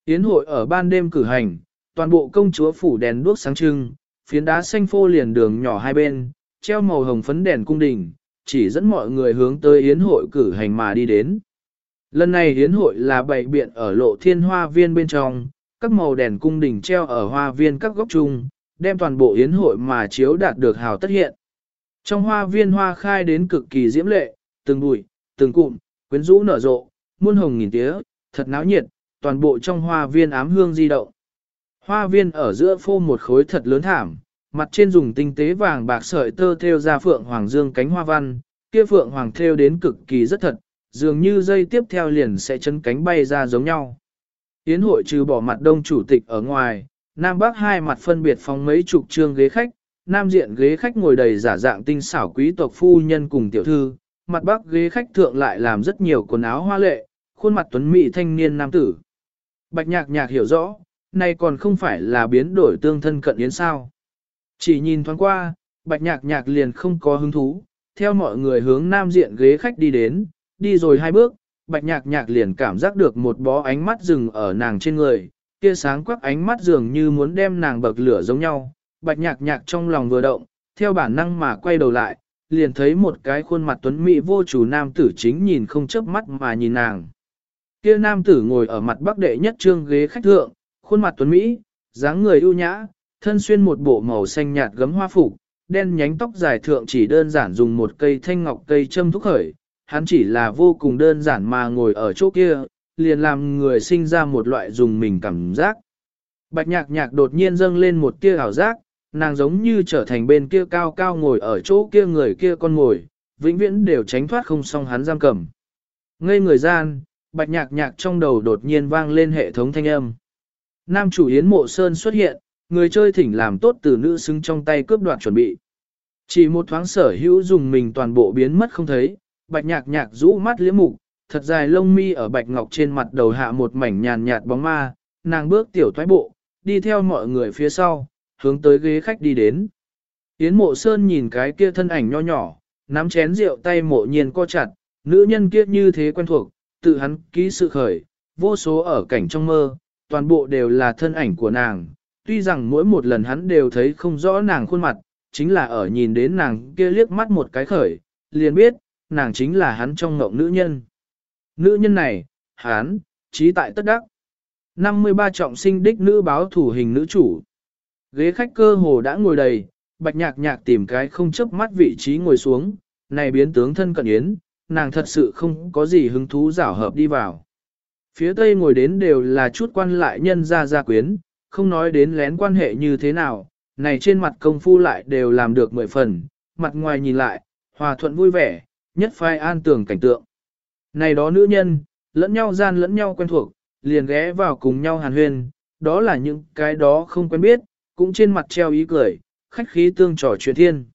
A: Yến hội ở ban đêm cử hành, toàn bộ công chúa phủ đèn đuốc sáng trưng, phiến đá xanh phô liền đường nhỏ hai bên, treo màu hồng phấn đèn cung đình, chỉ dẫn mọi người hướng tới yến hội cử hành mà đi đến. Lần này yến hội là bày biện ở lộ thiên hoa viên bên trong, các màu đèn cung đình treo ở hoa viên các góc chung, đem toàn bộ yến hội mà chiếu đạt được hào tất hiện. Trong hoa viên hoa khai đến cực kỳ diễm lệ, từng bụi, từng cụm, quyến rũ nở rộ, muôn hồng nghìn tía, thật náo nhiệt, toàn bộ trong hoa viên ám hương di động. Hoa viên ở giữa phô một khối thật lớn thảm, mặt trên dùng tinh tế vàng bạc sợi tơ thêu ra phượng hoàng dương cánh hoa văn, kia phượng hoàng thêu đến cực kỳ rất thật, dường như dây tiếp theo liền sẽ chân cánh bay ra giống nhau. Yến hội trừ bỏ mặt đông chủ tịch ở ngoài, Nam Bắc hai mặt phân biệt phóng mấy chục trương ghế khách, Nam diện ghế khách ngồi đầy giả dạng tinh xảo quý tộc phu nhân cùng tiểu thư, mặt Bắc ghế khách thượng lại làm rất nhiều quần áo hoa lệ, khuôn mặt tuấn mỹ thanh niên nam tử. Bạch nhạc nhạc hiểu rõ, này còn không phải là biến đổi tương thân cận yến sao. Chỉ nhìn thoáng qua, bạch nhạc nhạc liền không có hứng thú, theo mọi người hướng nam diện ghế khách đi đến, đi rồi hai bước, bạch nhạc nhạc liền cảm giác được một bó ánh mắt rừng ở nàng trên người, kia sáng quắc ánh mắt dường như muốn đem nàng bậc lửa giống nhau, bạch nhạc nhạc trong lòng vừa động, theo bản năng mà quay đầu lại, liền thấy một cái khuôn mặt tuấn mỹ vô chủ nam tử chính nhìn không chớp mắt mà nhìn nàng. Kia nam tử ngồi ở mặt bắc đệ nhất trương ghế khách thượng, khuôn mặt tuấn mỹ, dáng người ưu nhã, thân xuyên một bộ màu xanh nhạt gấm hoa phục, đen nhánh tóc dài thượng chỉ đơn giản dùng một cây thanh ngọc cây châm thúc khởi, hắn chỉ là vô cùng đơn giản mà ngồi ở chỗ kia, liền làm người sinh ra một loại dùng mình cảm giác. Bạch nhạc nhạc đột nhiên dâng lên một tia ảo giác, nàng giống như trở thành bên kia cao cao ngồi ở chỗ kia người kia con ngồi, vĩnh viễn đều tránh thoát không xong hắn giam cầm. Ngây người gian, bạch nhạc nhạc trong đầu đột nhiên vang lên hệ thống thanh âm. Nam chủ Yến Mộ Sơn xuất hiện, người chơi thỉnh làm tốt từ nữ xứng trong tay cướp đoạt chuẩn bị. Chỉ một thoáng sở hữu dùng mình toàn bộ biến mất không thấy, bạch nhạc nhạc rũ mắt liễm mục, thật dài lông mi ở bạch ngọc trên mặt đầu hạ một mảnh nhàn nhạt bóng ma, nàng bước tiểu thoái bộ, đi theo mọi người phía sau, hướng tới ghế khách đi đến. Yến mộ sơn nhìn cái kia thân ảnh nho nhỏ, nắm chén rượu tay mộ nhiên co chặt, nữ nhân kia như thế quen thuộc, tự hắn ký sự khởi, vô số ở cảnh trong mơ, toàn bộ đều là thân ảnh của nàng. Tuy rằng mỗi một lần hắn đều thấy không rõ nàng khuôn mặt, chính là ở nhìn đến nàng kia liếc mắt một cái khởi, liền biết, nàng chính là hắn trong ngộng nữ nhân. Nữ nhân này, hắn, trí tại tất đắc. 53 trọng sinh đích nữ báo thủ hình nữ chủ. Ghế khách cơ hồ đã ngồi đầy, bạch nhạc nhạc tìm cái không chấp mắt vị trí ngồi xuống, này biến tướng thân cận yến, nàng thật sự không có gì hứng thú giảo hợp đi vào. Phía tây ngồi đến đều là chút quan lại nhân gia gia quyến, không nói đến lén quan hệ như thế nào, này trên mặt công phu lại đều làm được mười phần, mặt ngoài nhìn lại, hòa thuận vui vẻ, nhất phai an tường cảnh tượng. Này đó nữ nhân, lẫn nhau gian lẫn nhau quen thuộc, liền ghé vào cùng nhau hàn huyên, đó là những cái đó không quen biết, cũng trên mặt treo ý cười, khách khí tương trò chuyện thiên.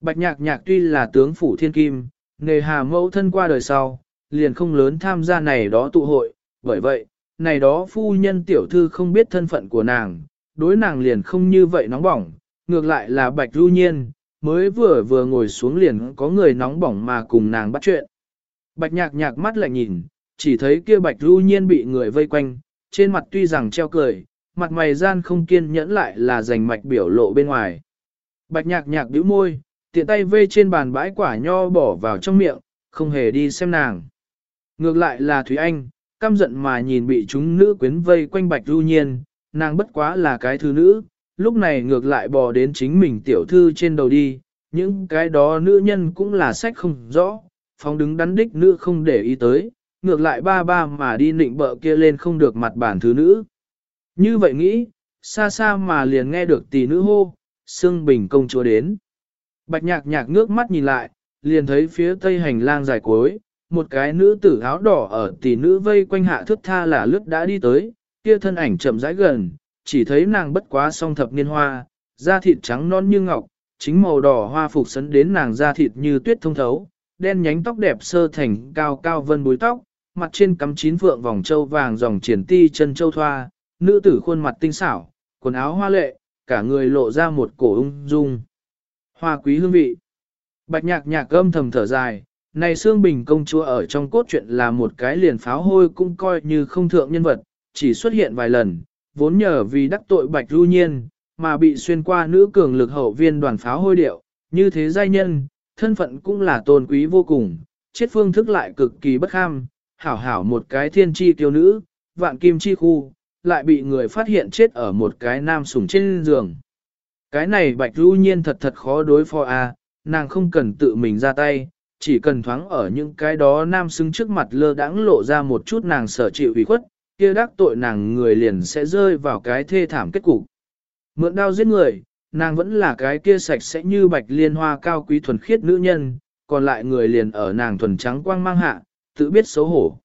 A: Bạch nhạc nhạc tuy là tướng phủ thiên kim, nghề hà mẫu thân qua đời sau, liền không lớn tham gia này đó tụ hội, bởi vậy, này đó phu nhân tiểu thư không biết thân phận của nàng, đối nàng liền không như vậy nóng bỏng, ngược lại là bạch ru nhiên, mới vừa vừa ngồi xuống liền có người nóng bỏng mà cùng nàng bắt chuyện. Bạch nhạc nhạc mắt lại nhìn, chỉ thấy kia bạch ru nhiên bị người vây quanh, trên mặt tuy rằng treo cười, mặt mày gian không kiên nhẫn lại là rành mạch biểu lộ bên ngoài. Bạch nhạc nhạc bĩu môi, tiện tay vây trên bàn bãi quả nho bỏ vào trong miệng, không hề đi xem nàng. Ngược lại là Thúy Anh, căm giận mà nhìn bị chúng nữ quyến vây quanh bạch lưu nhiên, nàng bất quá là cái thứ nữ, lúc này ngược lại bò đến chính mình tiểu thư trên đầu đi, những cái đó nữ nhân cũng là sách không rõ, phóng đứng đắn đích nữ không để ý tới, ngược lại ba ba mà đi nịnh bợ kia lên không được mặt bản thứ nữ. Như vậy nghĩ, xa xa mà liền nghe được tỷ nữ hô, Sương Bình công chúa đến. Bạch nhạc nhạc ngước mắt nhìn lại, liền thấy phía tây hành lang dài cuối, một cái nữ tử áo đỏ ở tỷ nữ vây quanh hạ thước tha là lướt đã đi tới, kia thân ảnh chậm rãi gần, chỉ thấy nàng bất quá song thập niên hoa, da thịt trắng non như ngọc, chính màu đỏ hoa phục sấn đến nàng da thịt như tuyết thông thấu, đen nhánh tóc đẹp sơ thành cao cao vân búi tóc, mặt trên cắm chín phượng vòng châu vàng dòng triển ti chân châu thoa, nữ tử khuôn mặt tinh xảo, quần áo hoa lệ, cả người lộ ra một cổ ung dung. Hoa quý hương vị. Bạch nhạc nhạc âm thầm thở dài, này Sương Bình công chúa ở trong cốt truyện là một cái liền pháo hôi cũng coi như không thượng nhân vật, chỉ xuất hiện vài lần, vốn nhờ vì đắc tội Bạch Du Nhiên, mà bị xuyên qua nữ cường lực hậu viên đoàn pháo hôi điệu, như thế giai nhân, thân phận cũng là tôn quý vô cùng, chết phương thức lại cực kỳ bất kham, hảo hảo một cái thiên chi tiêu nữ, vạn kim chi khu, lại bị người phát hiện chết ở một cái nam sủng trên giường. Cái này Bạch Du Nhiên thật thật khó đối phó a, à, nàng không cần tự mình ra tay, chỉ cần thoáng ở những cái đó nam xứng trước mặt lơ đãng lộ ra một chút nàng sở chịu ủy khuất, kia đắc tội nàng người liền sẽ rơi vào cái thê thảm kết cục. Mượn đao giết người, nàng vẫn là cái kia sạch sẽ như bạch liên hoa cao quý thuần khiết nữ nhân, còn lại người liền ở nàng thuần trắng quang mang hạ, tự biết xấu hổ.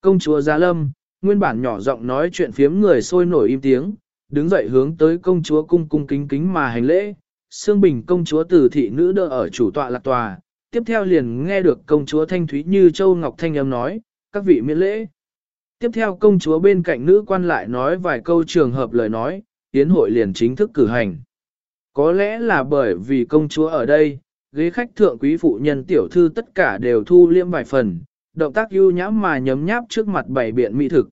A: Công chúa Gia Lâm, nguyên bản nhỏ giọng nói chuyện phiếm người sôi nổi im tiếng, đứng dậy hướng tới công chúa cung cung kính kính mà hành lễ. Sương Bình công chúa tử thị nữ đỡ ở chủ tọa lạc tòa, tiếp theo liền nghe được công chúa Thanh Thúy như Châu Ngọc Thanh âm nói, các vị miễn lễ. Tiếp theo công chúa bên cạnh nữ quan lại nói vài câu trường hợp lời nói, tiến hội liền chính thức cử hành. Có lẽ là bởi vì công chúa ở đây, ghế khách thượng quý phụ nhân tiểu thư tất cả đều thu liêm vài phần, động tác ưu nhãm mà nhấm nháp trước mặt bảy biện mỹ thực.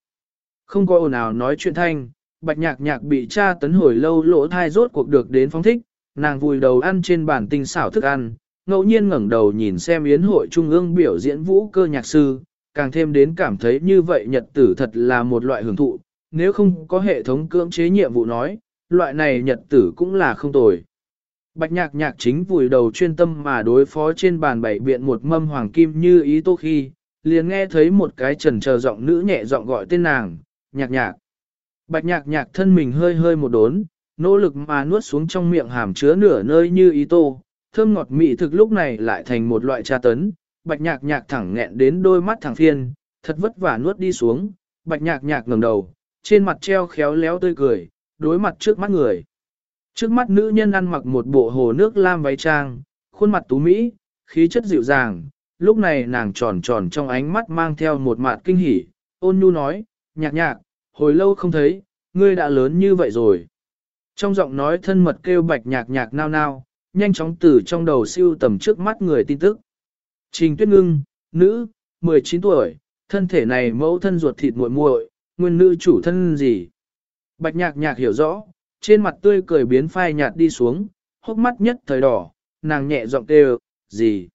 A: Không có ồn ào nói chuyện thanh, bạch nhạc nhạc bị cha tấn hồi lâu lỗ thai rốt cuộc được đến phóng thích, nàng vùi đầu ăn trên bàn tinh xảo thức ăn, ngẫu nhiên ngẩng đầu nhìn xem yến hội trung ương biểu diễn vũ cơ nhạc sư, càng thêm đến cảm thấy như vậy nhật tử thật là một loại hưởng thụ, nếu không có hệ thống cưỡng chế nhiệm vụ nói, loại này nhật tử cũng là không tồi. Bạch nhạc nhạc chính vùi đầu chuyên tâm mà đối phó trên bàn bảy biện một mâm hoàng kim như ý tô khi, liền nghe thấy một cái trần chờ giọng nữ nhẹ giọng gọi tên nàng, nhạc nhạc. Bạch nhạc nhạc thân mình hơi hơi một đốn, nỗ lực mà nuốt xuống trong miệng hàm chứa nửa nơi như ý tô, thơm ngọt mị thực lúc này lại thành một loại tra tấn, bạch nhạc nhạc thẳng nghẹn đến đôi mắt thẳng phiên, thật vất vả nuốt đi xuống, bạch nhạc nhạc ngẩng đầu, trên mặt treo khéo léo tươi cười, đối mặt trước mắt người. Trước mắt nữ nhân ăn mặc một bộ hồ nước lam váy trang, khuôn mặt tú mỹ, khí chất dịu dàng, lúc này nàng tròn tròn trong ánh mắt mang theo một mạt kinh hỉ, ôn nhu nói, nhạc nhạc, hồi lâu không thấy, ngươi đã lớn như vậy rồi. Trong giọng nói thân mật kêu bạch nhạc nhạc nao nao, nhanh chóng từ trong đầu siêu tầm trước mắt người tin tức. Trình Tuyết Ngưng, nữ, 19 tuổi, thân thể này mẫu thân ruột thịt muội muội, nguyên nữ chủ thân gì. Bạch nhạc nhạc hiểu rõ, trên mặt tươi cười biến phai nhạt đi xuống, hốc mắt nhất thời đỏ, nàng nhẹ giọng kêu, gì.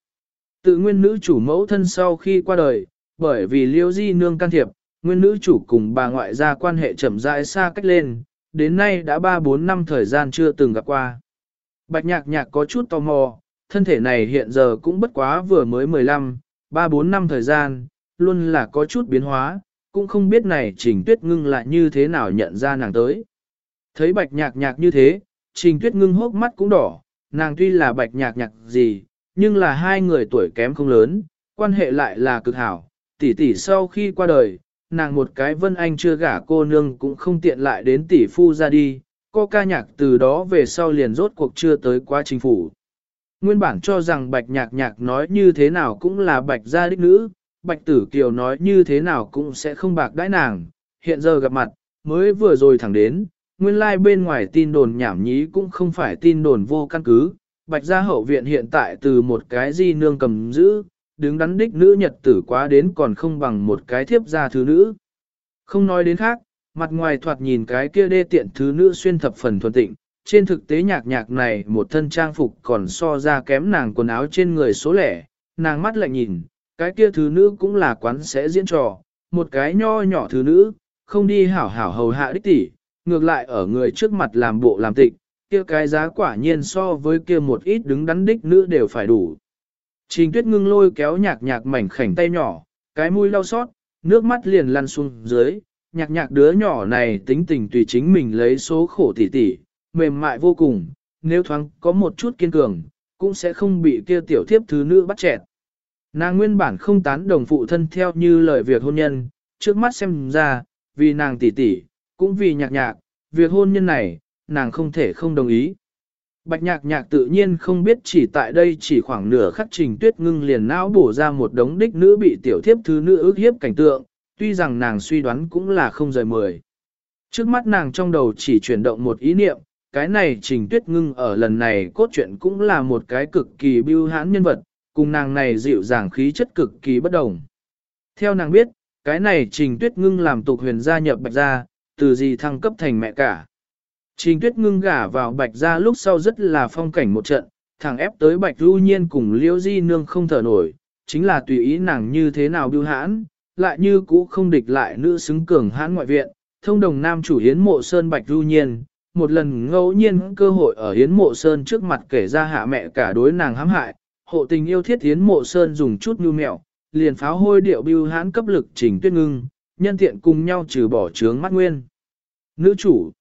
A: Tự nguyên nữ chủ mẫu thân sau khi qua đời, bởi vì liêu di nương can thiệp, nguyên nữ chủ cùng bà ngoại gia quan hệ chậm rãi xa cách lên, đến nay đã 3-4 năm thời gian chưa từng gặp qua. Bạch nhạc nhạc có chút tò mò, thân thể này hiện giờ cũng bất quá vừa mới 15, 3-4 năm thời gian, luôn là có chút biến hóa, cũng không biết này trình tuyết ngưng lại như thế nào nhận ra nàng tới. Thấy bạch nhạc nhạc như thế, trình tuyết ngưng hốc mắt cũng đỏ, nàng tuy là bạch nhạc nhạc gì, nhưng là hai người tuổi kém không lớn, quan hệ lại là cực hảo, tỷ tỷ sau khi qua đời, nàng một cái vân anh chưa gả cô nương cũng không tiện lại đến tỷ phu ra đi, co ca nhạc từ đó về sau liền rốt cuộc chưa tới quá chính phủ. Nguyên bản cho rằng bạch nhạc nhạc nói như thế nào cũng là bạch gia đích nữ, bạch tử kiều nói như thế nào cũng sẽ không bạc đãi nàng, hiện giờ gặp mặt, mới vừa rồi thẳng đến, nguyên lai like bên ngoài tin đồn nhảm nhí cũng không phải tin đồn vô căn cứ, bạch gia hậu viện hiện tại từ một cái di nương cầm giữ, đứng đắn đích nữ nhật tử quá đến còn không bằng một cái thiếp gia thứ nữ. Không nói đến khác, mặt ngoài thoạt nhìn cái kia đê tiện thứ nữ xuyên thập phần thuần tịnh, trên thực tế nhạc nhạc này một thân trang phục còn so ra kém nàng quần áo trên người số lẻ, nàng mắt lại nhìn, cái kia thứ nữ cũng là quán sẽ diễn trò, một cái nho nhỏ thứ nữ, không đi hảo hảo hầu hạ đích tỷ, ngược lại ở người trước mặt làm bộ làm tịch, kia cái giá quả nhiên so với kia một ít đứng đắn đích nữ đều phải đủ. Trình tuyết ngưng lôi kéo nhạc nhạc mảnh khảnh tay nhỏ, cái mũi lau xót, nước mắt liền lăn xuống dưới, nhạc nhạc đứa nhỏ này tính tình tùy chính mình lấy số khổ tỉ tỉ, mềm mại vô cùng, nếu thoáng có một chút kiên cường, cũng sẽ không bị kia tiểu thiếp thứ nữ bắt chẹt. Nàng nguyên bản không tán đồng phụ thân theo như lời việc hôn nhân, trước mắt xem ra, vì nàng tỉ tỉ, cũng vì nhạc nhạc, việc hôn nhân này, nàng không thể không đồng ý. Bạch nhạc nhạc tự nhiên không biết chỉ tại đây chỉ khoảng nửa khắc trình tuyết ngưng liền não bổ ra một đống đích nữ bị tiểu thiếp thứ nữ ước hiếp cảnh tượng, tuy rằng nàng suy đoán cũng là không rời mười. Trước mắt nàng trong đầu chỉ chuyển động một ý niệm, cái này trình tuyết ngưng ở lần này cốt truyện cũng là một cái cực kỳ bưu hãn nhân vật, cùng nàng này dịu dàng khí chất cực kỳ bất đồng. Theo nàng biết, cái này trình tuyết ngưng làm tục huyền gia nhập bạch gia, từ gì thăng cấp thành mẹ cả. Trình tuyết ngưng gả vào bạch gia lúc sau rất là phong cảnh một trận, thằng ép tới bạch ru nhiên cùng liễu di nương không thở nổi, chính là tùy ý nàng như thế nào bưu hãn, lại như cũ không địch lại nữ xứng cường hãn ngoại viện, thông đồng nam chủ hiến mộ sơn bạch du nhiên, một lần ngẫu nhiên cơ hội ở hiến mộ sơn trước mặt kể ra hạ mẹ cả đối nàng hãm hại, hộ tình yêu thiết hiến mộ sơn dùng chút nhu mẹo, liền pháo hôi điệu bưu hãn cấp lực trình tuyết ngưng, nhân tiện cùng nhau trừ bỏ trướng mắt nguyên. Nữ chủ,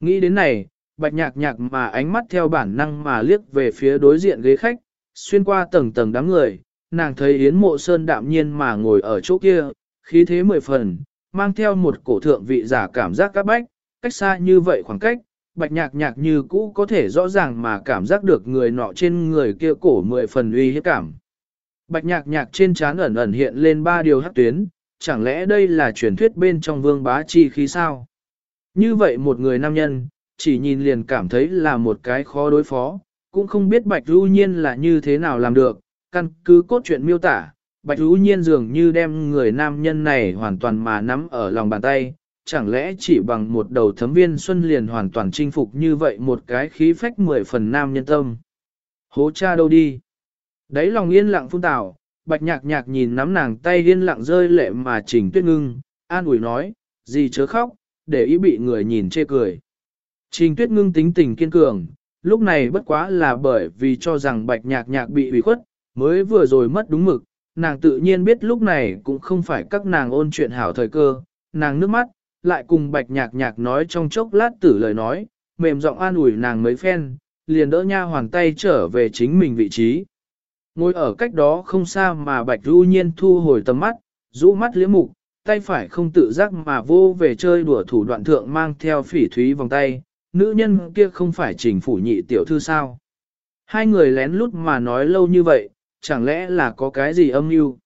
A: nghĩ đến này, bạch nhạc nhạc mà ánh mắt theo bản năng mà liếc về phía đối diện ghế khách, xuyên qua tầng tầng đám người, nàng thấy Yến Mộ Sơn đạm nhiên mà ngồi ở chỗ kia, khí thế mười phần, mang theo một cổ thượng vị giả cảm giác các bách, cách xa như vậy khoảng cách, bạch nhạc nhạc như cũ có thể rõ ràng mà cảm giác được người nọ trên người kia cổ mười phần uy hiếp cảm. Bạch nhạc nhạc trên trán ẩn ẩn hiện lên ba điều hắc tuyến, chẳng lẽ đây là truyền thuyết bên trong vương bá chi khí sao? Như vậy một người nam nhân, chỉ nhìn liền cảm thấy là một cái khó đối phó, cũng không biết bạch ưu nhiên là như thế nào làm được, căn cứ cốt truyện miêu tả, bạch ưu nhiên dường như đem người nam nhân này hoàn toàn mà nắm ở lòng bàn tay, chẳng lẽ chỉ bằng một đầu thấm viên xuân liền hoàn toàn chinh phục như vậy một cái khí phách mười phần nam nhân tâm. Hố cha đâu đi? Đấy lòng yên lặng phun tảo, bạch nhạc nhạc nhìn nắm nàng tay yên lặng rơi lệ mà trình tuyết ngưng, an ủi nói, gì chớ khóc, để ý bị người nhìn chê cười. Trình tuyết ngưng tính tình kiên cường, lúc này bất quá là bởi vì cho rằng bạch nhạc nhạc bị ủy khuất, mới vừa rồi mất đúng mực, nàng tự nhiên biết lúc này cũng không phải các nàng ôn chuyện hảo thời cơ, nàng nước mắt, lại cùng bạch nhạc nhạc nói trong chốc lát tử lời nói, mềm giọng an ủi nàng mấy phen, liền đỡ nha hoàn tay trở về chính mình vị trí. Ngồi ở cách đó không xa mà bạch ru nhiên thu hồi tầm mắt, rũ mắt liễm mục, tay phải không tự giác mà vô về chơi đùa thủ đoạn thượng mang theo phỉ thúy vòng tay, nữ nhân kia không phải trình phủ nhị tiểu thư sao. Hai người lén lút mà nói lâu như vậy, chẳng lẽ là có cái gì âm mưu?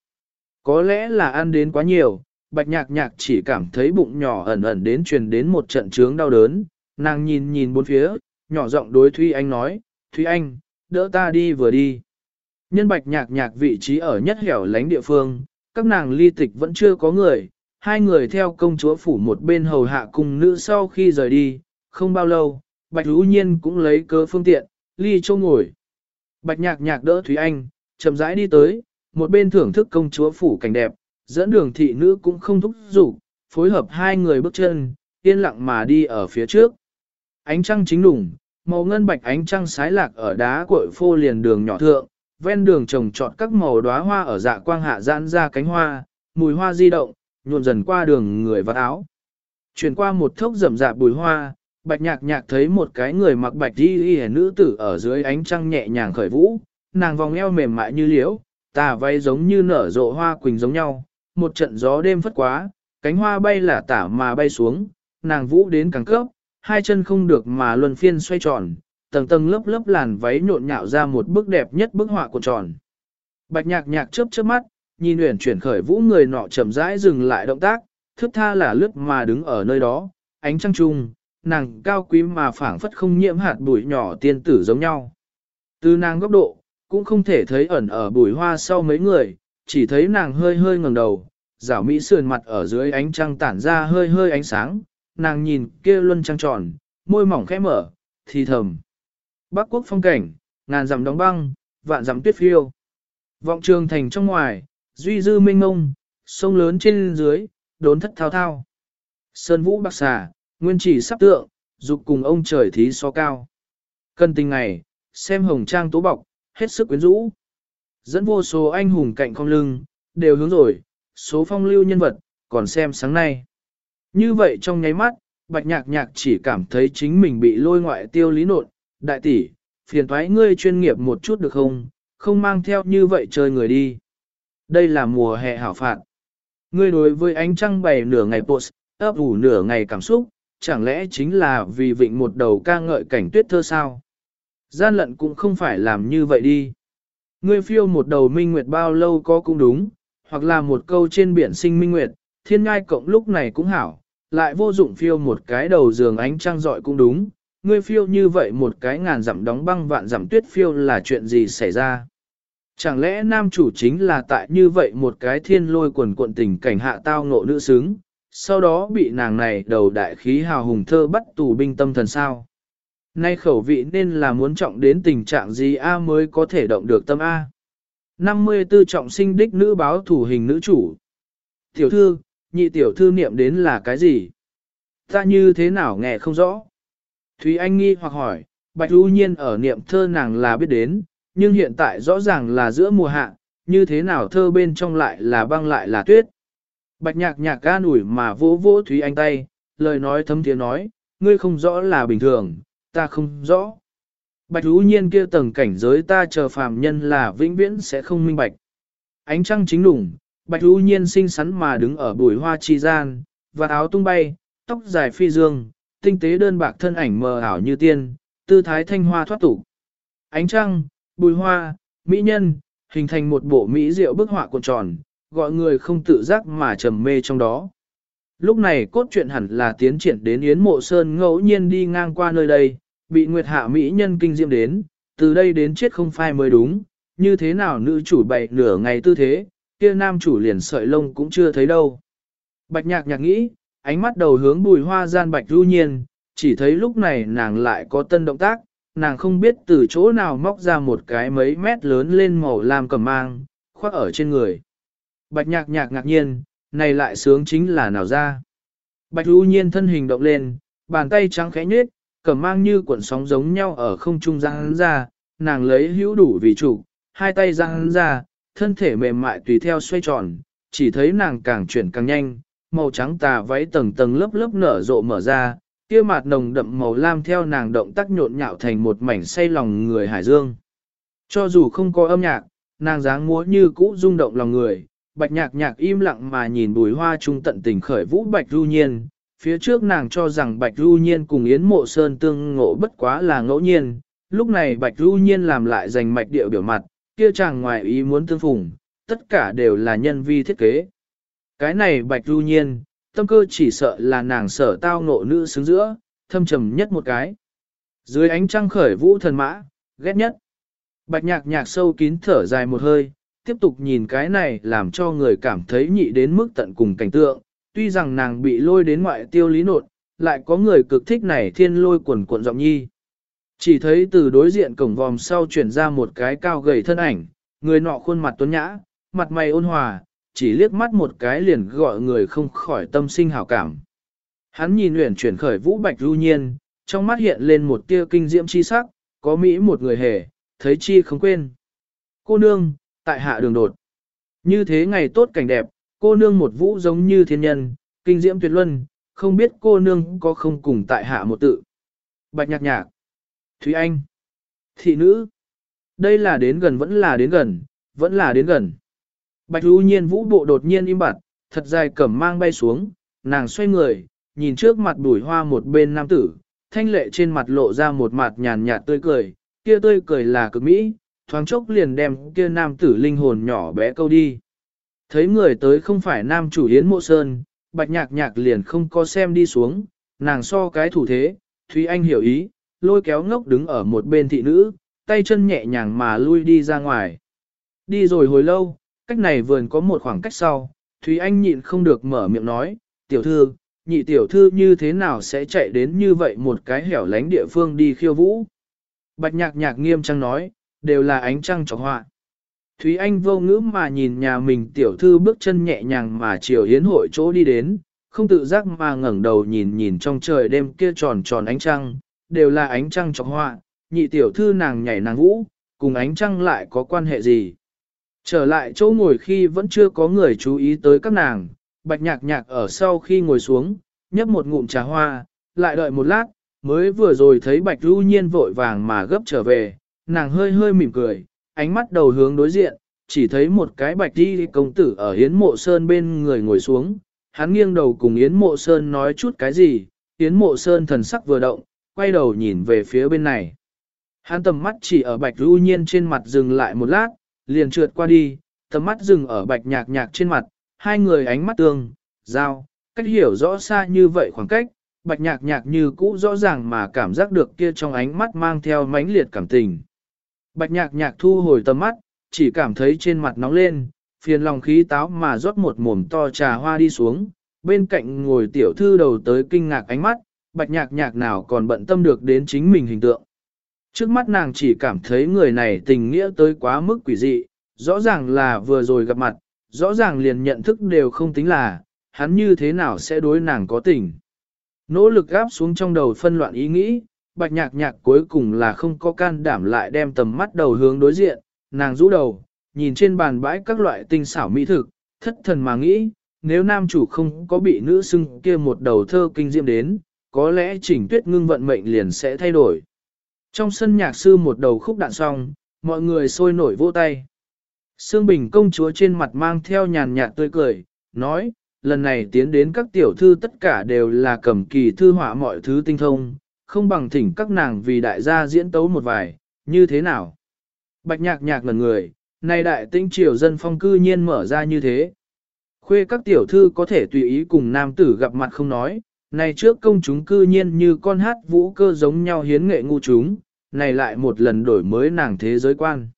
A: Có lẽ là ăn đến quá nhiều, bạch nhạc nhạc chỉ cảm thấy bụng nhỏ ẩn ẩn đến truyền đến một trận trướng đau đớn, nàng nhìn nhìn bốn phía, nhỏ giọng đối Thúy Anh nói, Thúy Anh, đỡ ta đi vừa đi. Nhân bạch nhạc nhạc vị trí ở nhất hẻo lánh địa phương, các nàng ly tịch vẫn chưa có người, hai người theo công chúa phủ một bên hầu hạ cùng nữ sau khi rời đi, không bao lâu, bạch hữu nhiên cũng lấy cơ phương tiện, ly châu ngồi. Bạch nhạc nhạc đỡ Thúy Anh, chậm rãi đi tới, một bên thưởng thức công chúa phủ cảnh đẹp, dẫn đường thị nữ cũng không thúc giục, phối hợp hai người bước chân, yên lặng mà đi ở phía trước. Ánh trăng chính đủng, màu ngân bạch ánh trăng sái lạc ở đá cội phô liền đường nhỏ thượng, ven đường trồng trọt các màu đóa hoa ở dạ quang hạ giãn ra cánh hoa, mùi hoa di động, nhuộm dần qua đường người vắt áo. Chuyển qua một thốc rậm rạp bùi hoa, bạch nhạc nhạc thấy một cái người mặc bạch đi y nữ tử ở dưới ánh trăng nhẹ nhàng khởi vũ, nàng vòng eo mềm mại như liễu, tà váy giống như nở rộ hoa quỳnh giống nhau, một trận gió đêm phất quá, cánh hoa bay là tả mà bay xuống, nàng vũ đến càng cấp, hai chân không được mà luân phiên xoay tròn, tầng tầng lớp lớp làn váy nhộn nhạo ra một bức đẹp nhất bức họa cuộn tròn. Bạch nhạc nhạc chớp chớp mắt, nhìn uyển chuyển khởi vũ người nọ chậm rãi dừng lại động tác, thức tha là lướt mà đứng ở nơi đó, ánh trăng trung, nàng cao quý mà phảng phất không nhiễm hạt bụi nhỏ tiên tử giống nhau. Từ nàng góc độ, cũng không thể thấy ẩn ở bụi hoa sau mấy người, chỉ thấy nàng hơi hơi ngẩng đầu, rảo mỹ sườn mặt ở dưới ánh trăng tản ra hơi hơi ánh sáng, nàng nhìn kia luân trăng tròn, môi mỏng khẽ mở, thì thầm. Bắc quốc phong cảnh, ngàn dặm đóng băng, vạn dặm tuyết phiêu. Vọng trường thành trong ngoài, duy dư minh ngông, sông lớn trên dưới, đốn thất thao thao. Sơn vũ bạc xà, nguyên chỉ sắp tượng, dục cùng ông trời thí so cao. Cân tình ngày, xem hồng trang tố bọc, hết sức quyến rũ. Dẫn vô số anh hùng cạnh con lưng, đều hướng rồi, số phong lưu nhân vật, còn xem sáng nay. Như vậy trong nháy mắt, bạch nhạc nhạc chỉ cảm thấy chính mình bị lôi ngoại tiêu lý nộn, đại tỷ, phiền thoái ngươi chuyên nghiệp một chút được không, không mang theo như vậy chơi người đi. Đây là mùa hè hảo phạt. Ngươi đối với ánh trăng bày nửa ngày post, ấp ủ nửa ngày cảm xúc, chẳng lẽ chính là vì vịnh một đầu ca ngợi cảnh tuyết thơ sao? Gian lận cũng không phải làm như vậy đi. Ngươi phiêu một đầu minh nguyệt bao lâu có cũng đúng, hoặc là một câu trên biển sinh minh nguyệt, thiên ngai cộng lúc này cũng hảo, lại vô dụng phiêu một cái đầu giường ánh trăng dọi cũng đúng, ngươi phiêu như vậy một cái ngàn dặm đóng băng vạn dặm tuyết phiêu là chuyện gì xảy ra? Chẳng lẽ nam chủ chính là tại như vậy một cái thiên lôi quần cuộn tình cảnh hạ tao ngộ nữ xứng, sau đó bị nàng này đầu đại khí hào hùng thơ bắt tù binh tâm thần sao? Nay khẩu vị nên là muốn trọng đến tình trạng gì A mới có thể động được tâm A. 54 trọng sinh đích nữ báo thủ hình nữ chủ. Tiểu thư, nhị tiểu thư niệm đến là cái gì? Ta như thế nào nghe không rõ? Thúy Anh nghi hoặc hỏi, Bạch ưu nhiên ở niệm thơ nàng là biết đến, nhưng hiện tại rõ ràng là giữa mùa hạ, như thế nào thơ bên trong lại là băng lại là tuyết. Bạch nhạc nhạc ca nủi mà vỗ vỗ Thúy Anh tay, lời nói thấm tiếng nói, ngươi không rõ là bình thường, ta không rõ. Bạch Hữu nhiên kia tầng cảnh giới ta chờ phàm nhân là vĩnh viễn sẽ không minh bạch. Ánh trăng chính đủng, bạch Hữu nhiên xinh xắn mà đứng ở bụi hoa chi gian, và áo tung bay, tóc dài phi dương, tinh tế đơn bạc thân ảnh mờ ảo như tiên, tư thái thanh hoa thoát tục. Ánh trăng, bùi hoa, mỹ nhân, hình thành một bộ mỹ diệu bức họa cuộn tròn, gọi người không tự giác mà trầm mê trong đó. Lúc này cốt truyện hẳn là tiến triển đến Yến Mộ Sơn ngẫu nhiên đi ngang qua nơi đây, bị Nguyệt Hạ Mỹ nhân kinh diệm đến, từ đây đến chết không phai mới đúng, như thế nào nữ chủ bày nửa ngày tư thế, kia nam chủ liền sợi lông cũng chưa thấy đâu. Bạch nhạc nhạc nghĩ, ánh mắt đầu hướng bùi hoa gian bạch ru nhiên, chỉ thấy lúc này nàng lại có tân động tác, nàng không biết từ chỗ nào móc ra một cái mấy mét lớn lên màu làm cầm mang, khoác ở trên người. Bạch nhạc nhạc ngạc nhiên, này lại sướng chính là nào ra. Bạch U nhiên thân hình động lên, bàn tay trắng khẽ nhếch, cầm mang như cuộn sóng giống nhau ở không trung giăng ra, nàng lấy hữu đủ vì chủ, hai tay giăng ra, thân thể mềm mại tùy theo xoay tròn, chỉ thấy nàng càng chuyển càng nhanh, màu trắng tà váy tầng tầng lớp lớp nở rộ mở ra, kia mặt nồng đậm màu lam theo nàng động tác nhộn nhạo thành một mảnh say lòng người hải dương. Cho dù không có âm nhạc, nàng dáng múa như cũ rung động lòng người, bạch nhạc nhạc im lặng mà nhìn bùi hoa trung tận tình khởi vũ bạch du nhiên. Phía trước nàng cho rằng Bạch Du Nhiên cùng Yến Mộ Sơn tương ngộ bất quá là ngẫu nhiên, lúc này Bạch Du Nhiên làm lại giành mạch điệu biểu mặt, kia chàng ngoài ý muốn tương phùng, tất cả đều là nhân vi thiết kế. Cái này Bạch Du Nhiên, tâm cơ chỉ sợ là nàng sở tao ngộ nữ xứng giữa, thâm trầm nhất một cái. Dưới ánh trăng khởi vũ thần mã, ghét nhất. Bạch nhạc nhạc sâu kín thở dài một hơi, tiếp tục nhìn cái này làm cho người cảm thấy nhị đến mức tận cùng cảnh tượng. Tuy rằng nàng bị lôi đến ngoại tiêu lý nột, lại có người cực thích này thiên lôi quần cuộn giọng nhi. Chỉ thấy từ đối diện cổng vòm sau chuyển ra một cái cao gầy thân ảnh, người nọ khuôn mặt tuấn nhã, mặt mày ôn hòa, chỉ liếc mắt một cái liền gọi người không khỏi tâm sinh hảo cảm. Hắn nhìn luyện chuyển khởi vũ bạch lưu nhiên, trong mắt hiện lên một tia kinh diễm chi sắc, có Mỹ một người hề, thấy chi không quên. Cô nương, tại hạ đường đột. Như thế ngày tốt cảnh đẹp, cô nương một vũ giống như thiên nhân, kinh diễm tuyệt luân, không biết cô nương có không cùng tại hạ một tự. Bạch nhạc nhạc. Thúy Anh. Thị nữ. Đây là đến gần vẫn là đến gần, vẫn là đến gần. Bạch ưu nhiên vũ bộ đột nhiên im bặt, thật dài cẩm mang bay xuống, nàng xoay người, nhìn trước mặt bùi hoa một bên nam tử, thanh lệ trên mặt lộ ra một mặt nhàn nhạt tươi cười, kia tươi cười là cực mỹ, thoáng chốc liền đem kia nam tử linh hồn nhỏ bé câu đi. Thấy người tới không phải nam chủ hiến mộ sơn, bạch nhạc nhạc liền không có xem đi xuống, nàng so cái thủ thế, Thúy Anh hiểu ý, lôi kéo ngốc đứng ở một bên thị nữ, tay chân nhẹ nhàng mà lui đi ra ngoài. Đi rồi hồi lâu, cách này vườn có một khoảng cách sau, Thúy Anh nhịn không được mở miệng nói, tiểu thư, nhị tiểu thư như thế nào sẽ chạy đến như vậy một cái hẻo lánh địa phương đi khiêu vũ. Bạch nhạc nhạc nghiêm trang nói, đều là ánh trăng trọc họa. Thúy Anh vô ngữ mà nhìn nhà mình tiểu thư bước chân nhẹ nhàng mà chiều hiến hội chỗ đi đến, không tự giác mà ngẩng đầu nhìn nhìn trong trời đêm kia tròn tròn ánh trăng, đều là ánh trăng trọc họa, nhị tiểu thư nàng nhảy nàng vũ, cùng ánh trăng lại có quan hệ gì. Trở lại chỗ ngồi khi vẫn chưa có người chú ý tới các nàng, bạch nhạc nhạc ở sau khi ngồi xuống, nhấp một ngụm trà hoa, lại đợi một lát, mới vừa rồi thấy bạch ru nhiên vội vàng mà gấp trở về, nàng hơi hơi mỉm cười, ánh mắt đầu hướng đối diện, chỉ thấy một cái bạch đi công tử ở hiến mộ sơn bên người ngồi xuống, hắn nghiêng đầu cùng Yến Mộ Sơn nói chút cái gì, Yến Mộ Sơn thần sắc vừa động, quay đầu nhìn về phía bên này. Hắn tầm mắt chỉ ở bạch ru nhiên trên mặt dừng lại một lát, liền trượt qua đi, tầm mắt dừng ở bạch nhạc nhạc trên mặt, hai người ánh mắt tương, giao, cách hiểu rõ xa như vậy khoảng cách, bạch nhạc nhạc như cũ rõ ràng mà cảm giác được kia trong ánh mắt mang theo mãnh liệt cảm tình. Bạch nhạc nhạc thu hồi tầm mắt, chỉ cảm thấy trên mặt nóng lên, phiền lòng khí táo mà rót một mồm to trà hoa đi xuống, bên cạnh ngồi tiểu thư đầu tới kinh ngạc ánh mắt, bạch nhạc nhạc nào còn bận tâm được đến chính mình hình tượng. Trước mắt nàng chỉ cảm thấy người này tình nghĩa tới quá mức quỷ dị, rõ ràng là vừa rồi gặp mặt, rõ ràng liền nhận thức đều không tính là, hắn như thế nào sẽ đối nàng có tình. Nỗ lực gáp xuống trong đầu phân loạn ý nghĩ, bạch nhạc nhạc cuối cùng là không có can đảm lại đem tầm mắt đầu hướng đối diện, nàng rũ đầu, nhìn trên bàn bãi các loại tinh xảo mỹ thực, thất thần mà nghĩ, nếu nam chủ không có bị nữ xưng kia một đầu thơ kinh diệm đến, có lẽ chỉnh tuyết ngưng vận mệnh liền sẽ thay đổi. Trong sân nhạc sư một đầu khúc đạn xong, mọi người sôi nổi vỗ tay. Sương Bình công chúa trên mặt mang theo nhàn nhạt tươi cười, nói, lần này tiến đến các tiểu thư tất cả đều là cầm kỳ thư họa mọi thứ tinh thông, không bằng thỉnh các nàng vì đại gia diễn tấu một vài, như thế nào. Bạch nhạc nhạc lần người, nay đại tinh triều dân phong cư nhiên mở ra như thế. Khuê các tiểu thư có thể tùy ý cùng nam tử gặp mặt không nói, này trước công chúng cư nhiên như con hát vũ cơ giống nhau hiến nghệ ngu chúng, này lại một lần đổi mới nàng thế giới quan.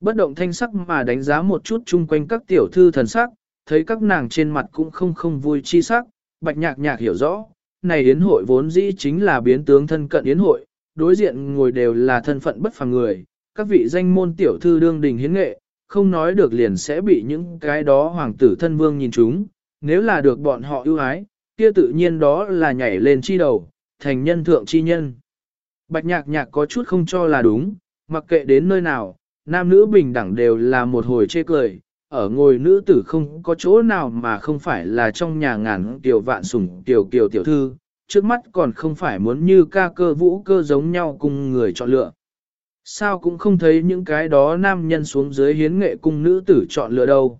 A: Bất động thanh sắc mà đánh giá một chút chung quanh các tiểu thư thần sắc, thấy các nàng trên mặt cũng không không vui chi sắc, bạch nhạc nhạc hiểu rõ, này yến hội vốn dĩ chính là biến tướng thân cận yến hội, đối diện ngồi đều là thân phận bất phàm người, các vị danh môn tiểu thư đương đình hiến nghệ, không nói được liền sẽ bị những cái đó hoàng tử thân vương nhìn chúng, nếu là được bọn họ ưu ái, kia tự nhiên đó là nhảy lên chi đầu, thành nhân thượng chi nhân. Bạch nhạc nhạc có chút không cho là đúng, mặc kệ đến nơi nào, nam nữ bình đẳng đều là một hồi chê cười, ở ngồi nữ tử không có chỗ nào mà không phải là trong nhà ngàn tiểu vạn sủng tiểu kiều tiểu thư, trước mắt còn không phải muốn như ca cơ vũ cơ giống nhau cùng người chọn lựa. Sao cũng không thấy những cái đó nam nhân xuống dưới hiến nghệ cung nữ tử chọn lựa đâu.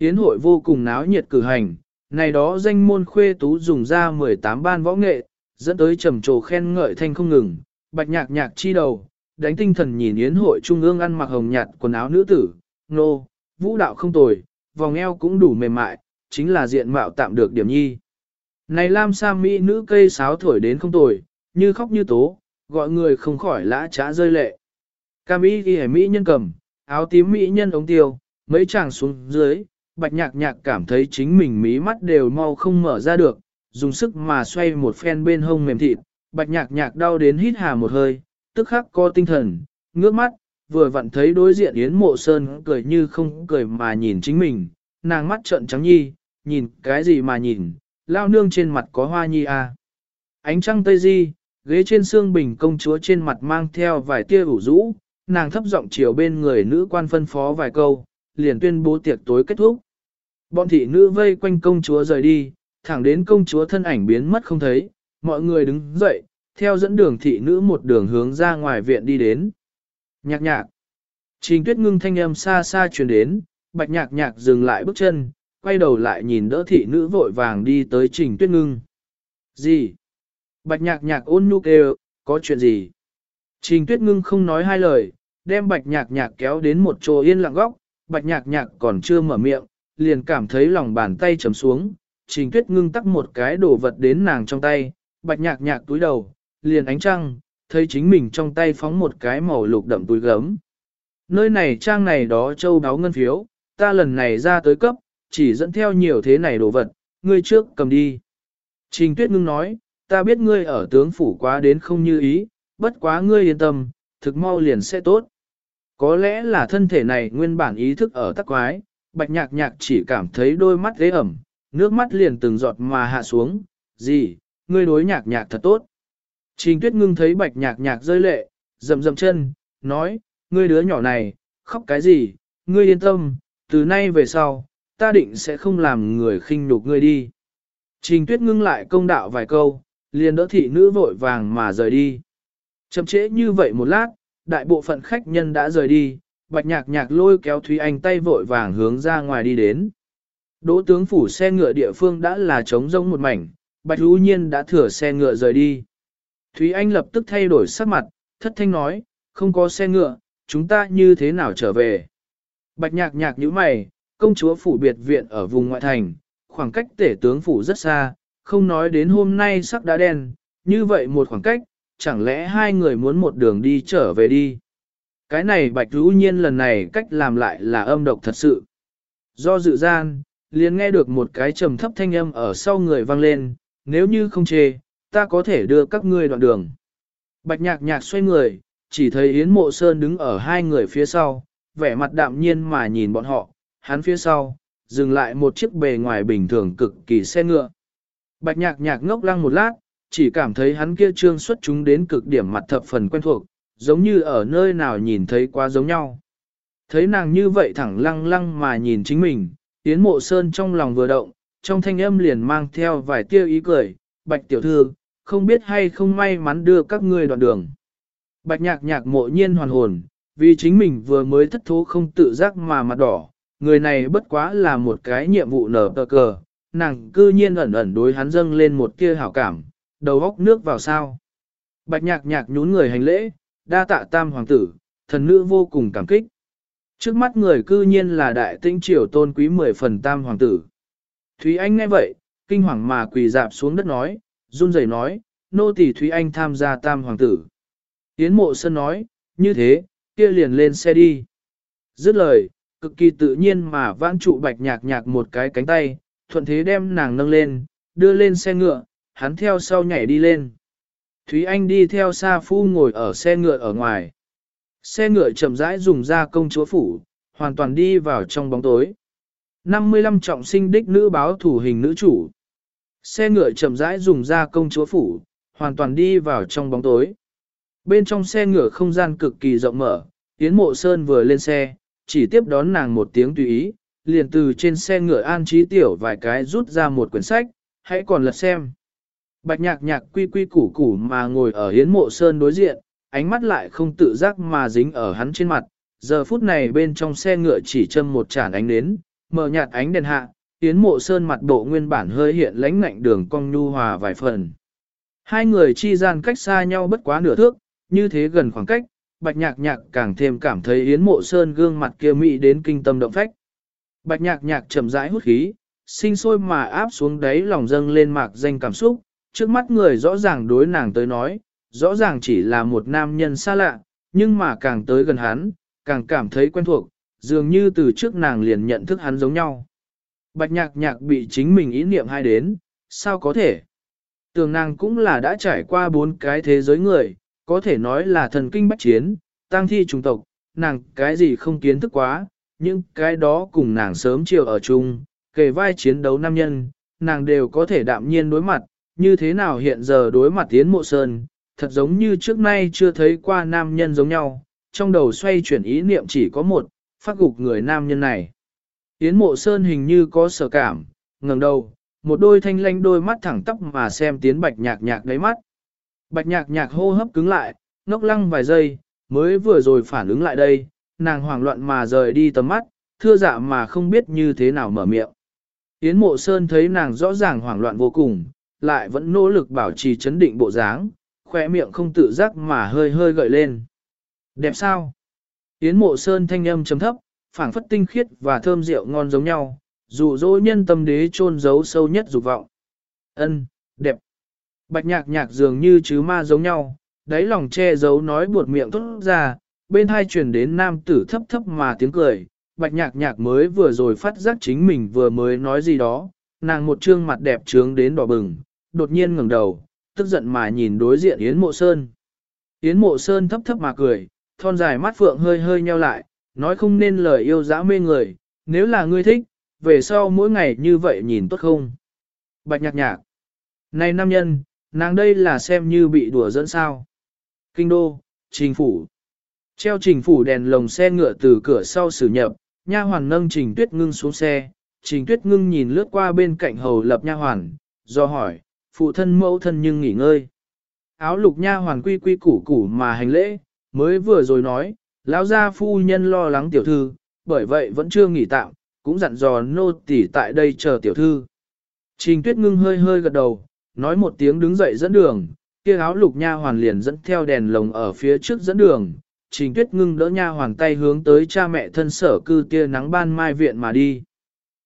A: Hiến hội vô cùng náo nhiệt cử hành, này đó danh môn khuê tú dùng ra 18 ban võ nghệ, dẫn tới trầm trồ khen ngợi thanh không ngừng, bạch nhạc nhạc chi đầu, đánh tinh thần nhìn yến hội trung ương ăn mặc hồng nhạt quần áo nữ tử, nô, vũ đạo không tồi, vòng eo cũng đủ mềm mại, chính là diện mạo tạm được điểm nhi. Này lam sa mỹ nữ cây sáo thổi đến không tồi, như khóc như tố, gọi người không khỏi lã trá rơi lệ. Cam Mỹ ghi mỹ nhân cầm, áo tím mỹ nhân ống tiêu, mấy chàng xuống dưới, bạch nhạc nhạc cảm thấy chính mình mí mắt đều mau không mở ra được, dùng sức mà xoay một phen bên hông mềm thịt, bạch nhạc nhạc đau đến hít hà một hơi, tức khắc có tinh thần, ngước mắt, vừa vặn thấy đối diện Yến Mộ Sơn cười như không cười mà nhìn chính mình, nàng mắt trợn trắng nhi, nhìn cái gì mà nhìn, lao nương trên mặt có hoa nhi à. Ánh trăng tây di, ghế trên xương bình công chúa trên mặt mang theo vài tia ủ rũ, nàng thấp giọng chiều bên người nữ quan phân phó vài câu, liền tuyên bố tiệc tối kết thúc. Bọn thị nữ vây quanh công chúa rời đi, thẳng đến công chúa thân ảnh biến mất không thấy, mọi người đứng dậy, theo dẫn đường thị nữ một đường hướng ra ngoài viện đi đến. Nhạc nhạc. Trình tuyết ngưng thanh âm xa xa truyền đến, bạch nhạc nhạc dừng lại bước chân, quay đầu lại nhìn đỡ thị nữ vội vàng đi tới trình tuyết ngưng. Gì? Bạch nhạc nhạc ôn nhu kêu, có chuyện gì? Trình tuyết ngưng không nói hai lời, đem bạch nhạc nhạc kéo đến một chỗ yên lặng góc, bạch nhạc nhạc còn chưa mở miệng, liền cảm thấy lòng bàn tay chấm xuống, trình tuyết ngưng tắt một cái đồ vật đến nàng trong tay, bạch nhạc nhạc túi đầu, liền ánh trăng, thấy chính mình trong tay phóng một cái màu lục đậm túi gấm. Nơi này trang này đó châu báo ngân phiếu, ta lần này ra tới cấp, chỉ dẫn theo nhiều thế này đồ vật, ngươi trước cầm đi. Trình tuyết ngưng nói, ta biết ngươi ở tướng phủ quá đến không như ý, bất quá ngươi yên tâm, thực mau liền sẽ tốt. Có lẽ là thân thể này nguyên bản ý thức ở tắc quái, bạch nhạc nhạc chỉ cảm thấy đôi mắt ghế ẩm, nước mắt liền từng giọt mà hạ xuống, gì, ngươi đối nhạc nhạc thật tốt. Trình tuyết ngưng thấy bạch nhạc nhạc rơi lệ, rầm rầm chân, nói, ngươi đứa nhỏ này, khóc cái gì, ngươi yên tâm, từ nay về sau, ta định sẽ không làm người khinh nhục ngươi đi. Trình tuyết ngưng lại công đạo vài câu, liền đỡ thị nữ vội vàng mà rời đi. Chậm trễ như vậy một lát, đại bộ phận khách nhân đã rời đi, bạch nhạc nhạc lôi kéo Thúy Anh tay vội vàng hướng ra ngoài đi đến. Đỗ tướng phủ xe ngựa địa phương đã là trống rông một mảnh, bạch ưu nhiên đã thừa xe ngựa rời đi. Thúy Anh lập tức thay đổi sắc mặt, thất thanh nói, không có xe ngựa, chúng ta như thế nào trở về. Bạch nhạc nhạc như mày, công chúa phủ biệt viện ở vùng ngoại thành, khoảng cách tể tướng phủ rất xa, không nói đến hôm nay sắc đã đen, như vậy một khoảng cách, chẳng lẽ hai người muốn một đường đi trở về đi. Cái này bạch rũ nhiên lần này cách làm lại là âm độc thật sự. Do dự gian, liền nghe được một cái trầm thấp thanh âm ở sau người vang lên, nếu như không chê, ta có thể đưa các ngươi đoạn đường. Bạch nhạc nhạc xoay người, chỉ thấy Yến Mộ Sơn đứng ở hai người phía sau, vẻ mặt đạm nhiên mà nhìn bọn họ, hắn phía sau, dừng lại một chiếc bề ngoài bình thường cực kỳ xe ngựa. Bạch nhạc nhạc ngốc lăng một lát, chỉ cảm thấy hắn kia trương xuất chúng đến cực điểm mặt thập phần quen thuộc, giống như ở nơi nào nhìn thấy quá giống nhau. Thấy nàng như vậy thẳng lăng lăng mà nhìn chính mình, Yến Mộ Sơn trong lòng vừa động, trong thanh âm liền mang theo vài tia ý cười, Bạch tiểu thư, không biết hay không may mắn đưa các ngươi đoạn đường. Bạch nhạc nhạc mộ nhiên hoàn hồn, vì chính mình vừa mới thất thố không tự giác mà mặt đỏ, người này bất quá là một cái nhiệm vụ nở tờ cờ, nàng cư nhiên ẩn ẩn đối hắn dâng lên một tia hảo cảm, đầu góc nước vào sao. Bạch nhạc nhạc nhún người hành lễ, đa tạ tam hoàng tử, thần nữ vô cùng cảm kích. Trước mắt người cư nhiên là đại tinh triều tôn quý mười phần tam hoàng tử. Thúy Anh nghe vậy, kinh hoàng mà quỳ dạp xuống đất nói, run rẩy nói, nô tỳ Thúy Anh tham gia tam hoàng tử. Yến mộ sơn nói, như thế, kia liền lên xe đi. Dứt lời, cực kỳ tự nhiên mà vãn trụ bạch nhạc nhạc một cái cánh tay, thuận thế đem nàng nâng lên, đưa lên xe ngựa, hắn theo sau nhảy đi lên. Thúy Anh đi theo Sa Phu ngồi ở xe ngựa ở ngoài. Xe ngựa chậm rãi dùng ra công chúa phủ, hoàn toàn đi vào trong bóng tối. 55 trọng sinh đích nữ báo thủ hình nữ chủ. Xe ngựa chậm rãi dùng ra công chúa phủ, hoàn toàn đi vào trong bóng tối. Bên trong xe ngựa không gian cực kỳ rộng mở, Yến Mộ Sơn vừa lên xe, chỉ tiếp đón nàng một tiếng tùy ý, liền từ trên xe ngựa an trí tiểu vài cái rút ra một quyển sách, hãy còn lật xem. Bạch nhạc nhạc quy quy củ củ mà ngồi ở Yến Mộ Sơn đối diện, ánh mắt lại không tự giác mà dính ở hắn trên mặt. Giờ phút này bên trong xe ngựa chỉ châm một chản ánh nến, mở nhạt ánh đèn hạ, Yến Mộ Sơn mặt bộ nguyên bản hơi hiện lãnh ngạnh đường cong nhu hòa vài phần. Hai người chi gian cách xa nhau bất quá nửa thước, như thế gần khoảng cách, Bạch Nhạc Nhạc càng thêm cảm thấy Yến Mộ Sơn gương mặt kia mỹ đến kinh tâm động phách. Bạch Nhạc Nhạc chậm rãi hút khí, sinh sôi mà áp xuống đáy lòng dâng lên mạc danh cảm xúc, trước mắt người rõ ràng đối nàng tới nói, rõ ràng chỉ là một nam nhân xa lạ, nhưng mà càng tới gần hắn, càng cảm thấy quen thuộc, dường như từ trước nàng liền nhận thức hắn giống nhau. Bạch nhạc nhạc bị chính mình ý niệm hai đến, sao có thể? Tường nàng cũng là đã trải qua bốn cái thế giới người, có thể nói là thần kinh bách chiến, tăng thi trùng tộc, nàng cái gì không kiến thức quá, nhưng cái đó cùng nàng sớm chiều ở chung, kề vai chiến đấu nam nhân, nàng đều có thể đạm nhiên đối mặt, như thế nào hiện giờ đối mặt tiến mộ sơn, thật giống như trước nay chưa thấy qua nam nhân giống nhau, trong đầu xoay chuyển ý niệm chỉ có một, phát gục người nam nhân này. Yến mộ sơn hình như có sở cảm, ngẩng đầu, một đôi thanh lanh đôi mắt thẳng tóc mà xem tiến bạch nhạc nhạc đáy mắt. Bạch nhạc nhạc hô hấp cứng lại, ngốc lăng vài giây, mới vừa rồi phản ứng lại đây, nàng hoảng loạn mà rời đi tầm mắt, thưa dạ mà không biết như thế nào mở miệng. Yến mộ sơn thấy nàng rõ ràng hoảng loạn vô cùng, lại vẫn nỗ lực bảo trì chấn định bộ dáng, khỏe miệng không tự giác mà hơi hơi gợi lên. Đẹp sao? Yến mộ sơn thanh âm chấm thấp, phảng phất tinh khiết và thơm rượu ngon giống nhau, dù dỗ nhân tâm đế chôn giấu sâu nhất dục vọng. Ân, đẹp. Bạch nhạc nhạc dường như chứ ma giống nhau, đáy lòng che giấu nói buột miệng tốt ra, bên hai truyền đến nam tử thấp thấp mà tiếng cười. Bạch nhạc nhạc mới vừa rồi phát giác chính mình vừa mới nói gì đó, nàng một trương mặt đẹp trướng đến đỏ bừng, đột nhiên ngẩng đầu, tức giận mà nhìn đối diện Yến Mộ Sơn. Yến Mộ Sơn thấp thấp mà cười, thon dài mắt phượng hơi hơi nheo lại, nói không nên lời yêu dã mê người, nếu là ngươi thích, về sau mỗi ngày như vậy nhìn tốt không? Bạch nhạc nhạc. Này nam nhân, nàng đây là xem như bị đùa dẫn sao. Kinh đô, trình phủ. Treo trình phủ đèn lồng xe ngựa từ cửa sau xử nhập, nha hoàn nâng trình tuyết ngưng xuống xe. Trình tuyết ngưng nhìn lướt qua bên cạnh hầu lập nha hoàn, do hỏi, phụ thân mẫu thân nhưng nghỉ ngơi. Áo lục nha hoàn quy quy củ củ mà hành lễ, mới vừa rồi nói, lão gia phu nhân lo lắng tiểu thư, bởi vậy vẫn chưa nghỉ tạm, cũng dặn dò nô tỳ tại đây chờ tiểu thư. Trình tuyết ngưng hơi hơi gật đầu, nói một tiếng đứng dậy dẫn đường, kia áo lục nha hoàn liền dẫn theo đèn lồng ở phía trước dẫn đường. Trình tuyết ngưng đỡ nha hoàn tay hướng tới cha mẹ thân sở cư tia nắng ban mai viện mà đi.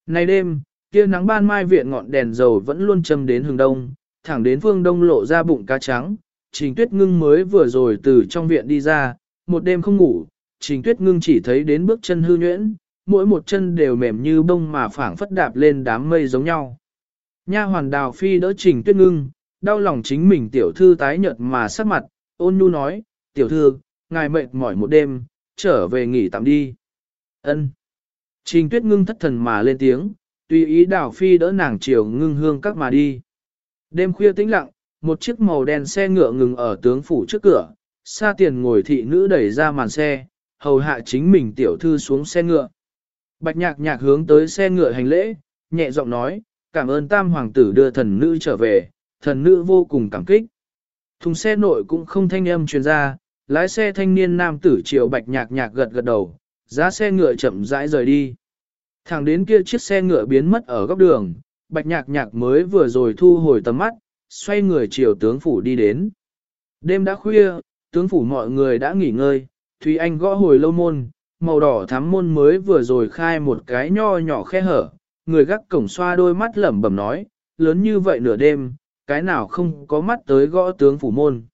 A: Nay đêm, tia nắng ban mai viện ngọn đèn dầu vẫn luôn châm đến hướng đông, thẳng đến phương đông lộ ra bụng cá trắng. Trình tuyết ngưng mới vừa rồi từ trong viện đi ra, một đêm không ngủ, trình tuyết ngưng chỉ thấy đến bước chân hư nhuyễn, mỗi một chân đều mềm như bông mà phảng phất đạp lên đám mây giống nhau. Nha hoàn đào phi đỡ trình tuyết ngưng, đau lòng chính mình tiểu thư tái nhợt mà sắc mặt, ôn nhu nói, tiểu thư, ngài mệt mỏi một đêm, trở về nghỉ tạm đi. Ân. Trình tuyết ngưng thất thần mà lên tiếng, tùy ý đào phi đỡ nàng chiều ngưng hương các mà đi. Đêm khuya tĩnh lặng, một chiếc màu đen xe ngựa ngừng ở tướng phủ trước cửa, xa tiền ngồi thị nữ đẩy ra màn xe, hầu hạ chính mình tiểu thư xuống xe ngựa. Bạch nhạc nhạc hướng tới xe ngựa hành lễ, nhẹ giọng nói, cảm ơn tam hoàng tử đưa thần nữ trở về, thần nữ vô cùng cảm kích. Thùng xe nội cũng không thanh âm truyền ra, lái xe thanh niên nam tử chiều bạch nhạc nhạc gật gật đầu, giá xe ngựa chậm rãi rời đi. Thẳng đến kia chiếc xe ngựa biến mất ở góc đường, bạch nhạc nhạc mới vừa rồi thu hồi tầm mắt, xoay người chiều tướng phủ đi đến. Đêm đã khuya, tướng phủ mọi người đã nghỉ ngơi, Thúy Anh gõ hồi lâu môn, màu đỏ thắm môn mới vừa rồi khai một cái nho nhỏ khe hở, người gác cổng xoa đôi mắt lẩm bẩm nói, lớn như vậy nửa đêm, cái nào không có mắt tới gõ tướng phủ môn.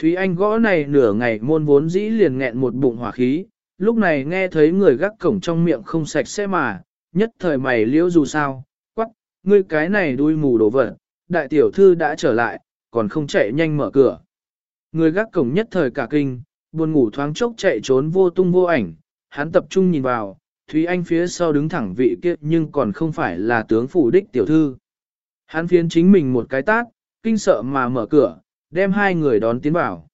A: Thúy Anh gõ này nửa ngày môn vốn dĩ liền nghẹn một bụng hỏa khí, lúc này nghe thấy người gác cổng trong miệng không sạch sẽ mà, nhất thời mày liễu dù sao, quắc, ngươi cái này đuôi mù đổ vỡ, đại tiểu thư đã trở lại, còn không chạy nhanh mở cửa. Người gác cổng nhất thời cả kinh, buồn ngủ thoáng chốc chạy trốn vô tung vô ảnh, hắn tập trung nhìn vào, Thúy Anh phía sau đứng thẳng vị kia nhưng còn không phải là tướng phủ đích tiểu thư. Hắn phiến chính mình một cái tát, kinh sợ mà mở cửa, đem hai người đón tiến vào.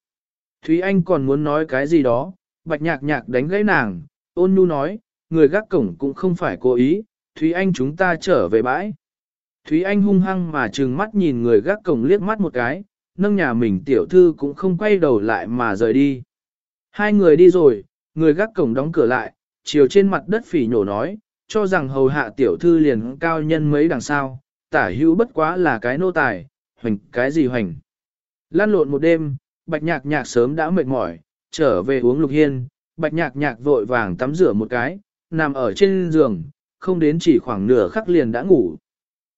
A: Thúy Anh còn muốn nói cái gì đó, bạch nhạc nhạc đánh gãy nàng, ôn nhu nói, người gác cổng cũng không phải cố ý, Thúy Anh chúng ta trở về bãi. Thúy Anh hung hăng mà trừng mắt nhìn người gác cổng liếc mắt một cái, nâng nhà mình tiểu thư cũng không quay đầu lại mà rời đi. Hai người đi rồi, người gác cổng đóng cửa lại, chiều trên mặt đất phỉ nhổ nói, cho rằng hầu hạ tiểu thư liền cao nhân mấy đằng sau, tả hữu bất quá là cái nô tài, hoành cái gì hoành. Lan lộn một đêm, bạch nhạc nhạc sớm đã mệt mỏi, trở về uống lục hiên, bạch nhạc nhạc vội vàng tắm rửa một cái, nằm ở trên giường, không đến chỉ khoảng nửa khắc liền đã ngủ.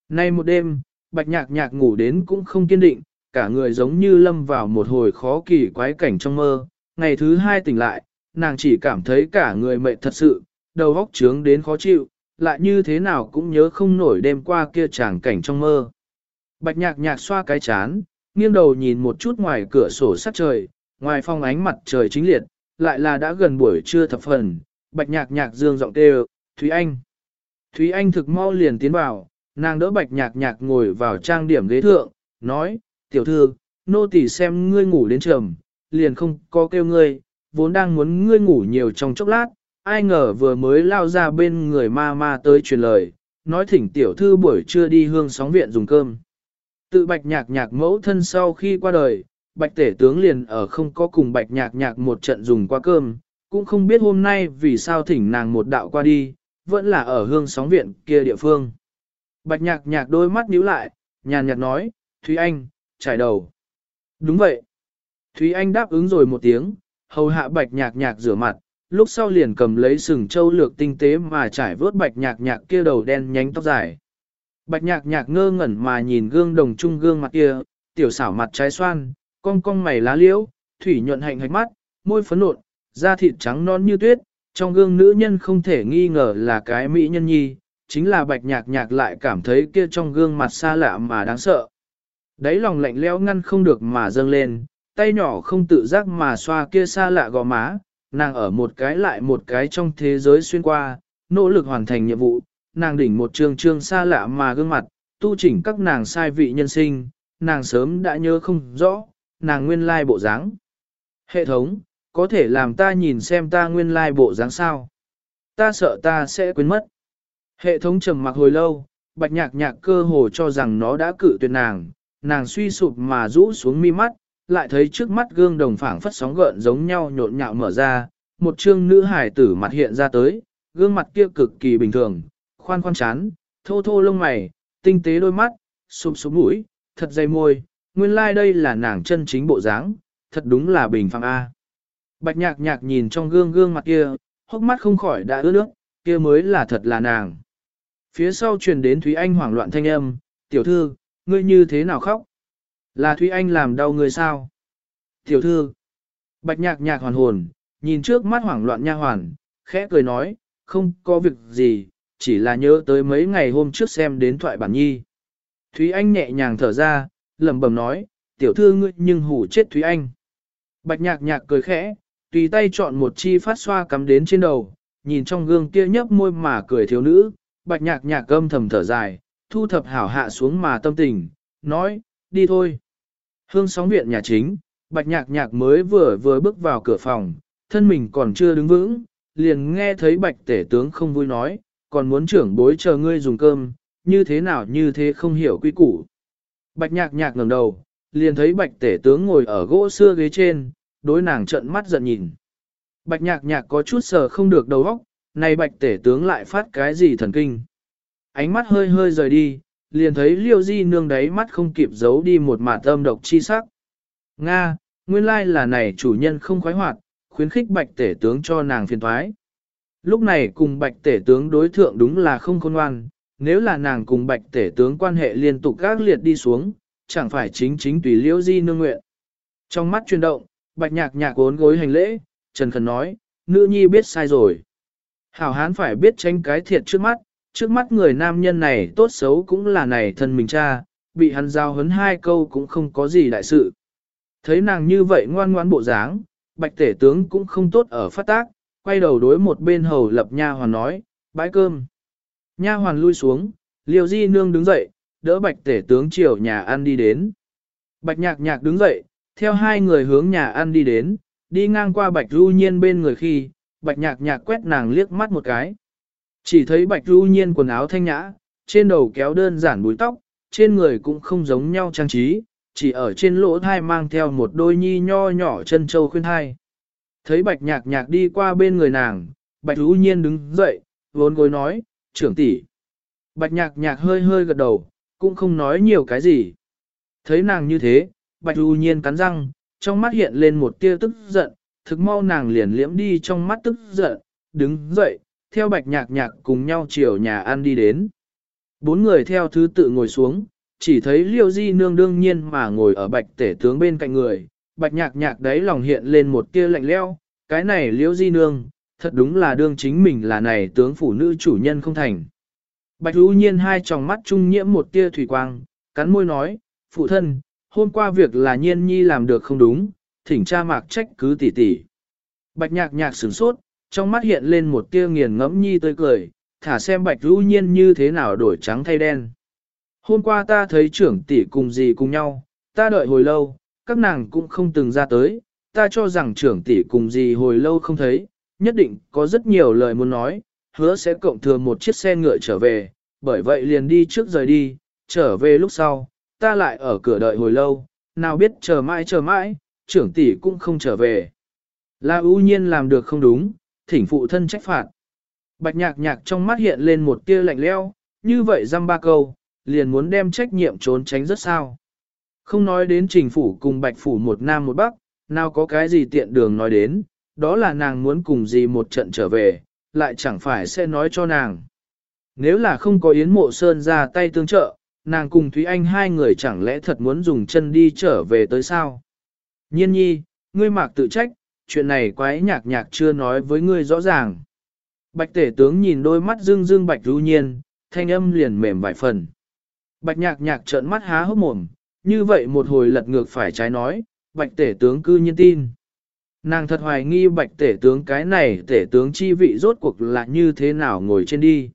A: Nay một đêm, bạch nhạc nhạc ngủ đến cũng không kiên định, cả người giống như lâm vào một hồi khó kỳ quái cảnh trong mơ. Ngày thứ hai tỉnh lại, nàng chỉ cảm thấy cả người mệt thật sự, đầu óc trướng đến khó chịu, lại như thế nào cũng nhớ không nổi đêm qua kia tràng cảnh trong mơ. Bạch nhạc nhạc xoa cái chán, nghiêng đầu nhìn một chút ngoài cửa sổ sát trời, ngoài phong ánh mặt trời chính liệt, lại là đã gần buổi trưa thập phần, bạch nhạc nhạc dương giọng kêu, Thúy Anh. Thúy Anh thực mau liền tiến vào, nàng đỡ bạch nhạc nhạc ngồi vào trang điểm ghế thượng, nói, tiểu thư, nô tỳ xem ngươi ngủ đến trầm, liền không có kêu ngươi, vốn đang muốn ngươi ngủ nhiều trong chốc lát, ai ngờ vừa mới lao ra bên người ma ma tới truyền lời, nói thỉnh tiểu thư buổi trưa đi hương sóng viện dùng cơm. Tự bạch nhạc nhạc mẫu thân sau khi qua đời, bạch tể tướng liền ở không có cùng bạch nhạc nhạc một trận dùng qua cơm, cũng không biết hôm nay vì sao thỉnh nàng một đạo qua đi, vẫn là ở hương sóng viện kia địa phương. Bạch nhạc nhạc đôi mắt nhíu lại, nhàn nhạt nói, Thúy Anh, trải đầu. Đúng vậy. Thúy Anh đáp ứng rồi một tiếng, hầu hạ bạch nhạc nhạc rửa mặt, lúc sau liền cầm lấy sừng châu lược tinh tế mà trải vớt bạch nhạc nhạc kia đầu đen nhánh tóc dài. Bạch nhạc nhạc ngơ ngẩn mà nhìn gương đồng trung gương mặt kia, tiểu xảo mặt trái xoan, cong cong mày lá liễu, thủy nhuận hạnh hạch mắt, môi phấn nộn, da thịt trắng non như tuyết, trong gương nữ nhân không thể nghi ngờ là cái mỹ nhân nhi, chính là bạch nhạc nhạc lại cảm thấy kia trong gương mặt xa lạ mà đáng sợ. Đấy lòng lạnh lẽo ngăn không được mà dâng lên, tay nhỏ không tự giác mà xoa kia xa lạ gò má, nàng ở một cái lại một cái trong thế giới xuyên qua, nỗ lực hoàn thành nhiệm vụ, nàng đỉnh một trường trương xa lạ mà gương mặt, tu chỉnh các nàng sai vị nhân sinh, nàng sớm đã nhớ không rõ, nàng nguyên lai bộ dáng. Hệ thống, có thể làm ta nhìn xem ta nguyên lai bộ dáng sao? Ta sợ ta sẽ quên mất. Hệ thống trầm mặc hồi lâu, bạch nhạc nhạc cơ hồ cho rằng nó đã cự tuyệt nàng, nàng suy sụp mà rũ xuống mi mắt, lại thấy trước mắt gương đồng phảng phất sóng gợn giống nhau nhộn nhạo mở ra, một trương nữ hải tử mặt hiện ra tới, gương mặt kia cực kỳ bình thường, khoan khoan chán, thô thô lông mày, tinh tế đôi mắt, sụp sụp mũi, thật dày môi, nguyên lai like đây là nàng chân chính bộ dáng, thật đúng là bình phẳng A. Bạch nhạc nhạc nhìn trong gương gương mặt kia, hốc mắt không khỏi đã ướt nước, kia mới là thật là nàng. Phía sau truyền đến Thúy Anh hoảng loạn thanh âm, tiểu thư, ngươi như thế nào khóc? Là Thúy Anh làm đau người sao? Tiểu thư, bạch nhạc nhạc hoàn hồn, nhìn trước mắt hoảng loạn nha hoàn, khẽ cười nói, không có việc gì, chỉ là nhớ tới mấy ngày hôm trước xem đến thoại bản nhi. Thúy Anh nhẹ nhàng thở ra, lẩm bẩm nói, tiểu thư ngươi nhưng hủ chết Thúy Anh. Bạch nhạc nhạc cười khẽ, tùy tay chọn một chi phát xoa cắm đến trên đầu, nhìn trong gương kia nhấp môi mà cười thiếu nữ, bạch nhạc nhạc âm thầm thở dài, thu thập hảo hạ xuống mà tâm tình, nói, đi thôi. Hương sóng viện nhà chính, bạch nhạc nhạc mới vừa vừa bước vào cửa phòng, thân mình còn chưa đứng vững, liền nghe thấy bạch tể tướng không vui nói, còn muốn trưởng bối chờ ngươi dùng cơm, như thế nào như thế không hiểu quy củ. Bạch nhạc nhạc ngẩng đầu, liền thấy bạch tể tướng ngồi ở gỗ xưa ghế trên, đối nàng trợn mắt giận nhìn. Bạch nhạc nhạc có chút sờ không được đầu óc, này bạch tể tướng lại phát cái gì thần kinh. Ánh mắt hơi hơi rời đi, liền thấy liêu di nương đáy mắt không kịp giấu đi một mạt âm độc chi sắc. Nga, nguyên lai là này chủ nhân không khoái hoạt, khuyến khích bạch tể tướng cho nàng phiền thoái. Lúc này cùng bạch tể tướng đối thượng đúng là không khôn ngoan, nếu là nàng cùng bạch tể tướng quan hệ liên tục gác liệt đi xuống, chẳng phải chính chính tùy liễu di nương nguyện. Trong mắt chuyển động, bạch nhạc nhạc ốn gối hành lễ, Trần Khẩn nói, nữ nhi biết sai rồi. Hảo hán phải biết tránh cái thiệt trước mắt, Trước mắt người nam nhân này tốt xấu cũng là này thân mình cha, bị hắn giao hấn hai câu cũng không có gì đại sự. Thấy nàng như vậy ngoan ngoãn bộ dáng, bạch tể tướng cũng không tốt ở phát tác, quay đầu đối một bên hầu lập nha hoàn nói, bãi cơm. Nha hoàn lui xuống, liều di nương đứng dậy, đỡ bạch tể tướng chiều nhà ăn đi đến. Bạch nhạc nhạc đứng dậy, theo hai người hướng nhà ăn đi đến, đi ngang qua bạch ru nhiên bên người khi, bạch nhạc nhạc quét nàng liếc mắt một cái. Chỉ thấy bạch ru nhiên quần áo thanh nhã, trên đầu kéo đơn giản búi tóc, trên người cũng không giống nhau trang trí, chỉ ở trên lỗ thai mang theo một đôi nhi nho nhỏ chân châu khuyên thai. Thấy bạch nhạc nhạc đi qua bên người nàng, bạch ru nhiên đứng dậy, vốn gối nói, trưởng tỷ. Bạch nhạc nhạc hơi hơi gật đầu, cũng không nói nhiều cái gì. Thấy nàng như thế, bạch ru nhiên cắn răng, trong mắt hiện lên một tia tức giận, thực mau nàng liền liễm đi trong mắt tức giận, đứng dậy, theo bạch nhạc nhạc cùng nhau chiều nhà ăn đi đến. Bốn người theo thứ tự ngồi xuống, chỉ thấy liêu di nương đương nhiên mà ngồi ở bạch tể tướng bên cạnh người, bạch nhạc nhạc đấy lòng hiện lên một tia lạnh leo, cái này liêu di nương, thật đúng là đương chính mình là này tướng phủ nữ chủ nhân không thành. Bạch hữu nhiên hai tròng mắt trung nhiễm một tia thủy quang, cắn môi nói, phụ thân, hôm qua việc là nhiên nhi làm được không đúng, thỉnh cha mạc trách cứ tỉ tỉ. Bạch nhạc nhạc sửng sốt, trong mắt hiện lên một tia nghiền ngẫm nhi tươi cười, thả xem bạch rũ nhiên như thế nào đổi trắng thay đen. Hôm qua ta thấy trưởng tỷ cùng gì cùng nhau, ta đợi hồi lâu, các nàng cũng không từng ra tới, ta cho rằng trưởng tỷ cùng gì hồi lâu không thấy, nhất định có rất nhiều lời muốn nói, hứa sẽ cộng thừa một chiếc xe ngựa trở về, bởi vậy liền đi trước rời đi, trở về lúc sau, ta lại ở cửa đợi hồi lâu, nào biết chờ mãi chờ mãi, trưởng tỷ cũng không trở về. La ưu nhiên làm được không đúng, thỉnh phụ thân trách phạt. Bạch nhạc nhạc trong mắt hiện lên một tia lạnh leo, như vậy dăm ba câu, liền muốn đem trách nhiệm trốn tránh rất sao. Không nói đến trình phủ cùng bạch phủ một nam một bắc, nào có cái gì tiện đường nói đến, đó là nàng muốn cùng gì một trận trở về, lại chẳng phải sẽ nói cho nàng. Nếu là không có Yến Mộ Sơn ra tay tương trợ, nàng cùng Thúy Anh hai người chẳng lẽ thật muốn dùng chân đi trở về tới sao? Nhiên nhi, ngươi mạc tự trách, chuyện này quái nhạc nhạc chưa nói với ngươi rõ ràng. Bạch tể tướng nhìn đôi mắt dương dương bạch ru nhiên, thanh âm liền mềm vài phần. Bạch nhạc nhạc trợn mắt há hốc mồm, như vậy một hồi lật ngược phải trái nói, bạch tể tướng cư nhiên tin. Nàng thật hoài nghi bạch tể tướng cái này tể tướng chi vị rốt cuộc là như thế nào ngồi trên đi.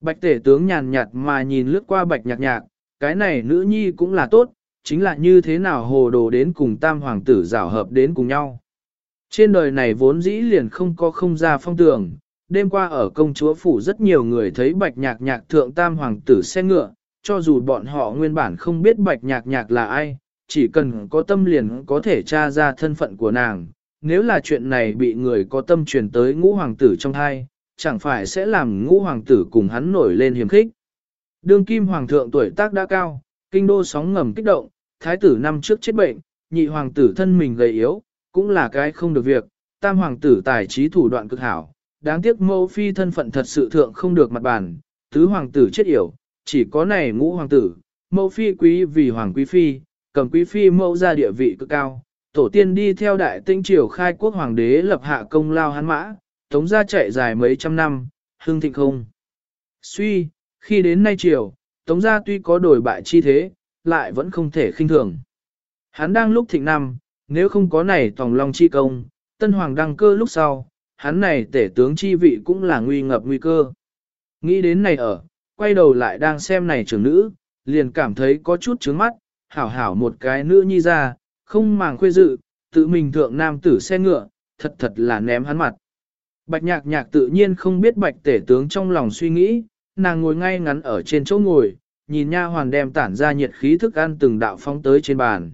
A: Bạch tể tướng nhàn nhạt mà nhìn lướt qua bạch nhạc nhạc, cái này nữ nhi cũng là tốt, chính là như thế nào hồ đồ đến cùng tam hoàng tử rảo hợp đến cùng nhau. Trên đời này vốn dĩ liền không có không ra phong tường, đêm qua ở công chúa phủ rất nhiều người thấy bạch nhạc nhạc thượng tam hoàng tử xe ngựa, cho dù bọn họ nguyên bản không biết bạch nhạc nhạc là ai, chỉ cần có tâm liền có thể tra ra thân phận của nàng. Nếu là chuyện này bị người có tâm truyền tới ngũ hoàng tử trong hai, chẳng phải sẽ làm ngũ hoàng tử cùng hắn nổi lên hiểm khích. Đương kim hoàng thượng tuổi tác đã cao, kinh đô sóng ngầm kích động, thái tử năm trước chết bệnh, nhị hoàng tử thân mình gầy yếu, cũng là cái không được việc, tam hoàng tử tài trí thủ đoạn cực hảo, đáng tiếc mẫu phi thân phận thật sự thượng không được mặt bàn, tứ hoàng tử chết yểu, chỉ có này ngũ hoàng tử, mẫu phi quý vì hoàng quý phi, cầm quý phi mẫu ra địa vị cực cao, tổ tiên đi theo đại tinh triều khai quốc hoàng đế lập hạ công lao hắn mã, tống gia chạy dài mấy trăm năm, hương thịnh không. Suy, khi đến nay triều, tống gia tuy có đổi bại chi thế, lại vẫn không thể khinh thường. Hắn đang lúc thịnh năm, nếu không có này tòng long chi công, tân hoàng đăng cơ lúc sau, hắn này tể tướng chi vị cũng là nguy ngập nguy cơ. Nghĩ đến này ở, quay đầu lại đang xem này trưởng nữ, liền cảm thấy có chút trướng mắt, hảo hảo một cái nữ nhi ra, không màng khuê dự, tự mình thượng nam tử xe ngựa, thật thật là ném hắn mặt. Bạch nhạc nhạc tự nhiên không biết bạch tể tướng trong lòng suy nghĩ, nàng ngồi ngay ngắn ở trên chỗ ngồi, nhìn nha hoàn đem tản ra nhiệt khí thức ăn từng đạo phóng tới trên bàn.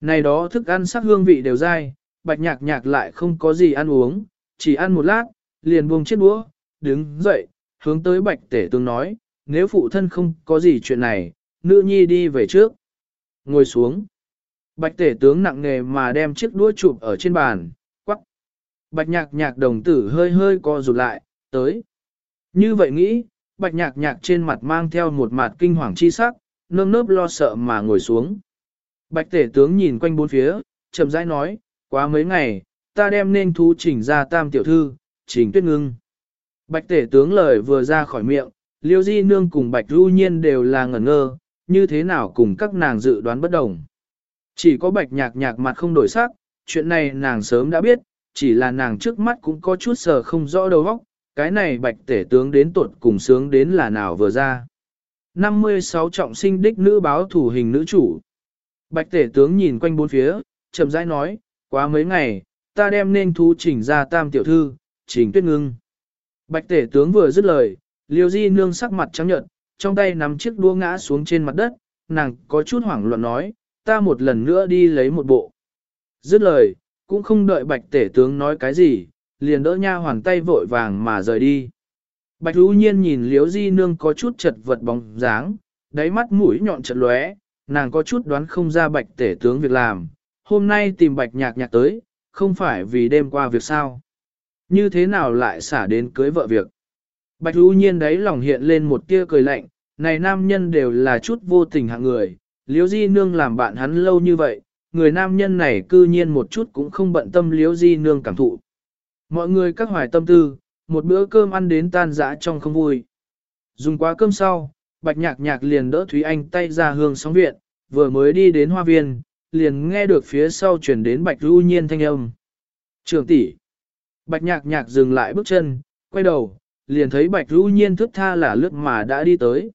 A: Này đó thức ăn sắc hương vị đều dai, bạch nhạc nhạc lại không có gì ăn uống, chỉ ăn một lát, liền buông chiếc đũa, đứng dậy, hướng tới bạch tể tướng nói, nếu phụ thân không có gì chuyện này, nữ nhi đi về trước. Ngồi xuống. Bạch tể tướng nặng nề mà đem chiếc đũa chụp ở trên bàn, quắc. Bạch nhạc nhạc đồng tử hơi hơi co rụt lại, tới. Như vậy nghĩ, bạch nhạc nhạc trên mặt mang theo một mặt kinh hoàng chi sắc, nơm nớp lo sợ mà ngồi xuống. Bạch tể tướng nhìn quanh bốn phía, chậm rãi nói, quá mấy ngày, ta đem nên thu chỉnh ra tam tiểu thư, chỉnh tuyết ngưng. Bạch tể tướng lời vừa ra khỏi miệng, Liêu Di Nương cùng Bạch Du Nhiên đều là ngẩn ngơ, như thế nào cùng các nàng dự đoán bất đồng. Chỉ có Bạch Nhạc Nhạc mặt không đổi sắc, chuyện này nàng sớm đã biết, chỉ là nàng trước mắt cũng có chút sờ không rõ đầu óc, cái này Bạch Tể tướng đến tuột cùng sướng đến là nào vừa ra. 56 trọng sinh đích nữ báo thủ hình nữ chủ. Bạch Tể tướng nhìn quanh bốn phía, chậm rãi nói, quá mấy ngày, ta đem nên thu chỉnh ra tam tiểu thư, trình tuyết ngưng. Bạch Tể tướng vừa dứt lời, Liêu Di nương sắc mặt trắng nhợt, trong tay nắm chiếc đũa ngã xuống trên mặt đất, nàng có chút hoảng loạn nói, ta một lần nữa đi lấy một bộ. Dứt lời, cũng không đợi bạch tể tướng nói cái gì, liền đỡ nha hoàn tay vội vàng mà rời đi. Bạch Hữu Nhiên nhìn Liễu Di Nương có chút chật vật bóng dáng, đáy mắt mũi nhọn chật lóe, nàng có chút đoán không ra bạch tể tướng việc làm, hôm nay tìm bạch nhạc nhạc tới, không phải vì đêm qua việc sao. Như thế nào lại xả đến cưới vợ việc. Bạch ưu Nhiên đấy lòng hiện lên một tia cười lạnh, này nam nhân đều là chút vô tình hạng người, Liễu Di Nương làm bạn hắn lâu như vậy, người nam nhân này cư nhiên một chút cũng không bận tâm Liễu Di Nương cảm thụ. Mọi người các hoài tâm tư, một bữa cơm ăn đến tan dã trong không vui. Dùng quá cơm sau, Bạch Nhạc Nhạc liền đỡ Thúy Anh tay ra hương sóng viện, vừa mới đi đến hoa viên, liền nghe được phía sau chuyển đến Bạch Lưu Nhiên thanh âm. Trường tỷ. Bạch Nhạc Nhạc dừng lại bước chân, quay đầu, liền thấy Bạch Lưu Nhiên thức tha là lướt mà đã đi tới.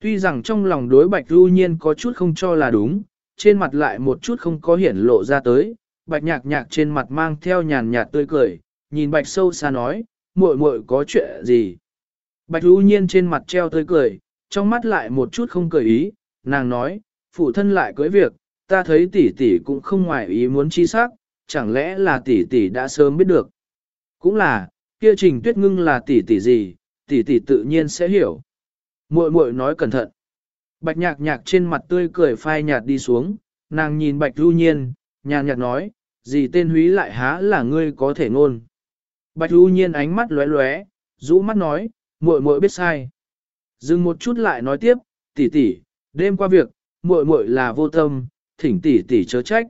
A: Tuy rằng trong lòng đối Bạch Lưu Nhiên có chút không cho là đúng, trên mặt lại một chút không có hiển lộ ra tới, Bạch Nhạc Nhạc trên mặt mang theo nhàn nhạt tươi cười, nhìn Bạch sâu xa nói, muội muội có chuyện gì? Bạch Lưu Nhiên trên mặt treo tươi cười, trong mắt lại một chút không cười ý, nàng nói, phụ thân lại cưới việc, ta thấy tỷ tỷ cũng không ngoài ý muốn chi xác, chẳng lẽ là tỷ tỷ đã sớm biết được. Cũng là, kia trình tuyết ngưng là tỷ tỷ gì, tỷ tỷ tự nhiên sẽ hiểu. Muội muội nói cẩn thận. Bạch nhạc nhạc trên mặt tươi cười phai nhạt đi xuống, nàng nhìn bạch lưu nhiên, nhàn nhạt nói, gì tên húy lại há là ngươi có thể ngôn. Bạch lưu nhiên ánh mắt lóe lóe, rũ mắt nói, muội muội biết sai. Dừng một chút lại nói tiếp, tỷ tỷ, đêm qua việc, muội muội là vô tâm, thỉnh tỷ tỷ chớ trách.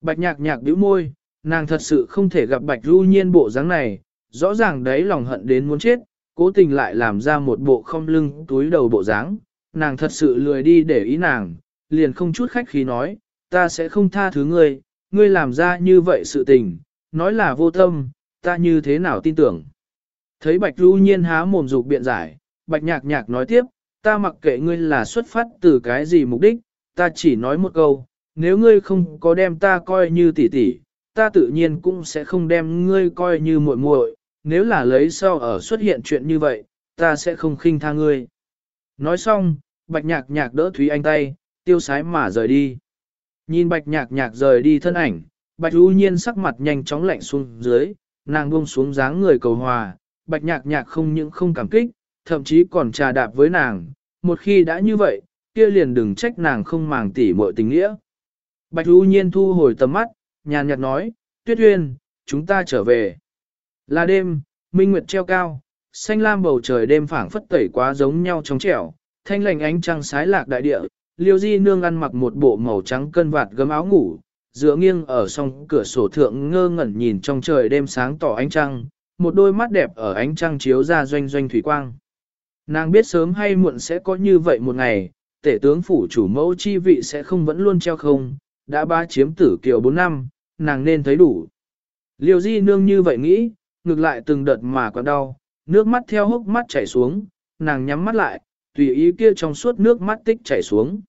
A: Bạch nhạc nhạc bĩu môi, nàng thật sự không thể gặp bạch lưu nhiên bộ dáng này, rõ ràng đấy lòng hận đến muốn chết, cố tình lại làm ra một bộ không lưng túi đầu bộ dáng, nàng thật sự lười đi để ý nàng, liền không chút khách khí nói, ta sẽ không tha thứ ngươi, ngươi làm ra như vậy sự tình, nói là vô tâm, ta như thế nào tin tưởng. Thấy bạch lưu nhiên há mồm dục biện giải, bạch nhạc nhạc nói tiếp, ta mặc kệ ngươi là xuất phát từ cái gì mục đích, ta chỉ nói một câu, nếu ngươi không có đem ta coi như tỷ tỷ, ta tự nhiên cũng sẽ không đem ngươi coi như muội muội, nếu là lấy sau ở xuất hiện chuyện như vậy, ta sẽ không khinh tha ngươi. Nói xong, bạch nhạc nhạc đỡ Thúy Anh tay, tiêu sái mà rời đi. Nhìn bạch nhạc nhạc rời đi thân ảnh, bạch ưu nhiên sắc mặt nhanh chóng lạnh xuống dưới, nàng buông xuống dáng người cầu hòa, bạch nhạc nhạc không những không cảm kích, thậm chí còn trà đạp với nàng, một khi đã như vậy, kia liền đừng trách nàng không màng tỉ mọi tình nghĩa. Bạch Hữu nhiên thu hồi tầm mắt, nhàn nhạt nói, tuyết uyên, chúng ta trở về. Là đêm, minh nguyệt treo cao, xanh lam bầu trời đêm phảng phất tẩy quá giống nhau trong trẻo, thanh lành ánh trăng sái lạc đại địa, liêu di nương ăn mặc một bộ màu trắng cân vạt gấm áo ngủ, dựa nghiêng ở song cửa sổ thượng ngơ ngẩn nhìn trong trời đêm sáng tỏ ánh trăng, một đôi mắt đẹp ở ánh trăng chiếu ra doanh doanh thủy quang. Nàng biết sớm hay muộn sẽ có như vậy một ngày, tể tướng phủ chủ mẫu chi vị sẽ không vẫn luôn treo không, đã ba chiếm tử kiều 4 năm, nàng nên thấy đủ. Liêu di nương như vậy nghĩ, ngược lại từng đợt mà còn đau, nước mắt theo hốc mắt chảy xuống, nàng nhắm mắt lại, tùy ý kia trong suốt nước mắt tích chảy xuống.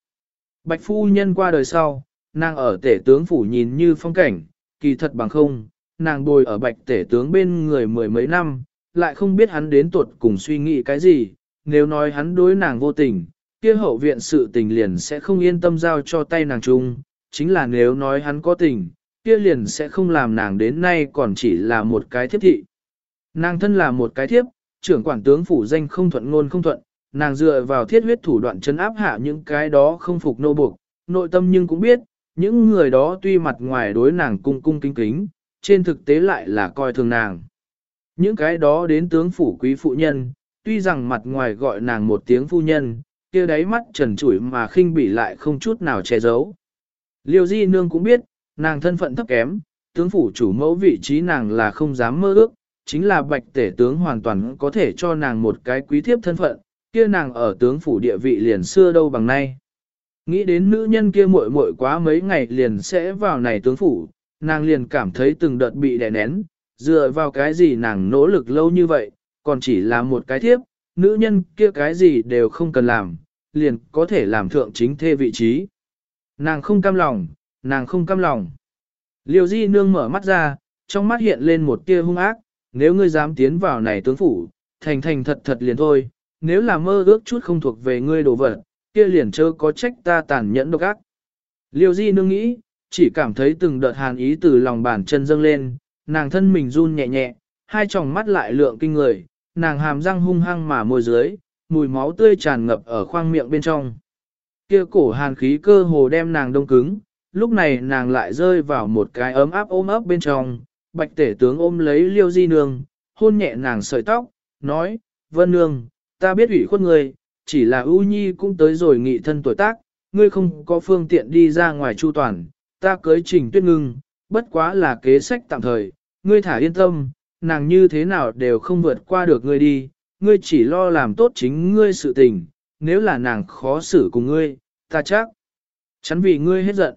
A: Bạch phu nhân qua đời sau, nàng ở tể tướng phủ nhìn như phong cảnh, kỳ thật bằng không, nàng bồi ở bạch tể tướng bên người mười mấy năm, lại không biết hắn đến tuột cùng suy nghĩ cái gì, nếu nói hắn đối nàng vô tình, kia hậu viện sự tình liền sẽ không yên tâm giao cho tay nàng chung, chính là nếu nói hắn có tình, kia liền sẽ không làm nàng đến nay còn chỉ là một cái thiếp thị. Nàng thân là một cái thiếp, trưởng quản tướng phủ danh không thuận ngôn không thuận, nàng dựa vào thiết huyết thủ đoạn chấn áp hạ những cái đó không phục nô buộc, nội tâm nhưng cũng biết, những người đó tuy mặt ngoài đối nàng cung cung kính kính, trên thực tế lại là coi thường nàng. Những cái đó đến tướng phủ quý phụ nhân, tuy rằng mặt ngoài gọi nàng một tiếng phu nhân, kia đáy mắt trần trụi mà khinh bỉ lại không chút nào che giấu. Liêu Di Nương cũng biết, nàng thân phận thấp kém, tướng phủ chủ mẫu vị trí nàng là không dám mơ ước, chính là bạch tể tướng hoàn toàn có thể cho nàng một cái quý thiếp thân phận, kia nàng ở tướng phủ địa vị liền xưa đâu bằng nay. Nghĩ đến nữ nhân kia muội muội quá mấy ngày liền sẽ vào này tướng phủ, nàng liền cảm thấy từng đợt bị đè nén, dựa vào cái gì nàng nỗ lực lâu như vậy, còn chỉ là một cái thiếp, nữ nhân kia cái gì đều không cần làm, liền có thể làm thượng chính thê vị trí. Nàng không cam lòng, nàng không cam lòng. Liêu di nương mở mắt ra, trong mắt hiện lên một tia hung ác, nếu ngươi dám tiến vào này tướng phủ, thành thành thật thật liền thôi, nếu là mơ ước chút không thuộc về ngươi đồ vật, kia liền chớ có trách ta tàn nhẫn độc ác. Liêu di nương nghĩ, chỉ cảm thấy từng đợt hàn ý từ lòng bàn chân dâng lên, nàng thân mình run nhẹ nhẹ, hai tròng mắt lại lượng kinh người, nàng hàm răng hung hăng mà môi dưới, mùi máu tươi tràn ngập ở khoang miệng bên trong. Kia cổ hàn khí cơ hồ đem nàng đông cứng, lúc này nàng lại rơi vào một cái ấm áp ôm ấp bên trong, bạch tể tướng ôm lấy liêu di nương, hôn nhẹ nàng sợi tóc, nói, vân nương, ta biết ủy khuất người, chỉ là ưu nhi cũng tới rồi nghị thân tuổi tác, ngươi không có phương tiện đi ra ngoài chu toàn, ta cưới trình tuyết ngưng, bất quá là kế sách tạm thời, ngươi thả yên tâm, nàng như thế nào đều không vượt qua được ngươi đi, ngươi chỉ lo làm tốt chính ngươi sự tình, nếu là nàng khó xử cùng ngươi, ta chắc chắn vì ngươi hết giận.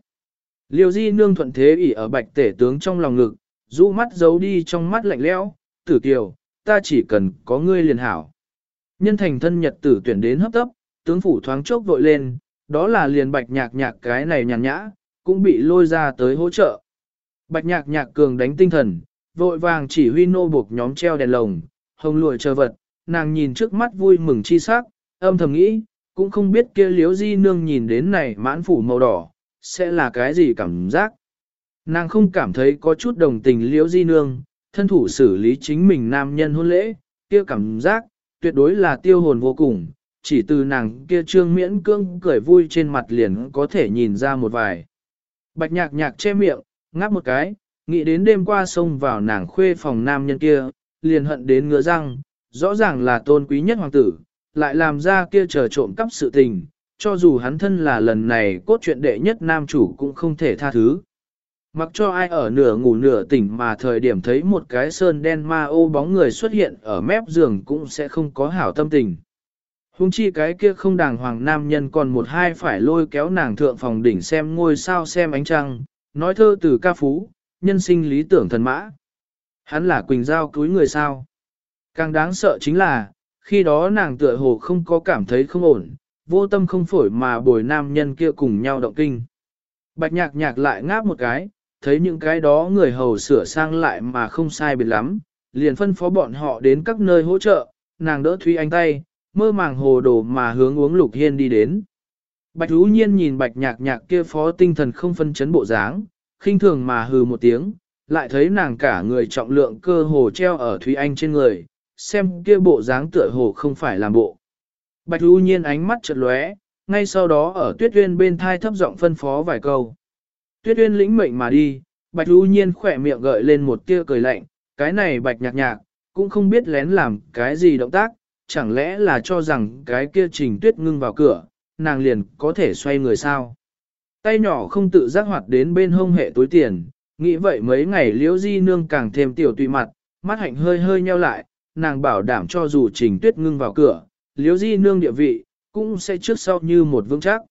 A: Liêu di nương thuận thế ỉ ở bạch tể tướng trong lòng ngực, rũ mắt giấu đi trong mắt lạnh lẽo, tử kiều, ta chỉ cần có ngươi liền hảo. Nhân thành thân nhật tử tuyển đến hấp tấp, tướng phủ thoáng chốc vội lên, đó là liền bạch nhạc nhạc cái này nhàn nhã, cũng bị lôi ra tới hỗ trợ. Bạch nhạc nhạc cường đánh tinh thần, vội vàng chỉ huy nô buộc nhóm treo đèn lồng, hồng lụi chờ vật, nàng nhìn trước mắt vui mừng chi sắc, âm thầm nghĩ, cũng không biết kia liếu di nương nhìn đến này mãn phủ màu đỏ, sẽ là cái gì cảm giác. Nàng không cảm thấy có chút đồng tình liễu di nương, thân thủ xử lý chính mình nam nhân hôn lễ, kia cảm giác, tuyệt đối là tiêu hồn vô cùng, chỉ từ nàng kia trương miễn cương cười vui trên mặt liền có thể nhìn ra một vài. Bạch nhạc nhạc che miệng, ngáp một cái, nghĩ đến đêm qua xông vào nàng khuê phòng nam nhân kia, liền hận đến ngứa răng, rõ ràng là tôn quý nhất hoàng tử, lại làm ra kia chờ trộm cắp sự tình, cho dù hắn thân là lần này cốt truyện đệ nhất nam chủ cũng không thể tha thứ. Mặc cho ai ở nửa ngủ nửa tỉnh mà thời điểm thấy một cái sơn đen ma ô bóng người xuất hiện ở mép giường cũng sẽ không có hảo tâm tình. Hùng chi cái kia không đàng hoàng nam nhân còn một hai phải lôi kéo nàng thượng phòng đỉnh xem ngôi sao xem ánh trăng, nói thơ từ ca phú, nhân sinh lý tưởng thần mã. Hắn là Quỳnh Giao cúi người sao. Càng đáng sợ chính là, khi đó nàng tựa hồ không có cảm thấy không ổn, vô tâm không phổi mà bồi nam nhân kia cùng nhau động kinh. Bạch nhạc nhạc lại ngáp một cái, thấy những cái đó người hầu sửa sang lại mà không sai biệt lắm, liền phân phó bọn họ đến các nơi hỗ trợ, nàng đỡ Thúy Anh tay, mơ màng hồ đồ mà hướng uống lục hiên đi đến. Bạch hữu Nhiên nhìn bạch nhạc nhạc kia phó tinh thần không phân chấn bộ dáng, khinh thường mà hừ một tiếng, lại thấy nàng cả người trọng lượng cơ hồ treo ở Thúy Anh trên người, xem kia bộ dáng tựa hồ không phải làm bộ. Bạch Hú Nhiên ánh mắt chợt lóe, ngay sau đó ở Tuyết Uyên bên thai thấp giọng phân phó vài câu. Tuyết Uyên lĩnh mệnh mà đi, Bạch Hú Nhiên khỏe miệng gợi lên một tia cười lạnh, cái này Bạch Nhạc Nhạc, cũng không biết lén làm cái gì động tác, chẳng lẽ là cho rằng cái kia Trình Tuyết ngưng vào cửa, nàng liền có thể xoay người sao? Tay nhỏ không tự giác hoạt đến bên hông hệ túi tiền, nghĩ vậy mấy ngày liễu di nương càng thêm tiểu tùy mặt, mắt hạnh hơi hơi nheo lại, nàng bảo đảm cho dù Trình Tuyết ngưng vào cửa, liễu di nương địa vị, cũng sẽ trước sau như một vững chắc.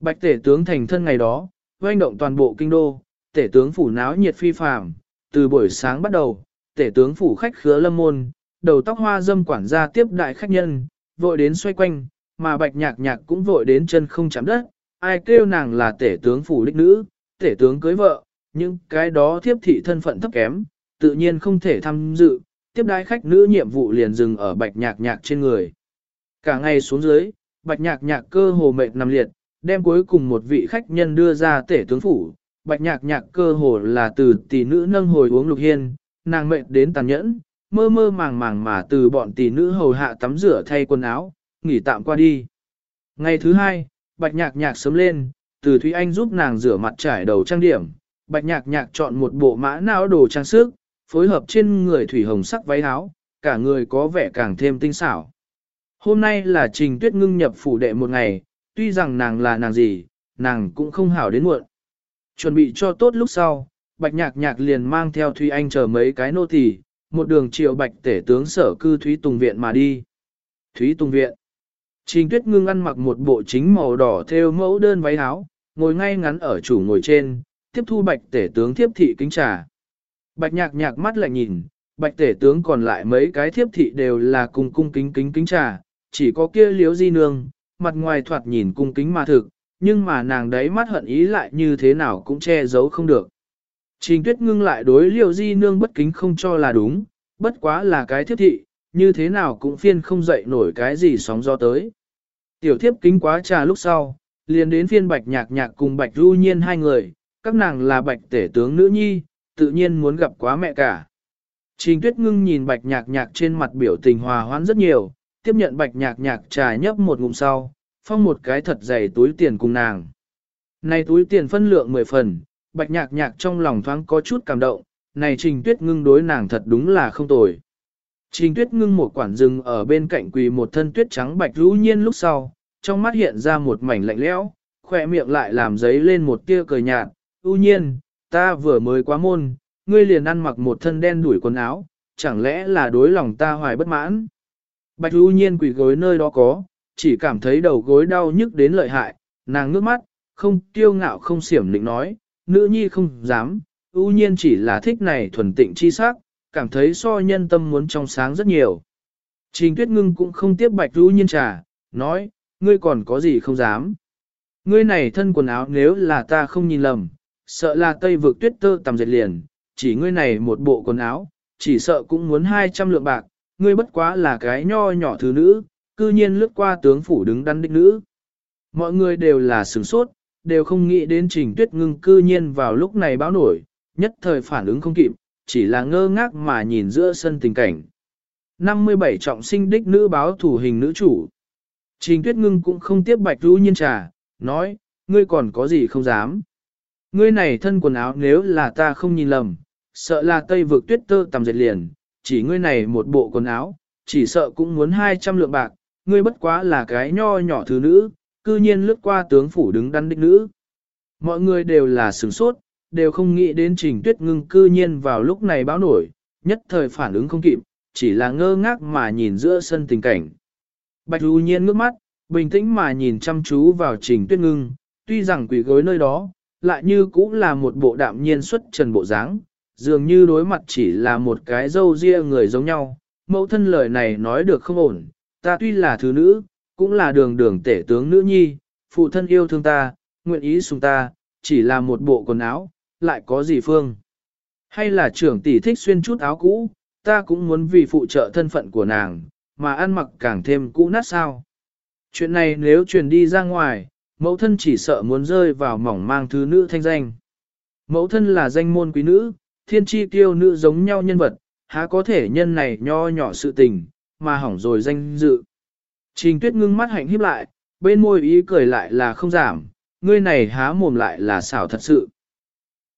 A: Bạch tể tướng thành thân ngày đó, doanh động toàn bộ kinh đô, tể tướng phủ náo nhiệt phi phàm, từ buổi sáng bắt đầu, tể tướng phủ khách khứa lâm môn, đầu tóc hoa dâm quản gia tiếp đại khách nhân, vội đến xoay quanh, mà bạch nhạc nhạc cũng vội đến chân không chạm đất, ai kêu nàng là tể tướng phủ đích nữ, tể tướng cưới vợ, nhưng cái đó thiếp thị thân phận thấp kém, tự nhiên không thể tham dự, tiếp đái khách nữ nhiệm vụ liền dừng ở bạch nhạc nhạc trên người. Cả ngày xuống dưới, bạch nhạc nhạc cơ hồ mệt nằm liệt, đem cuối cùng một vị khách nhân đưa ra tể tướng phủ, bạch nhạc nhạc cơ hồ là từ tỷ nữ nâng hồi uống lục hiên, nàng mệt đến tàn nhẫn, mơ mơ màng màng mà từ bọn tỷ nữ hầu hạ tắm rửa thay quần áo, nghỉ tạm qua đi. Ngày thứ hai, bạch nhạc nhạc sớm lên, từ Thúy Anh giúp nàng rửa mặt trải đầu trang điểm, bạch nhạc nhạc chọn một bộ mã não đồ trang sức, phối hợp trên người thủy hồng sắc váy áo, cả người có vẻ càng thêm tinh xảo. Hôm nay là trình tuyết ngưng nhập phủ đệ một ngày, tuy rằng nàng là nàng gì, nàng cũng không hảo đến muộn. Chuẩn bị cho tốt lúc sau, bạch nhạc nhạc liền mang theo Thúy Anh chờ mấy cái nô tỳ, một đường triệu bạch tể tướng sở cư Thúy Tùng Viện mà đi. Thúy Tùng Viện. Trình tuyết ngưng ăn mặc một bộ chính màu đỏ theo mẫu đơn váy áo, ngồi ngay ngắn ở chủ ngồi trên, tiếp thu bạch tể tướng thiếp thị kính trà. Bạch nhạc nhạc mắt lại nhìn, bạch tể tướng còn lại mấy cái thiếp thị đều là cung cung kính kính kính trà, chỉ có kia liếu di nương, mặt ngoài thoạt nhìn cung kính mà thực, nhưng mà nàng đấy mắt hận ý lại như thế nào cũng che giấu không được. Trình tuyết ngưng lại đối liều di nương bất kính không cho là đúng, bất quá là cái thiếp thị, như thế nào cũng phiên không dậy nổi cái gì sóng gió tới. Tiểu thiếp kính quá trà lúc sau, liền đến phiên bạch nhạc nhạc cùng bạch ru nhiên hai người, các nàng là bạch tể tướng nữ nhi, tự nhiên muốn gặp quá mẹ cả. Trình tuyết ngưng nhìn bạch nhạc nhạc trên mặt biểu tình hòa hoãn rất nhiều, tiếp nhận bạch nhạc nhạc trà nhấp một ngụm sau, phong một cái thật dày túi tiền cùng nàng. Này túi tiền phân lượng 10 phần, bạch nhạc nhạc trong lòng thoáng có chút cảm động, này trình tuyết ngưng đối nàng thật đúng là không tồi. Trình tuyết ngưng một quản rừng ở bên cạnh quỳ một thân tuyết trắng bạch rũ nhiên lúc sau, trong mắt hiện ra một mảnh lạnh lẽo, khỏe miệng lại làm giấy lên một tia cười nhạt, ưu nhiên, ta vừa mới quá môn, ngươi liền ăn mặc một thân đen đuổi quần áo, chẳng lẽ là đối lòng ta hoài bất mãn. Bạch ưu nhiên quỳ gối nơi đó có, chỉ cảm thấy đầu gối đau nhức đến lợi hại, nàng ngước mắt, không tiêu ngạo không xiểm định nói, nữ nhi không dám, ưu nhiên chỉ là thích này thuần tịnh chi sắc, cảm thấy so nhân tâm muốn trong sáng rất nhiều. Trình tuyết ngưng cũng không tiếp bạch Vũ nhiên trà, nói, ngươi còn có gì không dám. Ngươi này thân quần áo nếu là ta không nhìn lầm, sợ là tây vực tuyết tơ tầm dệt liền, chỉ ngươi này một bộ quần áo, chỉ sợ cũng muốn 200 lượng bạc, ngươi bất quá là cái nho nhỏ thứ nữ, cư nhiên lướt qua tướng phủ đứng đắn đích nữ. Mọi người đều là sửng sốt, đều không nghĩ đến trình tuyết ngưng cư nhiên vào lúc này báo nổi, nhất thời phản ứng không kịp, chỉ là ngơ ngác mà nhìn giữa sân tình cảnh. 57 trọng sinh đích nữ báo thủ hình nữ chủ. Trình tuyết ngưng cũng không tiếp bạch vũ nhiên trà, nói, ngươi còn có gì không dám. Ngươi này thân quần áo nếu là ta không nhìn lầm, sợ là tây vực tuyết tơ tầm dệt liền, chỉ ngươi này một bộ quần áo, chỉ sợ cũng muốn 200 lượng bạc, ngươi bất quá là cái nho nhỏ thứ nữ, cư nhiên lướt qua tướng phủ đứng đắn đích nữ. Mọi người đều là sửng sốt, đều không nghĩ đến trình tuyết ngưng cư nhiên vào lúc này báo nổi, nhất thời phản ứng không kịp, chỉ là ngơ ngác mà nhìn giữa sân tình cảnh. Bạch U Nhiên ngước mắt, bình tĩnh mà nhìn chăm chú vào trình tuyết ngưng, tuy rằng quỷ gối nơi đó, lại như cũng là một bộ đạm nhiên xuất trần bộ dáng, dường như đối mặt chỉ là một cái dâu ria người giống nhau. Mẫu thân lời này nói được không ổn, ta tuy là thứ nữ, cũng là đường đường tể tướng nữ nhi, phụ thân yêu thương ta, nguyện ý sùng ta, chỉ là một bộ quần áo, lại có gì phương. Hay là trưởng tỷ thích xuyên chút áo cũ, ta cũng muốn vì phụ trợ thân phận của nàng, mà ăn mặc càng thêm cũ nát sao. Chuyện này nếu truyền đi ra ngoài, mẫu thân chỉ sợ muốn rơi vào mỏng mang thứ nữ thanh danh. Mẫu thân là danh môn quý nữ, thiên chi tiêu nữ giống nhau nhân vật, há có thể nhân này nho nhỏ sự tình, mà hỏng rồi danh dự. Trình tuyết ngưng mắt hạnh híp lại, bên môi ý cười lại là không giảm, ngươi này há mồm lại là xảo thật sự.